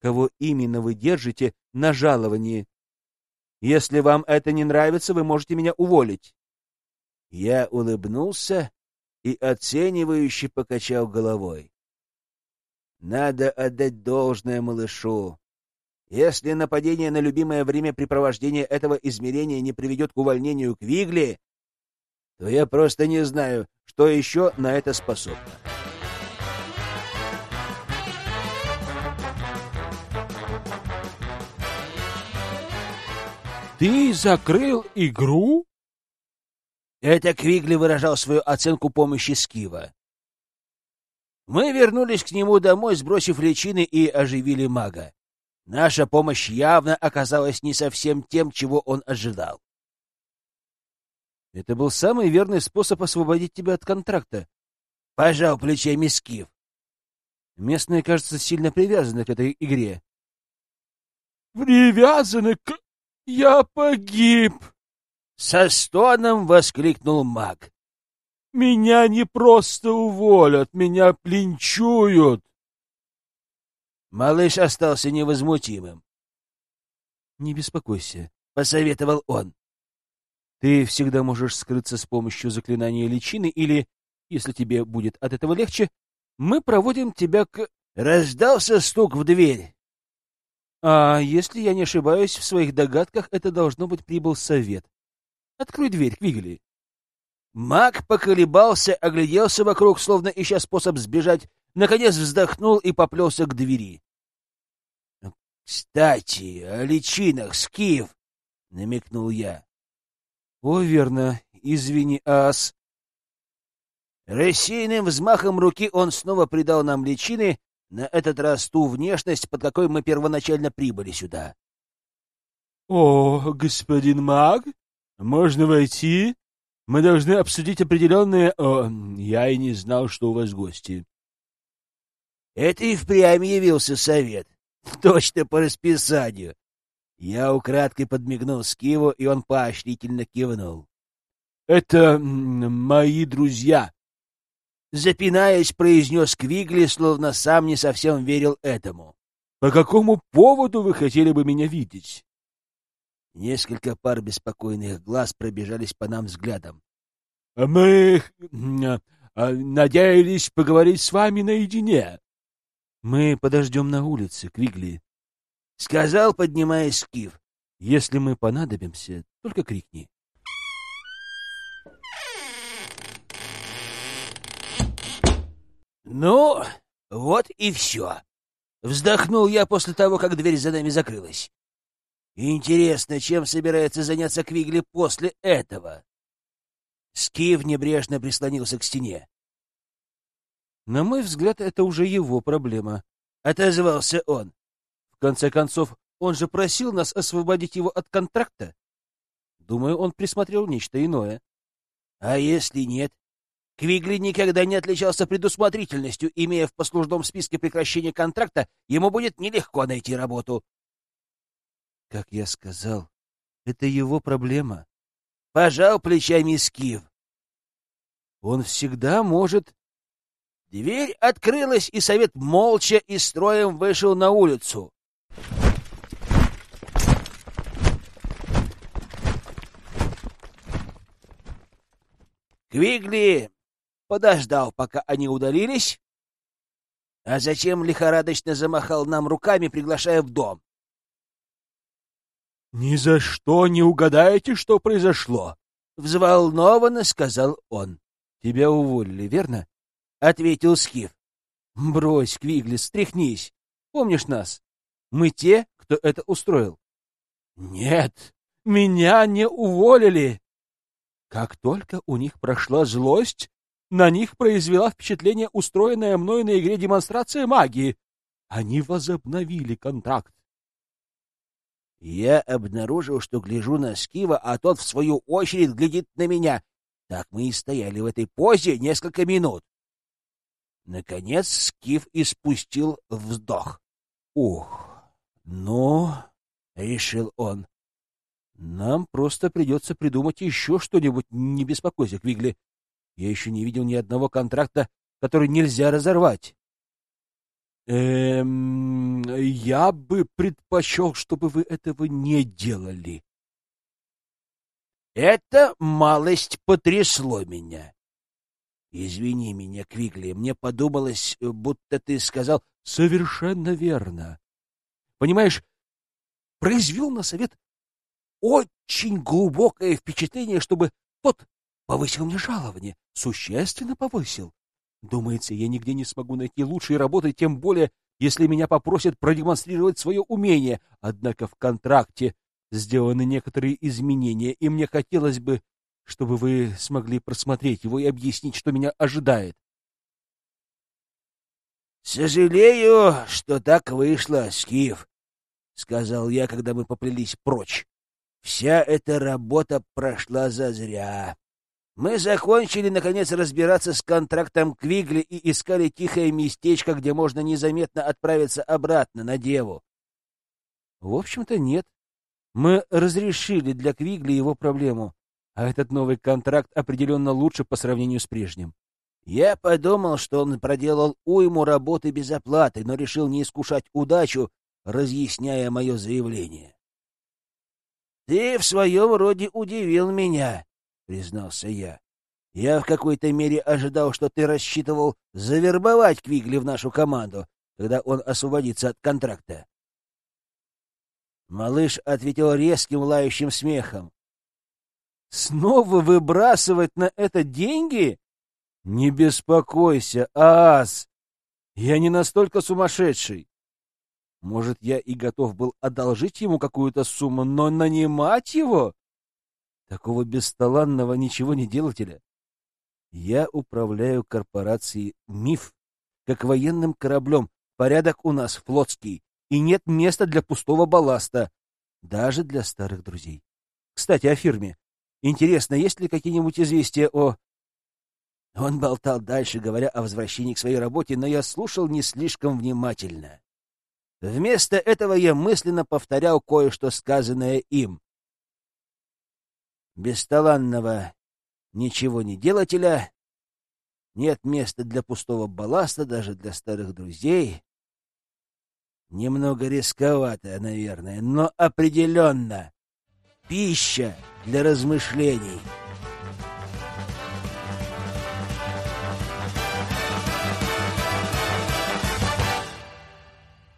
кого именно вы держите на жаловании. Если вам это не нравится, вы можете меня уволить. Я улыбнулся и оценивающе покачал головой. Надо отдать должное малышу. Если нападение на любимое времяпрепровождение этого измерения не приведет к увольнению Квигли, то я просто не знаю, что еще на это способно. «Ты закрыл игру?» Это Квигли выражал свою оценку помощи Скива. Мы вернулись к нему домой, сбросив личины и оживили мага. Наша помощь явно оказалась не совсем тем, чего он ожидал. Это был самый верный способ освободить тебя от контракта. Пожал плечами Скиф. Местные, кажется, сильно привязаны к этой игре. Привязаны к... Я погиб! Со стоном воскликнул маг. Меня не просто уволят, меня плинчуют. Малыш остался невозмутимым. Не беспокойся, посоветовал он. Ты всегда можешь скрыться с помощью заклинания личины или, если тебе будет от этого легче, мы проводим тебя к... Раздался стук в дверь. А если я не ошибаюсь в своих догадках, это должно быть прибыл совет. Открой дверь, Квигли. Маг поколебался, огляделся вокруг, словно ища способ сбежать, наконец вздохнул и поплелся к двери. — Кстати, о личинах, Скиф! — намекнул я. О, верно. Извини, ас. Рассеянным взмахом руки он снова придал нам личины, на этот раз ту внешность, под какой мы первоначально прибыли сюда. — О, господин маг, можно войти? Мы должны обсудить определенные... О, я и не знал, что у вас гости. Это и впрямь явился совет. Точно по расписанию. Я украдкой подмигнул Скиву, и он поощрительно кивнул. — Это мои друзья. Запинаясь, произнес Квигли, словно сам не совсем верил этому. — По какому поводу вы хотели бы меня видеть? Несколько пар беспокойных глаз пробежались по нам взглядом. — Мы а, надеялись поговорить с вами наедине. — Мы подождем на улице, Квигли, — сказал, поднимаясь Скиф. — Если мы понадобимся, только крикни. «Ну, вот и все!» — вздохнул я после того, как дверь за нами закрылась. «Интересно, чем собирается заняться Квигли после этого?» Скиф небрежно прислонился к стене. «На мой взгляд, это уже его проблема», — отозвался он конце концов, он же просил нас освободить его от контракта. Думаю, он присмотрел нечто иное. А если нет? Квигли никогда не отличался предусмотрительностью, имея в послужном списке прекращения контракта, ему будет нелегко найти работу. Как я сказал, это его проблема. Пожал плечами Скив. Он всегда может... Дверь открылась, и совет молча и строем вышел на улицу. Квигли подождал, пока они удалились, а затем лихорадочно замахал нам руками, приглашая в дом. «Ни за что не угадаете, что произошло!» — взволнованно сказал он. «Тебя уволили, верно?» — ответил Скиф. «Брось, Квигли, стряхнись. Помнишь нас? Мы те, кто это устроил». «Нет, меня не уволили!» Как только у них прошла злость, На них произвела впечатление устроенная мною на игре демонстрация магии. Они возобновили контракт. Я обнаружил, что гляжу на Скива, а тот, в свою очередь, глядит на меня. Так мы и стояли в этой позе несколько минут. Наконец Скиф испустил вздох. «Ух, ну...» — решил он. «Нам просто придется придумать еще что-нибудь. Не беспокойся, Квигли. Я еще не видел ни одного контракта, который нельзя разорвать». «Эм... Я бы предпочел, чтобы вы этого не делали». Это малость потрясло меня. Извини меня, Квигли, мне подумалось, будто ты сказал совершенно верно. Понимаешь, произвел на совет очень глубокое впечатление, чтобы тот повысил мне жалование, существенно повысил. Думается, я нигде не смогу найти лучшей работы, тем более, если меня попросят продемонстрировать свое умение. Однако в контракте сделаны некоторые изменения, и мне хотелось бы, чтобы вы смогли просмотреть его и объяснить, что меня ожидает. «Сожалею, что так вышло, Скиф», — сказал я, когда мы поплелись прочь. «Вся эта работа прошла зазря. Мы закончили, наконец, разбираться с контрактом Квигли и искали тихое местечко, где можно незаметно отправиться обратно на Деву». «В общем-то, нет. Мы разрешили для Квигли его проблему, а этот новый контракт определенно лучше по сравнению с прежним. Я подумал, что он проделал уйму работы без оплаты, но решил не искушать удачу, разъясняя мое заявление. «Ты в своем роде удивил меня», — признался я. «Я в какой-то мере ожидал, что ты рассчитывал завербовать Квигли в нашу команду, когда он освободится от контракта». Малыш ответил резким лающим смехом. «Снова выбрасывать на это деньги?» Не беспокойся, Аас. Я не настолько сумасшедший. Может, я и готов был одолжить ему какую-то сумму, но нанимать его? Такого бесталанного ничего не делателя. Я управляю корпорацией «Миф», как военным кораблем. Порядок у нас флотский, и нет места для пустого балласта, даже для старых друзей. Кстати, о фирме. Интересно, есть ли какие-нибудь известия о... Он болтал дальше, говоря о возвращении к своей работе, но я слушал не слишком внимательно. Вместо этого я мысленно повторял кое-что сказанное им. Бесталанного ничего не делателя, нет места для пустого балласта, даже для старых друзей. Немного рисковато, наверное, но определенно пища для размышлений.